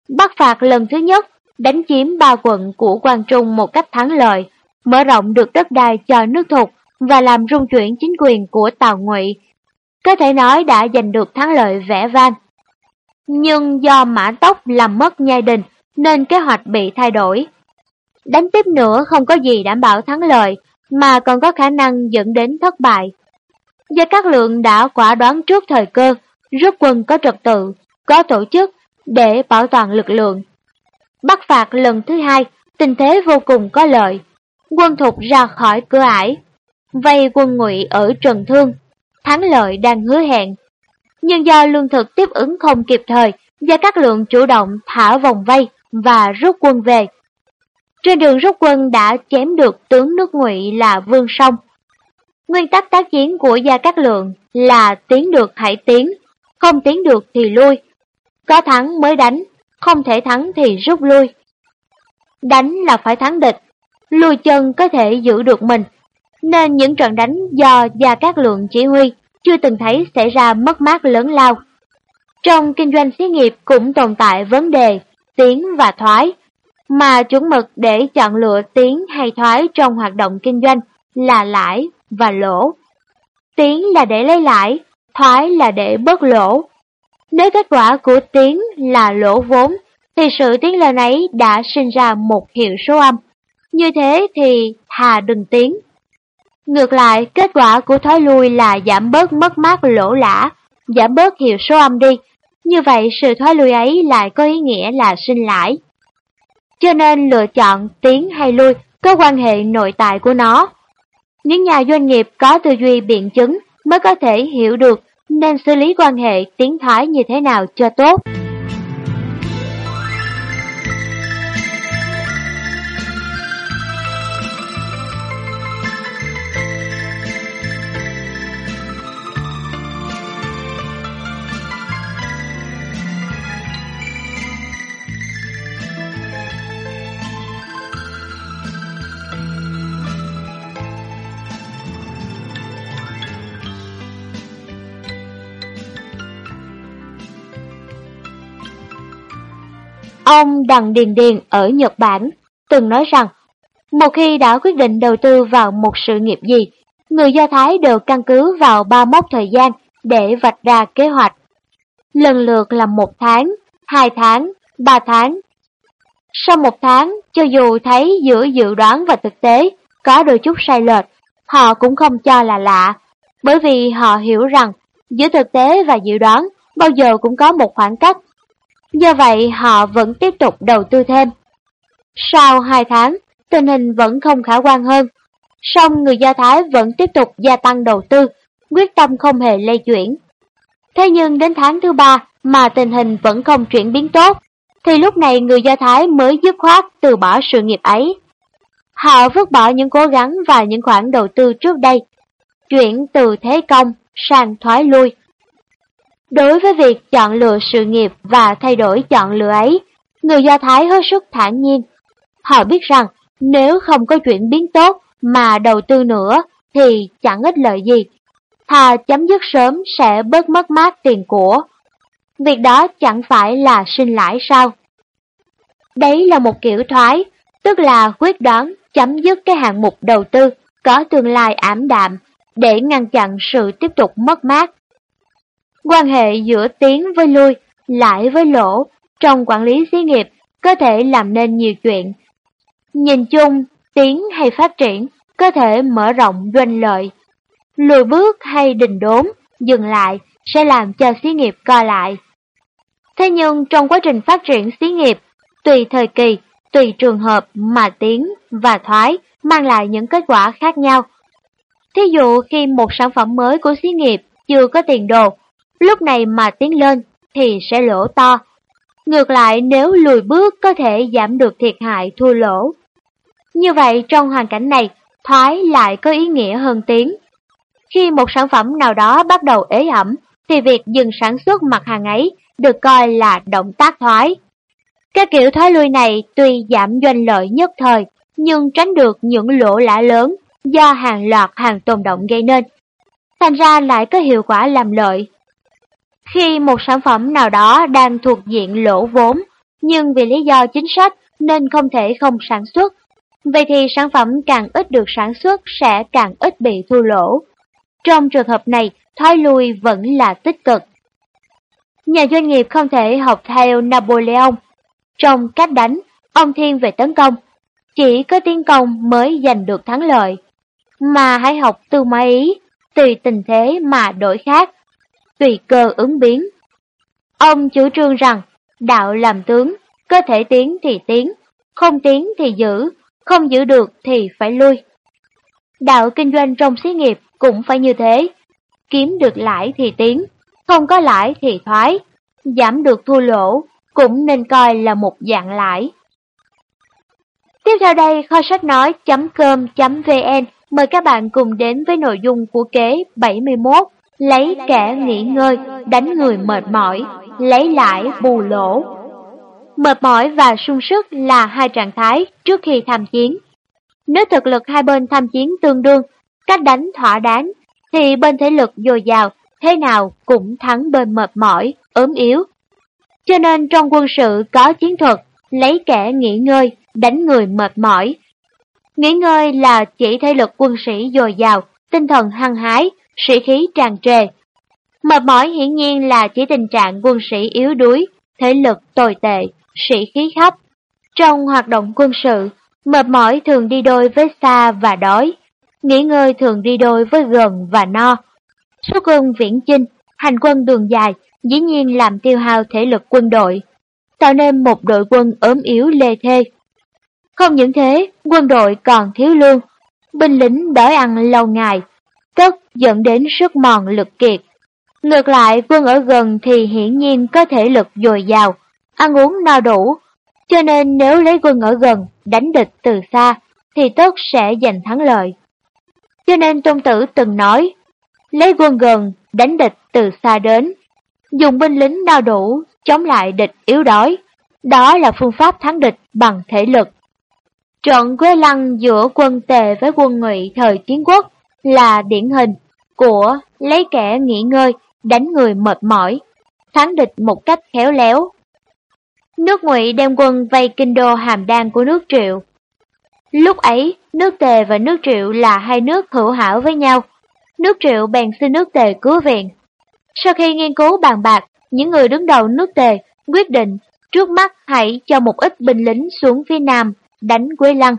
Speaker 1: Bắt phạt lần thứ nhất, đánh chiếm ba quận của Quang Trung một cách thắng lợi, mở rộng được đất đai cho nước thục và làm rung chuyển chính quyền của Tào Ngụy. Có thể nói đã giành được thắng lợi vẻ vang. Nhưng do Mã Tốc làm mất nhai đình nên kế hoạch bị thay đổi. Đánh tiếp nữa không có gì đảm bảo thắng lợi, mà còn có khả năng dẫn đến thất bại. Do các lượng đã quả đoán trước thời cơ, rút quân có trật tự, có tổ chức để bảo toàn lực lượng. Bắt phạt lần thứ hai, tình thế vô cùng có lợi. Quân thục ra khỏi cửa ải, vây quân ngụy ở Trần Thương, thắng lợi đang hứa hẹn. Nhưng do lương thực tiếp ứng không kịp thời, gia các lượng chủ động thả vòng vây và rút quân về. Trên đường rút quân đã chém được tướng nước ngụy là Vương Song. Nguyên tắc tác chiến của Gia Cát Lượng là tiến được hãy tiến, không tiến được thì lui. Có thắng mới đánh, không thể thắng thì rút lui. Đánh là phải thắng địch, lùi chân có thể giữ được mình, nên những trận đánh do Gia Cát Lượng chỉ huy chưa từng thấy xảy ra mất mát lớn lao. Trong kinh doanh xí nghiệp cũng tồn tại vấn đề tiến và thoái, mà chuẩn mực để chọn lựa tiến hay thoái trong hoạt động kinh doanh là lãi và lỗ. Tiến là để lấy lãi, thoái là để bớt lỗ. Nếu kết quả của tiến là lỗ vốn, thì sự tiến lên ấy đã sinh ra một hiệu số âm. Như thế thì thà đừng tiến. Ngược lại, kết quả của thói lui là giảm bớt mất mát lỗ lã, giảm bớt hiệu số âm đi. Như vậy sự thoái lui ấy lại có ý nghĩa là sinh lãi. Cho nên lựa chọn tiến hay lui có quan hệ nội tại của nó. Những nhà doanh nghiệp có tư duy biện chứng mới có thể hiểu được nên xử lý quan hệ tiến thoái như thế nào cho tốt. Ông Đặng Điền Điền ở Nhật Bản từng nói rằng, một khi đã quyết định đầu tư vào một sự nghiệp gì, người Do Thái đều căn cứ vào ba mốc thời gian để vạch ra kế hoạch. Lần lượt là một tháng, hai tháng, ba tháng. Sau một tháng, cho dù thấy giữa dự đoán và thực tế có đôi chút sai lệch, họ cũng không cho là lạ, bởi vì họ hiểu rằng giữa thực tế và dự đoán bao giờ cũng có một khoảng cách Do vậy họ vẫn tiếp tục đầu tư thêm. Sau 2 tháng, tình hình vẫn không khả quan hơn. Song người Do Thái vẫn tiếp tục gia tăng đầu tư, quyết tâm không hề lây chuyển. Thế nhưng đến tháng thứ ba mà tình hình vẫn không chuyển biến tốt, thì lúc này người Do Thái mới dứt khoát từ bỏ sự nghiệp ấy. Họ vứt bỏ những cố gắng và những khoản đầu tư trước đây, chuyển từ thế công sang thoái lui. Đối với việc chọn lựa sự nghiệp và thay đổi chọn lựa ấy, người Do Thái hết sức thản nhiên. Họ biết rằng nếu không có chuyển biến tốt mà đầu tư nữa thì chẳng ích lợi gì. Thà chấm dứt sớm sẽ bớt mất mát tiền của. Việc đó chẳng phải là sinh lãi sao? Đấy là một kiểu thoái, tức là quyết đoán chấm dứt cái hạng mục đầu tư có tương lai ảm đạm để ngăn chặn sự tiếp tục mất mát Quan hệ giữa tiến với lui, lãi với lỗ trong quản lý xí nghiệp có thể làm nên nhiều chuyện. Nhìn chung, tiến hay phát triển có thể mở rộng doanh lợi. Lùi bước hay đình đốn, dừng lại sẽ làm cho xí nghiệp co lại. Thế nhưng trong quá trình phát triển xí nghiệp, tùy thời kỳ, tùy trường hợp mà tiến và thoái mang lại những kết quả khác nhau. Thí dụ khi một sản phẩm mới của xí nghiệp chưa có tiền đồ lúc này mà tiến lên thì sẽ lỗ to. Ngược lại nếu lùi bước có thể giảm được thiệt hại thua lỗ. Như vậy trong hoàn cảnh này, thoái lại có ý nghĩa hơn tiến. Khi một sản phẩm nào đó bắt đầu ế ẩm, thì việc dừng sản xuất mặt hàng ấy được coi là động tác thoái. Các kiểu thoái lui này tuy giảm doanh lợi nhất thời, nhưng tránh được những lỗ lã lớn do hàng loạt hàng tồn động gây nên. Thành ra lại có hiệu quả làm lợi khi một sản phẩm nào đó đang thuộc diện lỗ vốn, nhưng vì lý do chính sách nên không thể không sản xuất, vậy thì sản phẩm càng ít được sản xuất sẽ càng ít bị thua lỗ. Trong trường hợp này, thoái lui vẫn là tích cực. Nhà doanh nghiệp không thể học theo Napoleon. Trong cách đánh, ông thiên về tấn công. Chỉ có tiến công mới giành được thắng lợi. Mà hãy học tư máy ý, tùy tình thế mà đổi khác tùy cơ ứng biến. Ông chủ trương rằng, đạo làm tướng, có thể tiến thì tiến, không tiến thì giữ, không giữ được thì phải lui. Đạo kinh doanh trong xí nghiệp cũng phải như thế, kiếm được lãi thì tiến, không có lãi thì thoái, giảm được thua lỗ cũng nên coi là một dạng lãi. Tiếp theo đây, kho sách nói.com.vn mời các bạn cùng đến với nội dung của kế 71 lấy kẻ nghỉ ngơi, đánh người mệt mỏi, lấy lại bù lỗ. Mệt mỏi và sung sức là hai trạng thái trước khi tham chiến. Nếu thực lực hai bên tham chiến tương đương, cách đánh thỏa đáng, thì bên thể lực dồi dào, thế nào cũng thắng bên mệt mỏi, ốm yếu. Cho nên trong quân sự có chiến thuật, lấy kẻ nghỉ ngơi, đánh người mệt mỏi. Nghỉ ngơi là chỉ thể lực quân sĩ dồi dào, tinh thần hăng hái, sĩ khí tràn trề. Mệt mỏi hiển nhiên là chỉ tình trạng quân sĩ yếu đuối, thể lực tồi tệ, sĩ khí khắp. Trong hoạt động quân sự, mệt mỏi thường đi đôi với xa và đói, nghỉ ngơi thường đi đôi với gần và no. Xuất quân viễn chinh, hành quân đường dài, dĩ nhiên làm tiêu hao thể lực quân đội, tạo nên một đội quân ốm yếu lê thê. Không những thế, quân đội còn thiếu lương, binh lính đói ăn lâu ngày, tức dẫn đến sức mòn lực kiệt. Ngược lại, quân ở gần thì hiển nhiên có thể lực dồi dào, ăn uống no đủ, cho nên nếu lấy quân ở gần, đánh địch từ xa, thì tất sẽ giành thắng lợi. Cho nên Tôn Tử từng nói, lấy quân gần, đánh địch từ xa đến, dùng binh lính no đủ, chống lại địch yếu đói. Đó là phương pháp thắng địch bằng thể lực. Trận Quế Lăng giữa quân Tề với quân Ngụy thời chiến quốc là điển hình của lấy kẻ nghỉ ngơi, đánh người mệt mỏi, thắng địch một cách khéo léo. Nước Ngụy đem quân vây kinh đô hàm đan của nước Triệu. Lúc ấy, nước Tề và nước Triệu là hai nước hữu hảo với nhau. Nước Triệu bèn xin nước Tề cứu viện. Sau khi nghiên cứu bàn bạc, những người đứng đầu nước Tề quyết định trước mắt hãy cho một ít binh lính xuống phía Nam đánh Quế Lăng.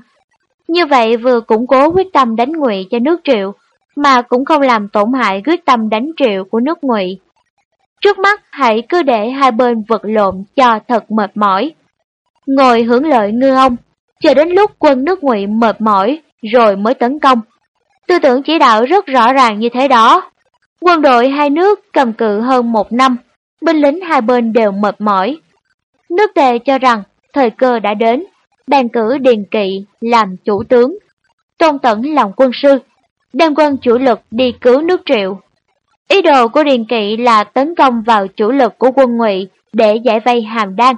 Speaker 1: Như vậy vừa củng cố quyết tâm đánh ngụy cho nước Triệu, mà cũng không làm tổn hại quyết tâm đánh Triệu của nước ngụy. Trước mắt hãy cứ để hai bên vật lộn cho thật mệt mỏi. Ngồi hưởng lợi ngư ông, chờ đến lúc quân nước ngụy mệt mỏi rồi mới tấn công. Tư tưởng chỉ đạo rất rõ ràng như thế đó. Quân đội hai nước cầm cự hơn một năm, binh lính hai bên đều mệt mỏi. Nước tề cho rằng thời cơ đã đến, bàn cử Điền Kỵ làm chủ tướng, Tôn Tẩn làm quân sư, đem quân chủ lực đi cứu nước Triệu. Ý đồ của Điền Kỵ là tấn công vào chủ lực của quân Ngụy để giải vây Hàm Đan.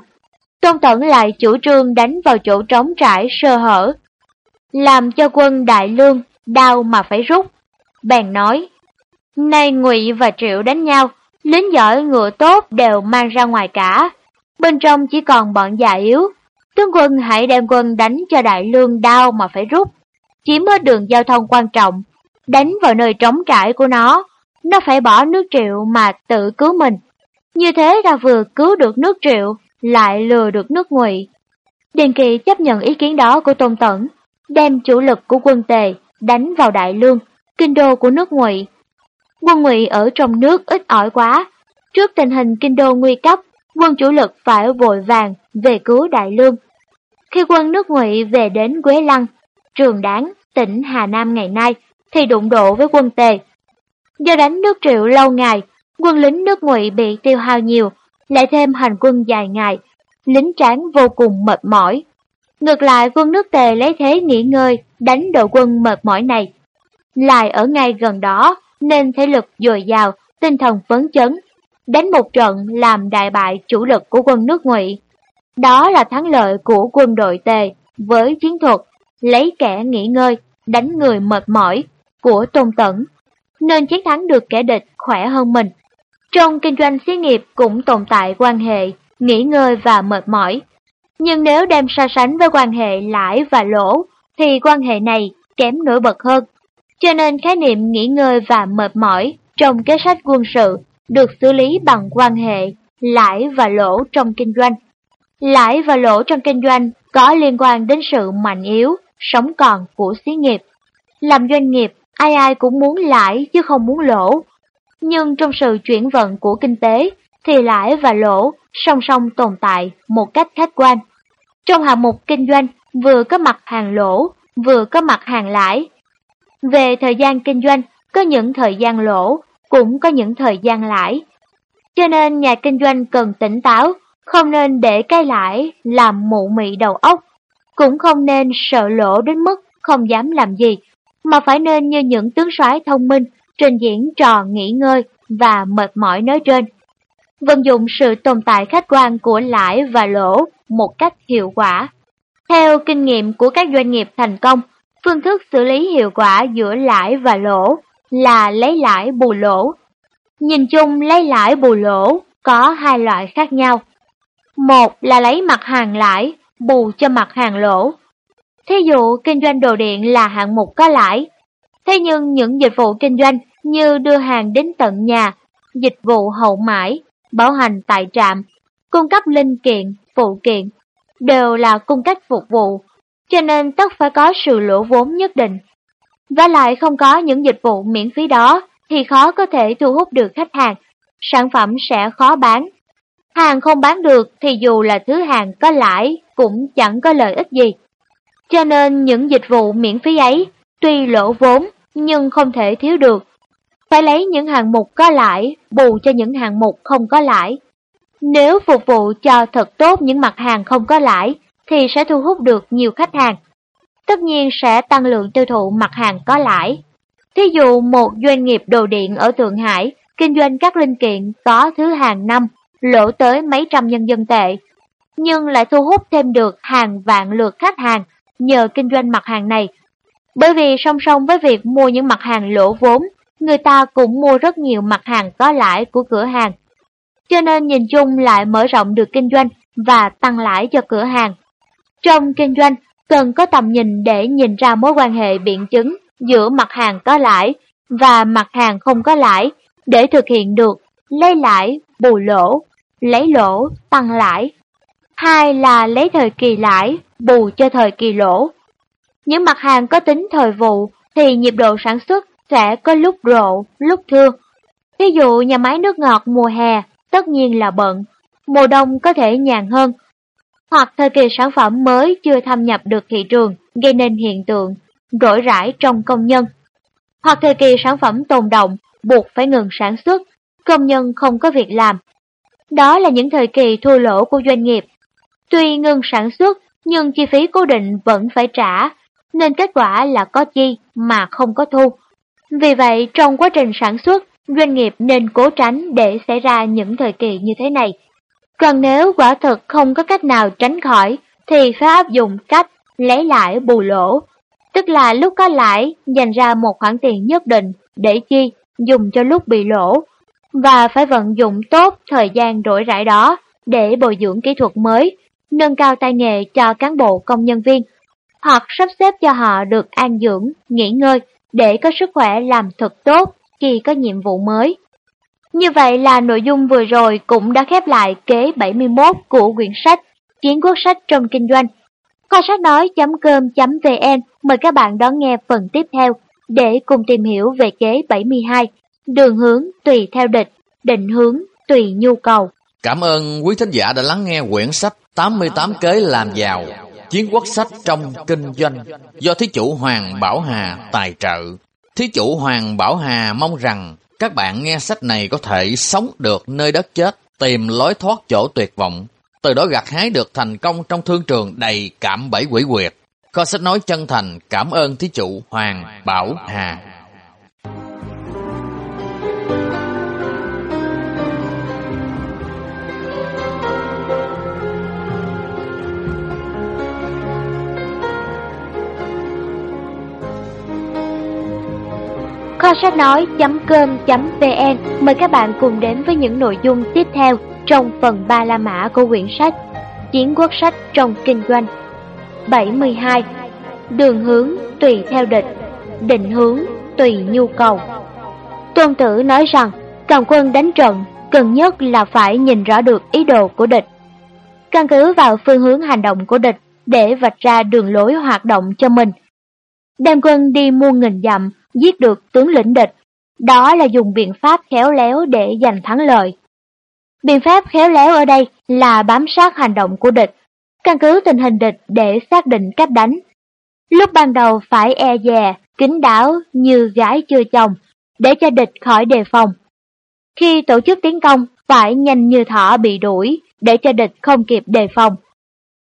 Speaker 1: Tôn Tẩn lại chủ trương đánh vào chỗ trống trải sơ hở, làm cho quân Đại Lương đau mà phải rút. Bèn nói, nay Ngụy và Triệu đánh nhau, lính giỏi ngựa tốt đều mang ra ngoài cả, bên trong chỉ còn bọn già yếu. Tướng quân hãy đem quân đánh cho Đại Lương đau mà phải rút, chiếm hết đường giao thông quan trọng, đánh vào nơi trống trải của nó, nó phải bỏ nước triệu mà tự cứu mình. Như thế ta vừa cứu được nước triệu, lại lừa được nước ngụy. Điền Kỳ chấp nhận ý kiến đó của Tôn Tẩn, đem chủ lực của quân Tề đánh vào Đại Lương, kinh đô của nước ngụy. Quân ngụy ở trong nước ít ỏi quá, trước tình hình kinh đô nguy cấp, quân chủ lực phải vội vàng về cứu Đại Lương. Khi quân nước ngụy về đến Quế Lăng, Trường Đáng, tỉnh Hà Nam ngày nay, thì đụng độ với quân Tề, Do đánh nước triệu lâu ngày, quân lính nước ngụy bị tiêu hao nhiều, lại thêm hành quân dài ngày, lính tráng vô cùng mệt mỏi. Ngược lại quân nước tề lấy thế nghỉ ngơi, đánh đội quân mệt mỏi này. Lại ở ngay gần đó, nên thể lực dồi dào, tinh thần phấn chấn, đánh một trận làm đại bại chủ lực của quân nước ngụy. Đó là thắng lợi của quân đội tề với chiến thuật lấy kẻ nghỉ ngơi, đánh người mệt mỏi của Tôn Tẩn nên chiến thắng được kẻ địch khỏe hơn mình. Trong kinh doanh xí nghiệp cũng tồn tại quan hệ nghỉ ngơi và mệt mỏi. Nhưng nếu đem so sánh với quan hệ lãi và lỗ, thì quan hệ này kém nổi bật hơn. Cho nên khái niệm nghỉ ngơi và mệt mỏi trong kế sách quân sự được xử lý bằng quan hệ lãi và lỗ trong kinh doanh. Lãi và lỗ trong kinh doanh có liên quan đến sự mạnh yếu, sống còn của xí nghiệp. Làm doanh nghiệp ai ai cũng muốn lãi chứ không muốn lỗ. Nhưng trong sự chuyển vận của kinh tế, thì lãi và lỗ song song tồn tại một cách khách quan. Trong hạng mục kinh doanh, vừa có mặt hàng lỗ, vừa có mặt hàng lãi. Về thời gian kinh doanh, có những thời gian lỗ, cũng có những thời gian lãi. Cho nên nhà kinh doanh cần tỉnh táo, không nên để cái lãi làm mụ mị đầu óc, cũng không nên sợ lỗ đến mức không dám làm gì mà phải nên như những tướng soái thông minh, trình diễn trò nghỉ ngơi và mệt mỏi nói trên. Vận dụng sự tồn tại khách quan của lãi và lỗ một cách hiệu quả. Theo kinh nghiệm của các doanh nghiệp thành công, Phương thức xử lý hiệu quả giữa lãi và lỗ là lấy lãi bù lỗ. Nhìn chung lấy lãi bù lỗ có hai loại khác nhau. Một là lấy mặt hàng lãi bù cho mặt hàng lỗ. Thí dụ kinh doanh đồ điện là hạng mục có lãi. Thế nhưng những dịch vụ kinh doanh như đưa hàng đến tận nhà, dịch vụ hậu mãi, bảo hành tại trạm, cung cấp linh kiện, phụ kiện, đều là cung cách phục vụ, cho nên tất phải có sự lỗ vốn nhất định. Và lại không có những dịch vụ miễn phí đó thì khó có thể thu hút được khách hàng, sản phẩm sẽ khó bán. Hàng không bán được thì dù là thứ hàng có lãi cũng chẳng có lợi ích gì. Cho nên những dịch vụ miễn phí ấy tuy lỗ vốn nhưng không thể thiếu được. Phải lấy những hàng mục có lãi bù cho những hàng mục không có lãi. Nếu phục vụ cho thật tốt những mặt hàng không có lãi thì sẽ thu hút được nhiều khách hàng. Tất nhiên sẽ tăng lượng tiêu thụ mặt hàng có lãi. Thí dụ một doanh nghiệp đồ điện ở Thượng Hải kinh doanh các linh kiện có thứ hàng năm, lỗ tới mấy trăm nhân dân tệ, nhưng lại thu hút thêm được hàng vạn lượt khách hàng nhờ kinh doanh mặt hàng này. Bởi vì song song với việc mua những mặt hàng lỗ vốn, người ta cũng mua rất nhiều mặt hàng có lãi của cửa hàng. Cho nên nhìn chung lại mở rộng được kinh doanh và tăng lãi cho cửa hàng. Trong kinh doanh, cần có tầm nhìn để nhìn ra mối quan hệ biện chứng giữa mặt hàng có lãi và mặt hàng không có lãi để thực hiện được lấy lãi, bù lỗ, lấy lỗ, tăng lãi. Hai là lấy thời kỳ lãi, bù cho thời kỳ lỗ. Những mặt hàng có tính thời vụ thì nhịp độ sản xuất sẽ có lúc rộ, lúc thưa. Ví dụ nhà máy nước ngọt mùa hè tất nhiên là bận, mùa đông có thể nhàn hơn. Hoặc thời kỳ sản phẩm mới chưa thâm nhập được thị trường gây nên hiện tượng rỗi rãi trong công nhân. Hoặc thời kỳ sản phẩm tồn động buộc phải ngừng sản xuất, công nhân không có việc làm. Đó là những thời kỳ thua lỗ của doanh nghiệp. Tuy ngừng sản xuất, nhưng chi phí cố định vẫn phải trả, nên kết quả là có chi mà không có thu. Vì vậy, trong quá trình sản xuất, doanh nghiệp nên cố tránh để xảy ra những thời kỳ như thế này. Còn nếu quả thực không có cách nào tránh khỏi, thì phải áp dụng cách lấy lãi bù lỗ, tức là lúc có lãi dành ra một khoản tiền nhất định để chi? Dùng cho lúc bị lỗ, và phải vận dụng tốt thời gian rỗi rãi đó để bồi dưỡng kỹ thuật mới, nâng cao tay nghề cho cán bộ công nhân viên, hoặc sắp xếp cho họ được an dưỡng, nghỉ ngơi để có sức khỏe làm thật tốt khi có nhiệm vụ mới. Như vậy là nội dung vừa rồi cũng đã khép lại kế 71 của quyển sách chiến quốc sách trong kinh doanh. Kho sách nói.com.vn mời các bạn đón nghe phần tiếp theo để cùng tìm hiểu về kế 72, đường hướng tùy theo địch, định hướng tùy nhu cầu.
Speaker 2: Cảm ơn quý thính giả đã lắng nghe quyển sách 88 kế làm giàu, chiến quốc sách trong kinh doanh do thí chủ Hoàng Bảo Hà tài trợ. Thí chủ Hoàng Bảo Hà mong rằng các bạn nghe sách này có thể sống được nơi đất chết, tìm lối thoát chỗ tuyệt vọng, từ đó gặt hái được thành công trong thương trường đầy cảm bẫy quỷ quyệt. Kho sách nói chân thành cảm ơn thí chủ Hoàng Bảo Hà.
Speaker 1: Kho sách nói.com.vn mời các bạn cùng đến với những nội dung tiếp theo trong phần ba la mã của quyển sách Chiến quốc sách trong kinh doanh. 72. Đường hướng tùy theo địch, định hướng tùy nhu cầu. Tôn tử nói rằng, cầm quân đánh trận, cần nhất là phải nhìn rõ được ý đồ của địch. Căn cứ vào phương hướng hành động của địch để vạch ra đường lối hoạt động cho mình. Đem quân đi muôn nghìn dặm, giết được tướng lĩnh địch, đó là dùng biện pháp khéo léo để giành thắng lợi. Biện pháp khéo léo ở đây là bám sát hành động của địch, căn cứ tình hình địch để xác định cách đánh. Lúc ban đầu phải e dè, kín đáo như gái chưa chồng, để cho địch khỏi đề phòng. Khi tổ chức tiến công, phải nhanh như thỏ bị đuổi, để cho địch không kịp đề phòng.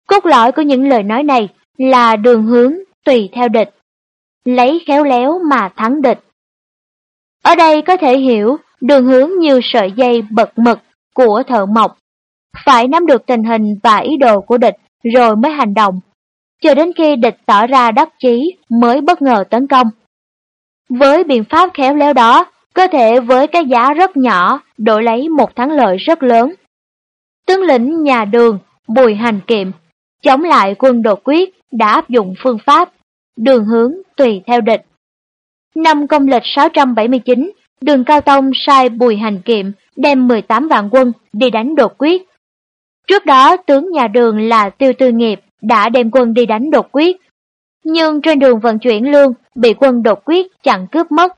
Speaker 1: Cốt lõi của những lời nói này là đường hướng tùy theo địch, lấy khéo léo mà thắng địch. Ở đây có thể hiểu đường hướng như sợi dây bật mực của thợ mộc, phải nắm được tình hình và ý đồ của địch rồi mới hành động. chờ đến khi địch tỏ ra đắc chí mới bất ngờ tấn công. Với biện pháp khéo léo đó, có thể với cái giá rất nhỏ đổi lấy một thắng lợi rất lớn. Tướng lĩnh nhà đường Bùi Hành Kiệm chống lại quân đột quyết đã áp dụng phương pháp đường hướng tùy theo địch. Năm công lịch 679, đường Cao Tông sai Bùi Hành Kiệm đem 18 vạn quân đi đánh đột quyết. Trước đó tướng nhà đường là Tiêu Tư Nghiệp đã đem quân đi đánh đột quyết. Nhưng trên đường vận chuyển lương bị quân đột quyết chặn cướp mất.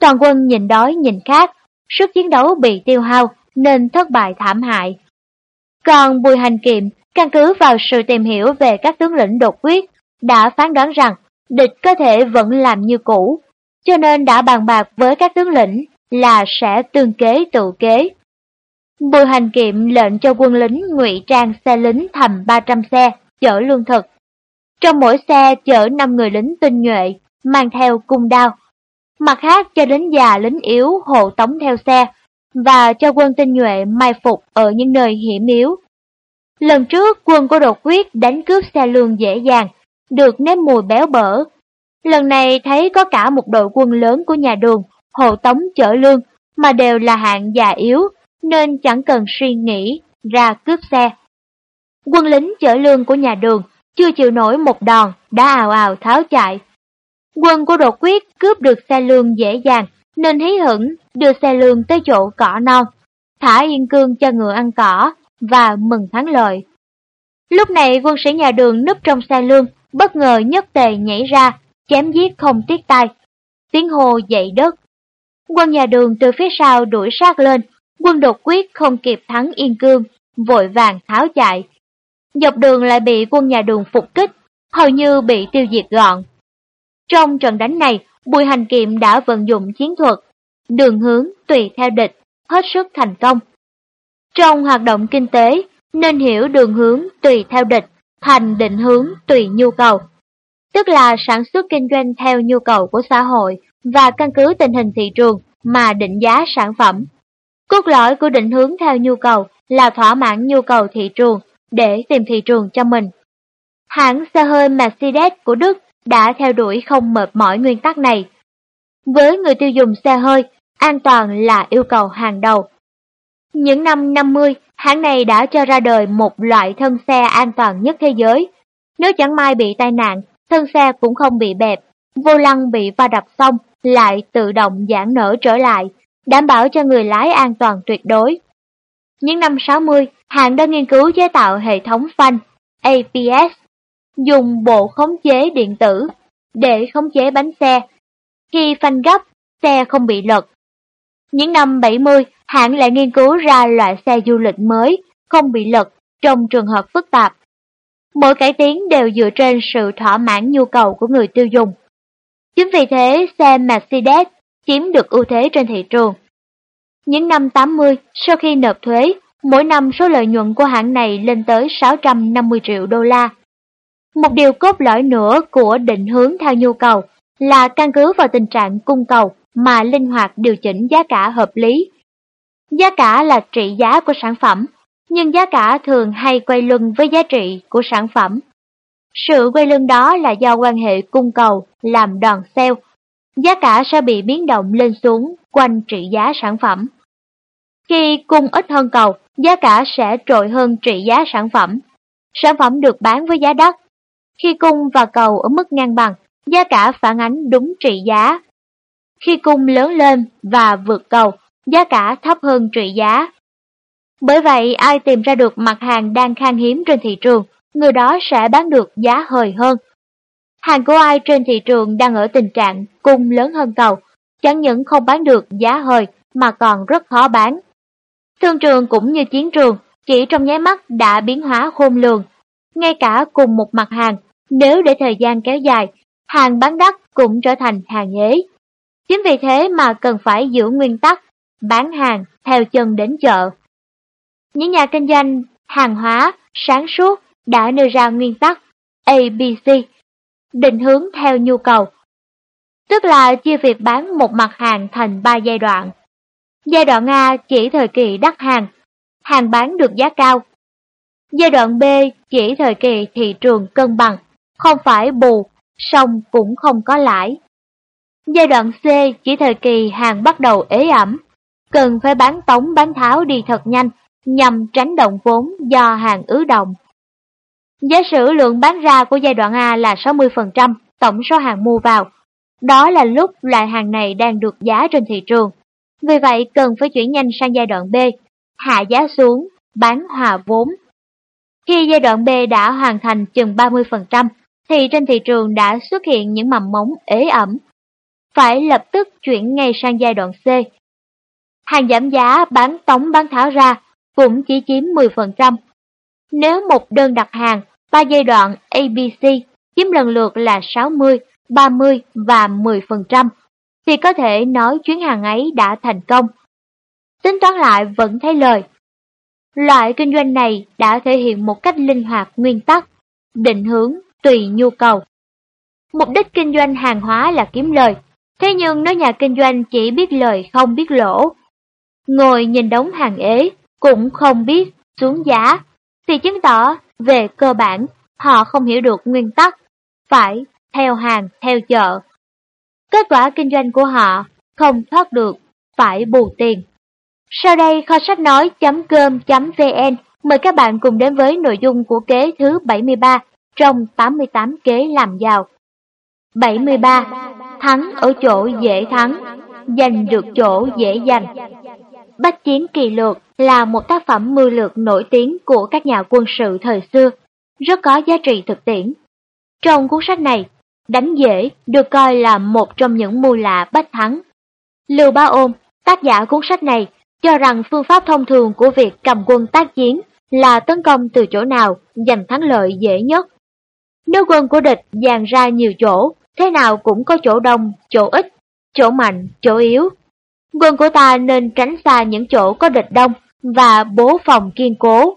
Speaker 1: Toàn quân nhìn đói nhìn khát, sức chiến đấu bị tiêu hao nên thất bại thảm hại. Còn Bùi Hành Kiệm căn cứ vào sự tìm hiểu về các tướng lĩnh đột quyết đã phán đoán rằng địch có thể vẫn làm như cũ, cho nên đã bàn bạc với các tướng lĩnh là sẽ tương kế tự kế. Bùi hành kiệm lệnh cho quân lính ngụy trang xe lính thầm 300 xe chở lương thực. Trong mỗi xe chở 5 người lính tinh nhuệ, mang theo cung đao. Mặt khác cho lính già lính yếu hộ tống theo xe, và cho quân tinh nhuệ mai phục ở những nơi hiểm yếu. Lần trước quân của đột quyết đánh cướp xe lương dễ dàng, được nếm mùi béo bở. Lần này thấy có cả một đội quân lớn của nhà đường, hộ tống chở lương, mà đều là hạng già yếu, nên chẳng cần suy nghĩ, ra cướp xe. Quân lính chở lương của nhà đường chưa chịu nổi một đòn, đã ào ào tháo chạy. Quân của đột quyết cướp được xe lương dễ dàng, nên hí hửng đưa xe lương tới chỗ cỏ non, thả yên cương cho ngựa ăn cỏ và mừng thắng lợi. Lúc này quân sĩ nhà đường núp trong xe lương, bất ngờ nhất tề nhảy ra, chém giết không tiếc tay. Tiếng hô dậy đất. Quân nhà đường từ phía sau đuổi sát lên, quân đột quyết không kịp thắng yên cương, vội vàng tháo chạy. Dọc đường lại bị quân nhà đường phục kích, hầu như bị tiêu diệt gọn. Trong trận đánh này, Bùi Hành Kiệm đã vận dụng chiến thuật, đường hướng tùy theo địch, hết sức thành công. Trong hoạt động kinh tế, nên hiểu đường hướng tùy theo địch thành định hướng tùy nhu cầu. Tức là sản xuất kinh doanh theo nhu cầu của xã hội và căn cứ tình hình thị trường mà định giá sản phẩm. Cốt lõi của định hướng theo nhu cầu là thỏa mãn nhu cầu thị trường để tìm thị trường cho mình. Hãng xe hơi Mercedes của Đức đã theo đuổi không mệt mỏi nguyên tắc này. Với người tiêu dùng xe hơi, an toàn là yêu cầu hàng đầu. Những năm 50, hãng này đã cho ra đời một loại thân xe an toàn nhất thế giới. Nếu chẳng may bị tai nạn, thân xe cũng không bị bẹp, vô lăng bị va đập xong lại tự động giãn nở trở lại, đảm bảo cho người lái an toàn tuyệt đối. Những năm 60, hãng đã nghiên cứu chế tạo hệ thống phanh APS, dùng bộ khống chế điện tử để khống chế bánh xe. Khi phanh gấp, xe không bị lật. Những năm 70, hãng lại nghiên cứu ra loại xe du lịch mới, không bị lật trong trường hợp phức tạp. Mỗi cải tiến đều dựa trên sự thỏa mãn nhu cầu của người tiêu dùng. Chính vì thế, xe Mercedes chiếm được ưu thế trên thị trường. Những năm 80, sau khi nộp thuế, mỗi năm số lợi nhuận của hãng này lên tới 650 triệu đô la. Một điều cốt lõi nữa của định hướng theo nhu cầu là căn cứ vào tình trạng cung cầu mà linh hoạt điều chỉnh giá cả hợp lý. Giá cả là trị giá của sản phẩm, nhưng giá cả thường hay quay lưng với giá trị của sản phẩm. Sự quay lưng đó là do quan hệ cung cầu làm đòn sale, giá cả sẽ bị biến động lên xuống quanh trị giá sản phẩm. Khi cung ít hơn cầu, giá cả sẽ trội hơn trị giá sản phẩm. Sản phẩm được bán với giá đắt. Khi cung và cầu ở mức ngang bằng, giá cả phản ánh đúng trị giá. Khi cung lớn lên và vượt cầu, giá cả thấp hơn trị giá. Bởi vậy, ai tìm ra được mặt hàng đang khan hiếm trên thị trường, người đó sẽ bán được giá hời hơn. Hàng của ai trên thị trường đang ở tình trạng cung lớn hơn cầu, chẳng những không bán được giá hời mà còn rất khó bán. Thương trường cũng như chiến trường, chỉ trong nháy mắt đã biến hóa khôn lường. Ngay cả cùng một mặt hàng, nếu để thời gian kéo dài, hàng bán đắt cũng trở thành hàng ế. Chính vì thế mà cần phải giữ nguyên tắc, bán hàng theo chân đến chợ. Những nhà kinh doanh hàng hóa sáng suốt đã nêu ra nguyên tắc ABC, định hướng theo nhu cầu. Tức là chia việc bán một mặt hàng thành 3 giai đoạn. Giai đoạn A chỉ thời kỳ đắt hàng, hàng bán được giá cao. Giai đoạn B chỉ thời kỳ thị trường cân bằng, không phải bù, song cũng không có lãi. Giai đoạn C chỉ thời kỳ hàng bắt đầu ế ẩm, cần phải bán tống bán tháo đi thật nhanh nhằm tránh động vốn do hàng ứ động. Giả sử lượng bán ra của giai đoạn A là 60% tổng số hàng mua vào, đó là lúc loại hàng này đang được giá trên thị trường. Vì vậy cần phải chuyển nhanh sang giai đoạn B, hạ giá xuống, bán hòa vốn. Khi giai đoạn B đã hoàn thành chừng 30%, thì trên thị trường đã xuất hiện những mầm mống ế ẩm. Phải lập tức chuyển ngay sang giai đoạn C. Hàng giảm giá bán tống bán tháo ra cũng chỉ chiếm 10%. Nếu một đơn đặt hàng, ba giai đoạn ABC chiếm lần lượt là 60, 30 và 10%, thì có thể nói chuyến hàng ấy đã thành công. Tính toán lại vẫn thấy lời. Loại kinh doanh này đã thể hiện một cách linh hoạt nguyên tắc, định hướng tùy nhu cầu. Mục đích kinh doanh hàng hóa là kiếm lời, thế nhưng nếu nhà kinh doanh chỉ biết lời không biết lỗ, ngồi nhìn đống hàng ế cũng không biết xuống giá, thì chứng tỏ về cơ bản họ không hiểu được nguyên tắc, phải theo hàng, theo chợ. Kết quả kinh doanh của họ không thoát được, phải bù tiền. Sau đây kho sách nói.com.vn mời các bạn cùng đến với nội dung của kế thứ 73 trong 88 kế làm giàu. 73. Thắng ở chỗ dễ thắng, giành được chỗ dễ giành. Bách chiến kỳ lược là một tác phẩm mưu lược nổi tiếng của các nhà quân sự thời xưa, rất có giá trị thực tiễn. Trong cuốn sách này, đánh dễ được coi là một trong những mưu lạ bách thắng. Lưu Bá Ôn, tác giả cuốn sách này, cho rằng phương pháp thông thường của việc cầm quân tác chiến là tấn công từ chỗ nào giành thắng lợi dễ nhất. Nếu quân của địch dàn ra nhiều chỗ, thế nào cũng có chỗ đông, chỗ ít, chỗ mạnh, chỗ yếu. Quân của ta nên tránh xa những chỗ có địch đông và bố phòng kiên cố,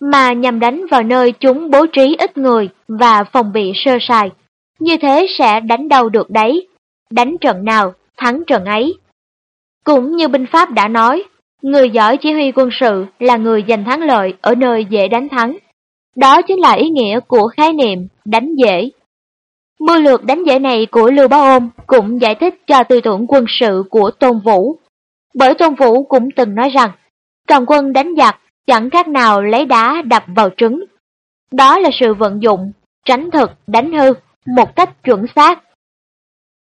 Speaker 1: mà nhằm đánh vào nơi chúng bố trí ít người và phòng bị sơ sài. Như thế sẽ đánh đâu được đấy, đánh trận nào, thắng trận ấy. Cũng như binh pháp đã nói, người giỏi chỉ huy quân sự là người giành thắng lợi ở nơi dễ đánh thắng. Đó chính là ý nghĩa của khái niệm đánh dễ. Mưu lược đánh dễ này của Lưu Bá Ôn cũng giải thích cho tư tưởng quân sự của Tôn Vũ. Bởi Tôn Vũ cũng từng nói rằng, cầm quân đánh giặc chẳng khác nào lấy đá đập vào trứng. Đó là sự vận dụng, tránh thực, đánh hư, một cách chuẩn xác.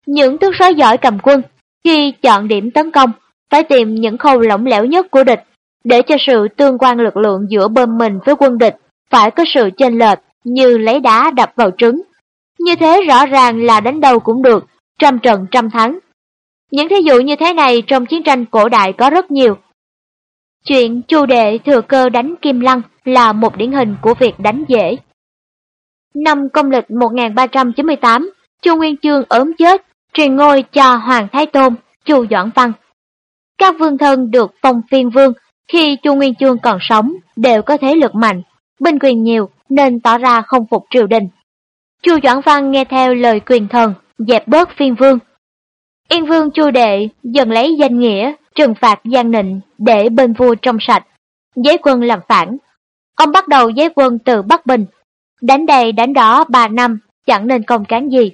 Speaker 1: Những tướng soái giỏi cầm quân, khi chọn điểm tấn công, phải tìm những khâu lỏng lẻo nhất của địch, để cho sự tương quan lực lượng giữa bên mình với quân địch phải có sự chênh lệch như lấy đá đập vào trứng. Như thế rõ ràng là đánh đâu cũng được, trăm trận trăm thắng. Những thí dụ như thế này trong chiến tranh cổ đại có rất nhiều. Chuyện chu đệ thừa cơ đánh Kim Lăng là một điển hình của việc đánh dễ. Năm công lịch 1398, Chu Nguyên Chương ốm chết, truyền ngôi cho Hoàng Thái Tôn, Chu Doãn Văn. Các vương thân được phong phiên vương khi Chu Nguyên Chương còn sống đều có thế lực mạnh, binh quyền nhiều nên tỏ ra không phục triều đình. Chu Doãn Văn nghe theo lời quyền thần, dẹp bớt phiên vương. Yên vương Chu Đệ dần lấy danh nghĩa trừng phạt gian nịnh để bên vua trong sạch, giấy quân làm phản. Ông bắt đầu giấy quân từ Bắc Bình, đánh đây đánh đó ba năm, chẳng nên công cán gì.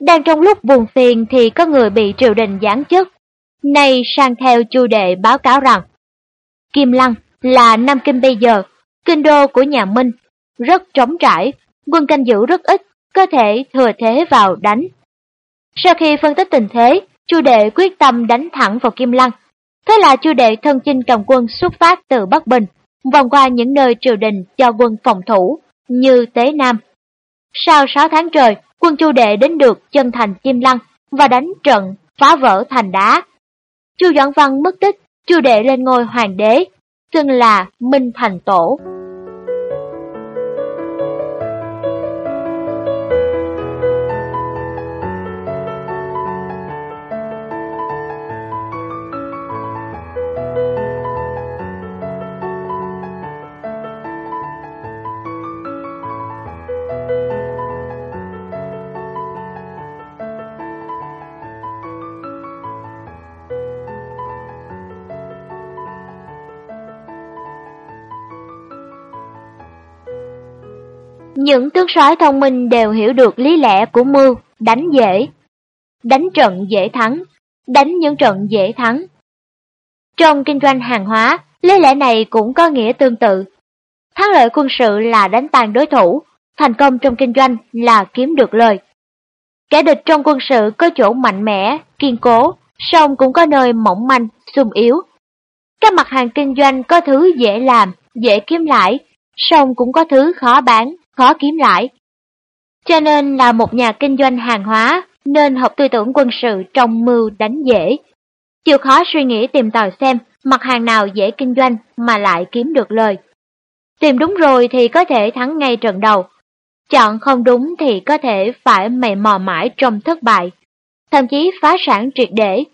Speaker 1: Đang trong lúc buồn phiền thì có người bị triều đình giáng chức, nay sang theo chu đệ báo cáo rằng Kim Lăng là Nam Kinh bây giờ, kinh đô của nhà Minh, rất trống trải, quân canh giữ rất ít, có thể thừa thế vào đánh. Sau khi phân tích tình thế, Chu đệ quyết tâm đánh thẳng vào Kim Lăng. Thế là Chu đệ thân chinh cầm quân xuất phát từ Bắc Bình, vòng qua những nơi triều đình cho quân phòng thủ, như Tế Nam. Sau 6 tháng trời, quân Chu đệ đến được chân thành Kim Lăng và đánh trận phá vỡ thành đá. Chu Doãn Văn mất tích, Chu đệ lên ngôi hoàng đế, xưng là Minh Thành Tổ. Những tướng soái thông minh đều hiểu được lý lẽ của mưu, đánh dễ. Đánh trận dễ thắng, đánh những trận dễ thắng. Trong kinh doanh hàng hóa, lý lẽ này cũng có nghĩa tương tự. Thắng lợi quân sự là đánh tàn đối thủ, thành công trong kinh doanh là kiếm được lời. Kẻ địch trong quân sự có chỗ mạnh mẽ, kiên cố, song cũng có nơi mỏng manh, xung yếu. Các mặt hàng kinh doanh có thứ dễ làm, dễ kiếm lãi, song cũng có thứ khó bán, khó kiếm lãi. Cho nên là một nhà kinh doanh hàng hóa nên học tư tưởng quân sự trong mưu đánh dễ. Chịu khó suy nghĩ tìm tòi xem mặt hàng nào dễ kinh doanh mà lại kiếm được lời. Tìm đúng rồi thì có thể thắng ngay trận đầu. Chọn không đúng thì có thể phải mày mò mãi trong thất bại, thậm chí phá sản triệt để.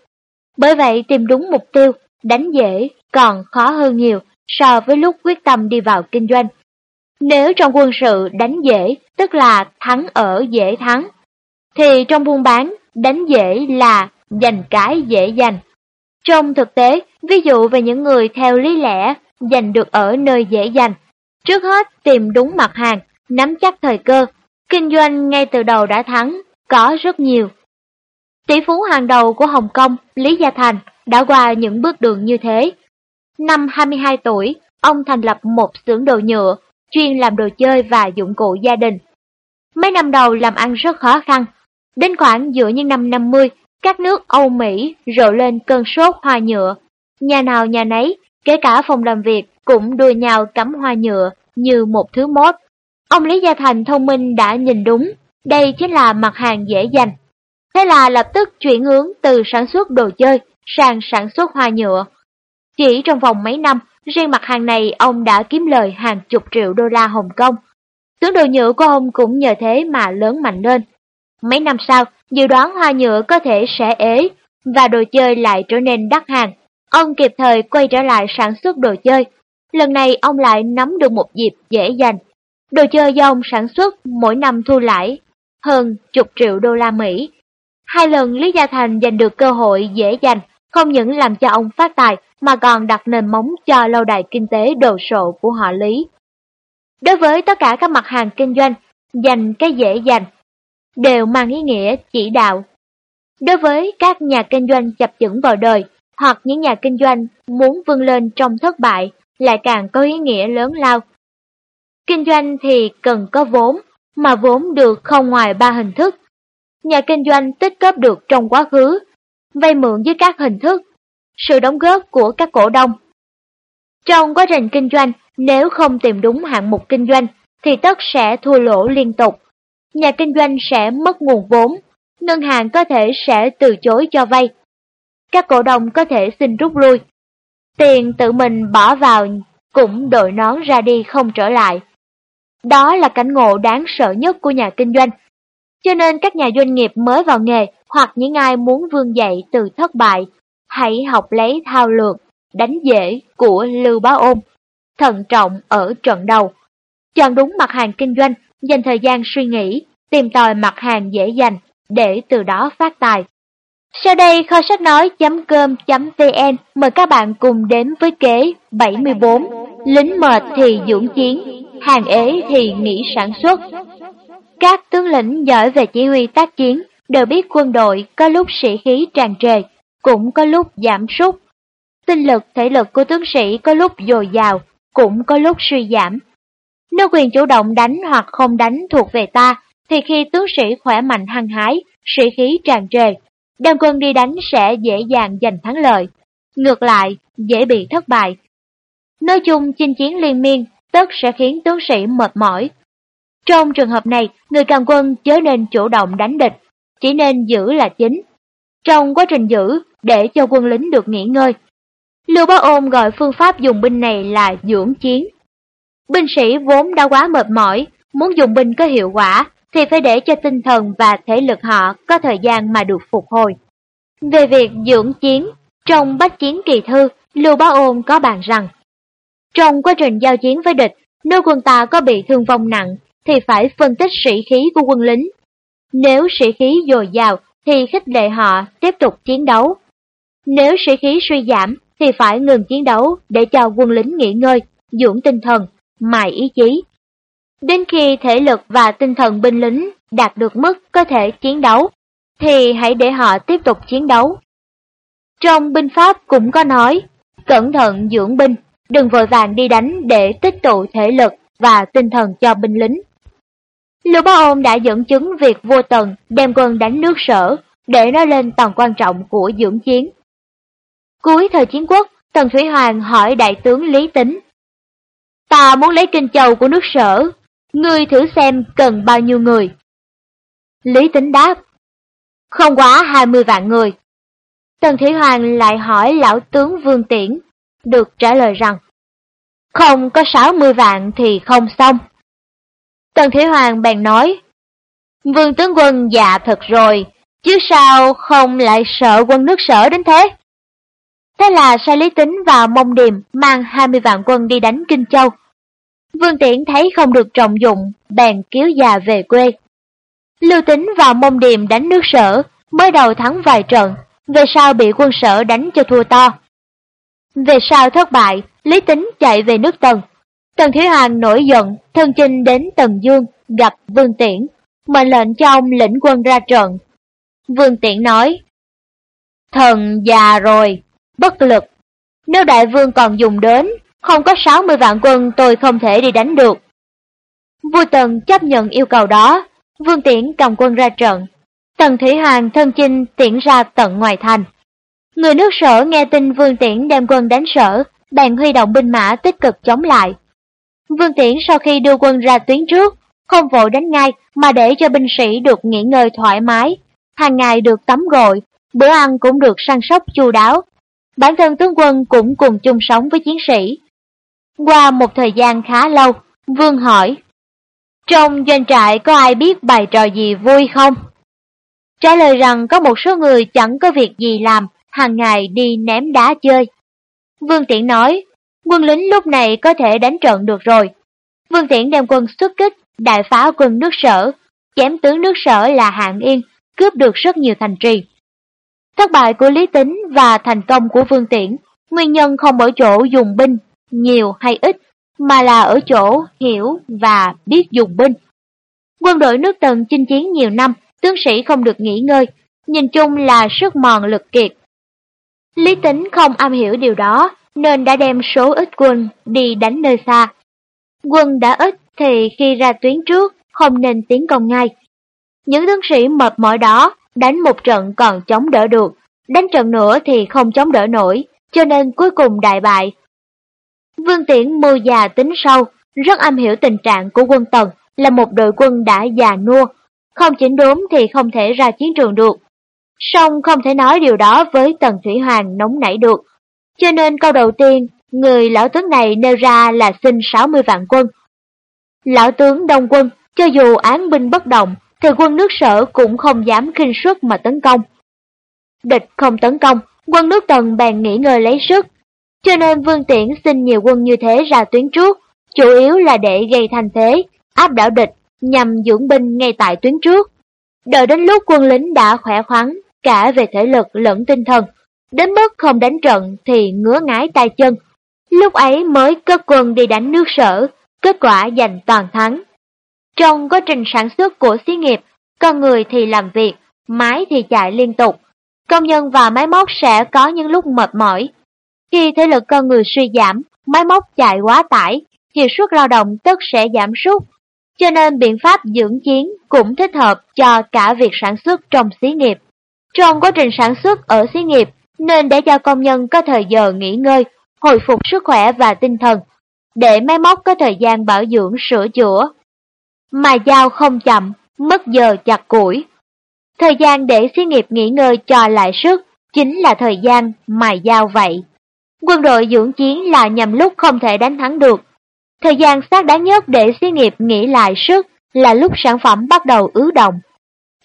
Speaker 1: Bởi vậy tìm đúng mục tiêu, đánh dễ còn khó hơn nhiều so với lúc quyết tâm đi vào kinh doanh. Nếu trong quân sự đánh dễ, tức là thắng ở dễ thắng, thì trong buôn bán, đánh dễ là giành cái dễ giành. Trong thực tế, ví dụ về những người theo lý lẽ giành được ở nơi dễ giành, trước hết tìm đúng mặt hàng, nắm chắc thời cơ, kinh doanh ngay từ đầu đã thắng, có rất nhiều. Tỷ phú hàng đầu của Hồng Kông, Lý Gia Thành, đã qua những bước đường như thế. Năm 22 tuổi, ông thành lập một xưởng đồ nhựa, chuyên làm đồ chơi và dụng cụ gia đình. Mấy năm đầu làm ăn rất khó khăn. Đến khoảng giữa những năm 50, các nước Âu Mỹ rộ lên cơn sốt hoa nhựa. Nhà nào nhà nấy, kể cả phòng làm việc cũng đua nhau cắm hoa nhựa như một thứ mốt. Ông Lý Gia Thành thông minh đã nhìn đúng, đây chính là mặt hàng dễ dành. Thế là lập tức chuyển hướng từ sản xuất đồ chơi sang sản xuất hoa nhựa. Chỉ trong vòng mấy năm, riêng mặt hàng này ông đã kiếm lời hàng chục triệu đô la Hồng Kông. Tướng đồ nhựa của ông cũng nhờ thế mà lớn mạnh lên. Mấy năm sau, dự đoán hoa nhựa có thể sẽ ế, và đồ chơi lại trở nên đắt hàng. Ông kịp thời quay trở lại sản xuất đồ chơi. Lần này ông lại nắm được một dịp dễ dành. Đồ chơi do ông sản xuất mỗi năm thu lãi hơn chục triệu đô la Mỹ. Hai lần Lý Gia Thành giành được cơ hội dễ dành, không những làm cho ông phát tài mà còn đặt nền móng cho lâu đài kinh tế đồ sộ của họ Lý. Đối với tất cả các mặt hàng kinh doanh, dành cái dễ dành, đều mang ý nghĩa chỉ đạo. Đối với các nhà kinh doanh chập chững vào đời, hoặc những nhà kinh doanh muốn vươn lên trong thất bại, lại càng có ý nghĩa lớn lao. Kinh doanh thì cần có vốn, mà vốn được không ngoài ba hình thức. Nhà kinh doanh tích góp được trong quá khứ, vay mượn với các hình thức, sự đóng góp của các cổ đông. Trong quá trình kinh doanh, nếu không tìm đúng hạng mục kinh doanh, thì tất sẽ thua lỗ liên tục. Nhà kinh doanh sẽ mất nguồn vốn, ngân hàng có thể sẽ từ chối cho vay. Các cổ đông có thể xin rút lui. Tiền tự mình bỏ vào cũng đội nón ra đi không trở lại. Đó là cảnh ngộ đáng sợ nhất của nhà kinh doanh. Cho nên các nhà doanh nghiệp mới vào nghề hoặc những ai muốn vươn dậy từ thất bại, hãy học lấy thao lược, đánh dễ của Lưu Bá Ôn, thận trọng ở trận đầu. Chọn đúng mặt hàng kinh doanh, dành thời gian suy nghĩ, tìm tòi mặt hàng dễ dành, để từ đó phát tài. Sau đây kho sách nói.com.vn mời các bạn cùng đến với kế 74 Lính mệt thì dưỡng chiến, hàng ế thì nghỉ sản xuất. Các tướng lĩnh giỏi về chỉ huy tác chiến đều biết quân đội có lúc sĩ khí tràn trề, cũng có lúc giảm sút. Tinh lực, thể lực của tướng sĩ có lúc dồi dào, cũng có lúc suy giảm. Nếu quyền chủ động đánh hoặc không đánh thuộc về ta, thì khi tướng sĩ khỏe mạnh hăng hái, sĩ khí tràn trề, đem quân đi đánh sẽ dễ dàng giành thắng lợi. Ngược lại, dễ bị thất bại. Nói chung, chinh chiến liên miên, tất sẽ khiến tướng sĩ mệt mỏi. Trong trường hợp này, người cầm quân chớ nên chủ động đánh địch, chỉ nên giữ là chính. Trong quá trình giữ, để cho quân lính được nghỉ ngơi. Lưu Bá Ôn gọi phương pháp dùng binh này là dưỡng chiến. Binh sĩ vốn đã quá mệt mỏi, muốn dùng binh có hiệu quả thì phải để cho tinh thần và thể lực họ có thời gian mà được phục hồi. Về việc dưỡng chiến, trong bách chiến kỳ thư, Lưu Bá Ôn có bàn rằng, trong quá trình giao chiến với địch, nếu quân ta có bị thương vong nặng, thì phải phân tích sĩ khí của quân lính. Nếu sĩ khí dồi dào, thì khích lệ họ tiếp tục chiến đấu. Nếu sĩ khí suy giảm, thì phải ngừng chiến đấu để cho quân lính nghỉ ngơi, dưỡng tinh thần, mài ý chí. Đến khi thể lực và tinh thần binh lính đạt được mức có thể chiến đấu, thì hãy để họ tiếp tục chiến đấu. Trong binh pháp cũng có nói, cẩn thận dưỡng binh, đừng vội vàng đi đánh để tích tụ thể lực và tinh thần cho binh lính. Lưu Bá Ôn đã dẫn chứng việc vua Tần đem quân đánh nước sở để nói lên tầm quan trọng của dưỡng chiến. Cuối thời chiến quốc, Tần Thủy Hoàng hỏi đại tướng Lý Tính. Ta muốn lấy kinh châu của nước sở, ngươi thử xem cần bao nhiêu người. Lý Tính đáp, không quá 20 vạn người. Tần Thủy Hoàng lại hỏi lão tướng Vương Tiễn, được trả lời rằng, không có 60 vạn thì không xong. Tần Thủy Hoàng bèn nói, Vương tướng quân già thật rồi, chứ sao không lại sợ quân nước sở đến thế? Thế là sai lý tính và mông điềm mang 20 vạn quân đi đánh Kinh Châu. Vương Tiễn thấy không được trọng dụng, bèn kéo già về quê. Lưu Tính và mông điềm đánh nước sở, mới đầu thắng vài trận, về sau bị quân sở đánh cho thua to. Về sau thất bại, Lý Tính chạy về nước Tần. Tần Thiếu Hoàng nổi giận, thân chinh đến Tần Dương, gặp Vương Tiễn, mệnh lệnh cho ông lĩnh quân ra trận. Vương Tiễn nói, Thần già rồi, bất lực. Nếu đại vương còn dùng đến, không có 60 vạn quân tôi không thể đi đánh được. Vua Tần chấp nhận yêu cầu đó, Vương Tiễn cầm quân ra trận. Tần Thủy Hoàng thân chinh tiễn ra tận ngoài thành. Người nước sở nghe tin Vương Tiễn đem quân đánh sở, bèn huy động binh mã tích cực chống lại. Vương Tiễn sau khi đưa quân ra tuyến trước, không vội đánh ngay mà để cho binh sĩ được nghỉ ngơi thoải mái, hàng ngày được tắm gội, bữa ăn cũng được săn sóc chu đáo. Bản thân tướng quân cũng cùng chung sống với chiến sĩ. Qua một thời gian khá lâu, Vương hỏi, trong doanh trại có ai biết bài trò gì vui không? Trả lời rằng có một số người chẳng có việc gì làm, hàng ngày đi ném đá chơi. Vương Tiễn nói, quân lính lúc này có thể đánh trận được rồi. Vương Tiễn đem quân xuất kích, đại phá quân nước sở, chém tướng nước sở là Hạng Yên, cướp được rất nhiều thành trì. Thất bại của Lý Tính và thành công của Vương Tiễn, nguyên nhân không ở chỗ dùng binh, nhiều hay ít, mà là ở chỗ hiểu và biết dùng binh. Quân đội nước Tần chinh chiến nhiều năm, tướng sĩ không được nghỉ ngơi, nhìn chung là sức mòn lực kiệt. Lý Tính không am hiểu điều đó, nên đã đem số ít quân đi đánh nơi xa. Quân đã ít thì khi ra tuyến trước không nên tiến công ngay. Những tướng sĩ mệt mỏi đó đánh một trận còn chống đỡ được, đánh trận nữa thì không chống đỡ nổi, cho nên cuối cùng đại bại. Vương Tiễn mưu già tính sâu, rất am hiểu tình trạng của quân Tần, là một đội quân đã già nua, không chỉnh đốn thì không thể ra chiến trường được. Song không thể nói điều đó với Tần Thủy Hoàng nóng nảy được, cho nên câu đầu tiên, người lão tướng này nêu ra là xin 60 vạn quân. Lão tướng đông quân, cho dù án binh bất động, thì quân nước sở cũng không dám khinh suất mà tấn công. Địch không tấn công, quân nước tần bèn nghỉ ngơi lấy sức. Cho nên Vương Tiễn xin nhiều quân như thế ra tuyến trước, chủ yếu là để gây thành thế, áp đảo địch, nhằm dưỡng binh ngay tại tuyến trước. Đợi đến lúc quân lính đã khỏe khoắn, cả về thể lực lẫn tinh thần, đến mức không đánh trận thì ngứa ngái tay chân. Lúc ấy mới cất quân đi đánh nước sở, kết quả giành toàn thắng. Trong quá trình sản xuất của xí nghiệp, con người thì làm việc, máy thì chạy liên tục. Công nhân và máy móc sẽ có những lúc mệt mỏi. Khi thể lực con người suy giảm, máy móc chạy quá tải, hiệu suất lao động tất sẽ giảm sút. Cho nên biện pháp dưỡng chiến cũng thích hợp cho cả việc sản xuất trong xí nghiệp. Trong quá trình sản xuất ở xí nghiệp, nên để cho công nhân có thời giờ nghỉ ngơi, hồi phục sức khỏe và tinh thần, để máy móc có thời gian bảo dưỡng sửa chữa. Mà dao không chậm, mất giờ chặt củi. Thời gian để xí nghiệp nghỉ ngơi cho lại sức, chính là thời gian mài dao vậy. Quân đội dưỡng chiến là nhằm lúc không thể đánh thắng được. Thời gian xác đáng nhất để xí nghiệp nghỉ lại sức là lúc sản phẩm bắt đầu ứ động.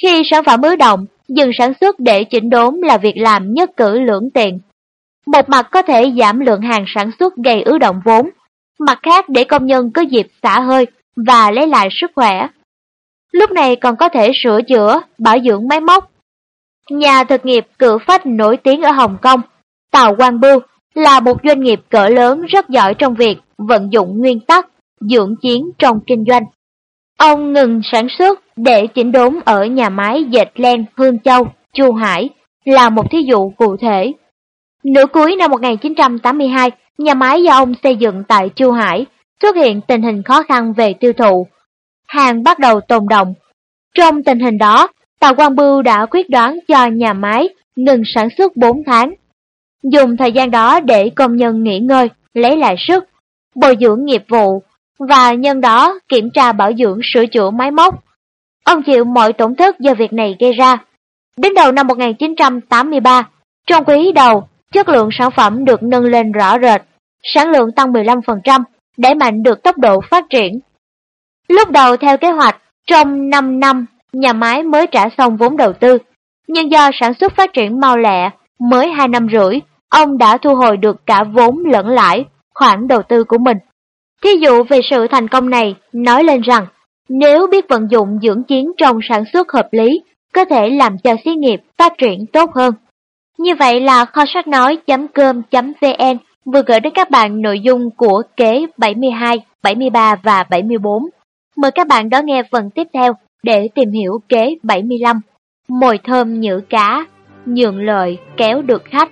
Speaker 1: Khi sản phẩm ứ động, dừng sản xuất để chỉnh đốn là việc làm nhất cử lưỡng tiện. Một mặt có thể giảm lượng hàng sản xuất gây ứ động vốn, mặt khác để công nhân có dịp xả hơi và lấy lại sức khỏe. Lúc này còn có thể sửa chữa, bảo dưỡng máy móc. Nhà thực nghiệp cự phách nổi tiếng ở Hồng Kông, Tàu Quang Bưu là một doanh nghiệp cỡ lớn rất giỏi trong việc vận dụng nguyên tắc dưỡng chiến trong kinh doanh. Ông ngừng sản xuất để chỉnh đốn ở nhà máy dệt len Hương Châu, Chu Hải là một thí dụ cụ thể. Nửa cuối năm 1982, nhà máy do ông xây dựng tại Chu Hải xuất hiện tình hình khó khăn về tiêu thụ. Hàng bắt đầu tồn động. Trong tình hình đó, Tàu Quang Bưu đã quyết đoán cho nhà máy ngừng sản xuất 4 tháng. Dùng thời gian đó để công nhân nghỉ ngơi, lấy lại sức, bồi dưỡng nghiệp vụ và nhân đó kiểm tra bảo dưỡng sửa chữa máy móc. Ông chịu mọi tổn thất do việc này gây ra. Đến đầu năm 1983, trong quý đầu, chất lượng sản phẩm được nâng lên rõ rệt, sản lượng tăng 15%, đẩy mạnh được tốc độ phát triển. Lúc đầu theo kế hoạch, trong 5 năm, nhà máy mới trả xong vốn đầu tư, nhưng do sản xuất phát triển mau lẹ, mới 2 năm rưỡi, ông đã thu hồi được cả vốn lẫn lãi, khoản đầu tư của mình. Thí dụ về sự thành công này, nói lên rằng, nếu biết vận dụng dưỡng chiến trong sản xuất hợp lý, có thể làm cho xí nghiệp phát triển tốt hơn. Như vậy là kho sách nói.com.vn vừa gửi đến các bạn nội dung của kế 72, 73 và 74. Mời các bạn đón nghe phần tiếp theo để tìm hiểu kế 75. Mồi thơm nhữ cá, nhượng lợi kéo được khách.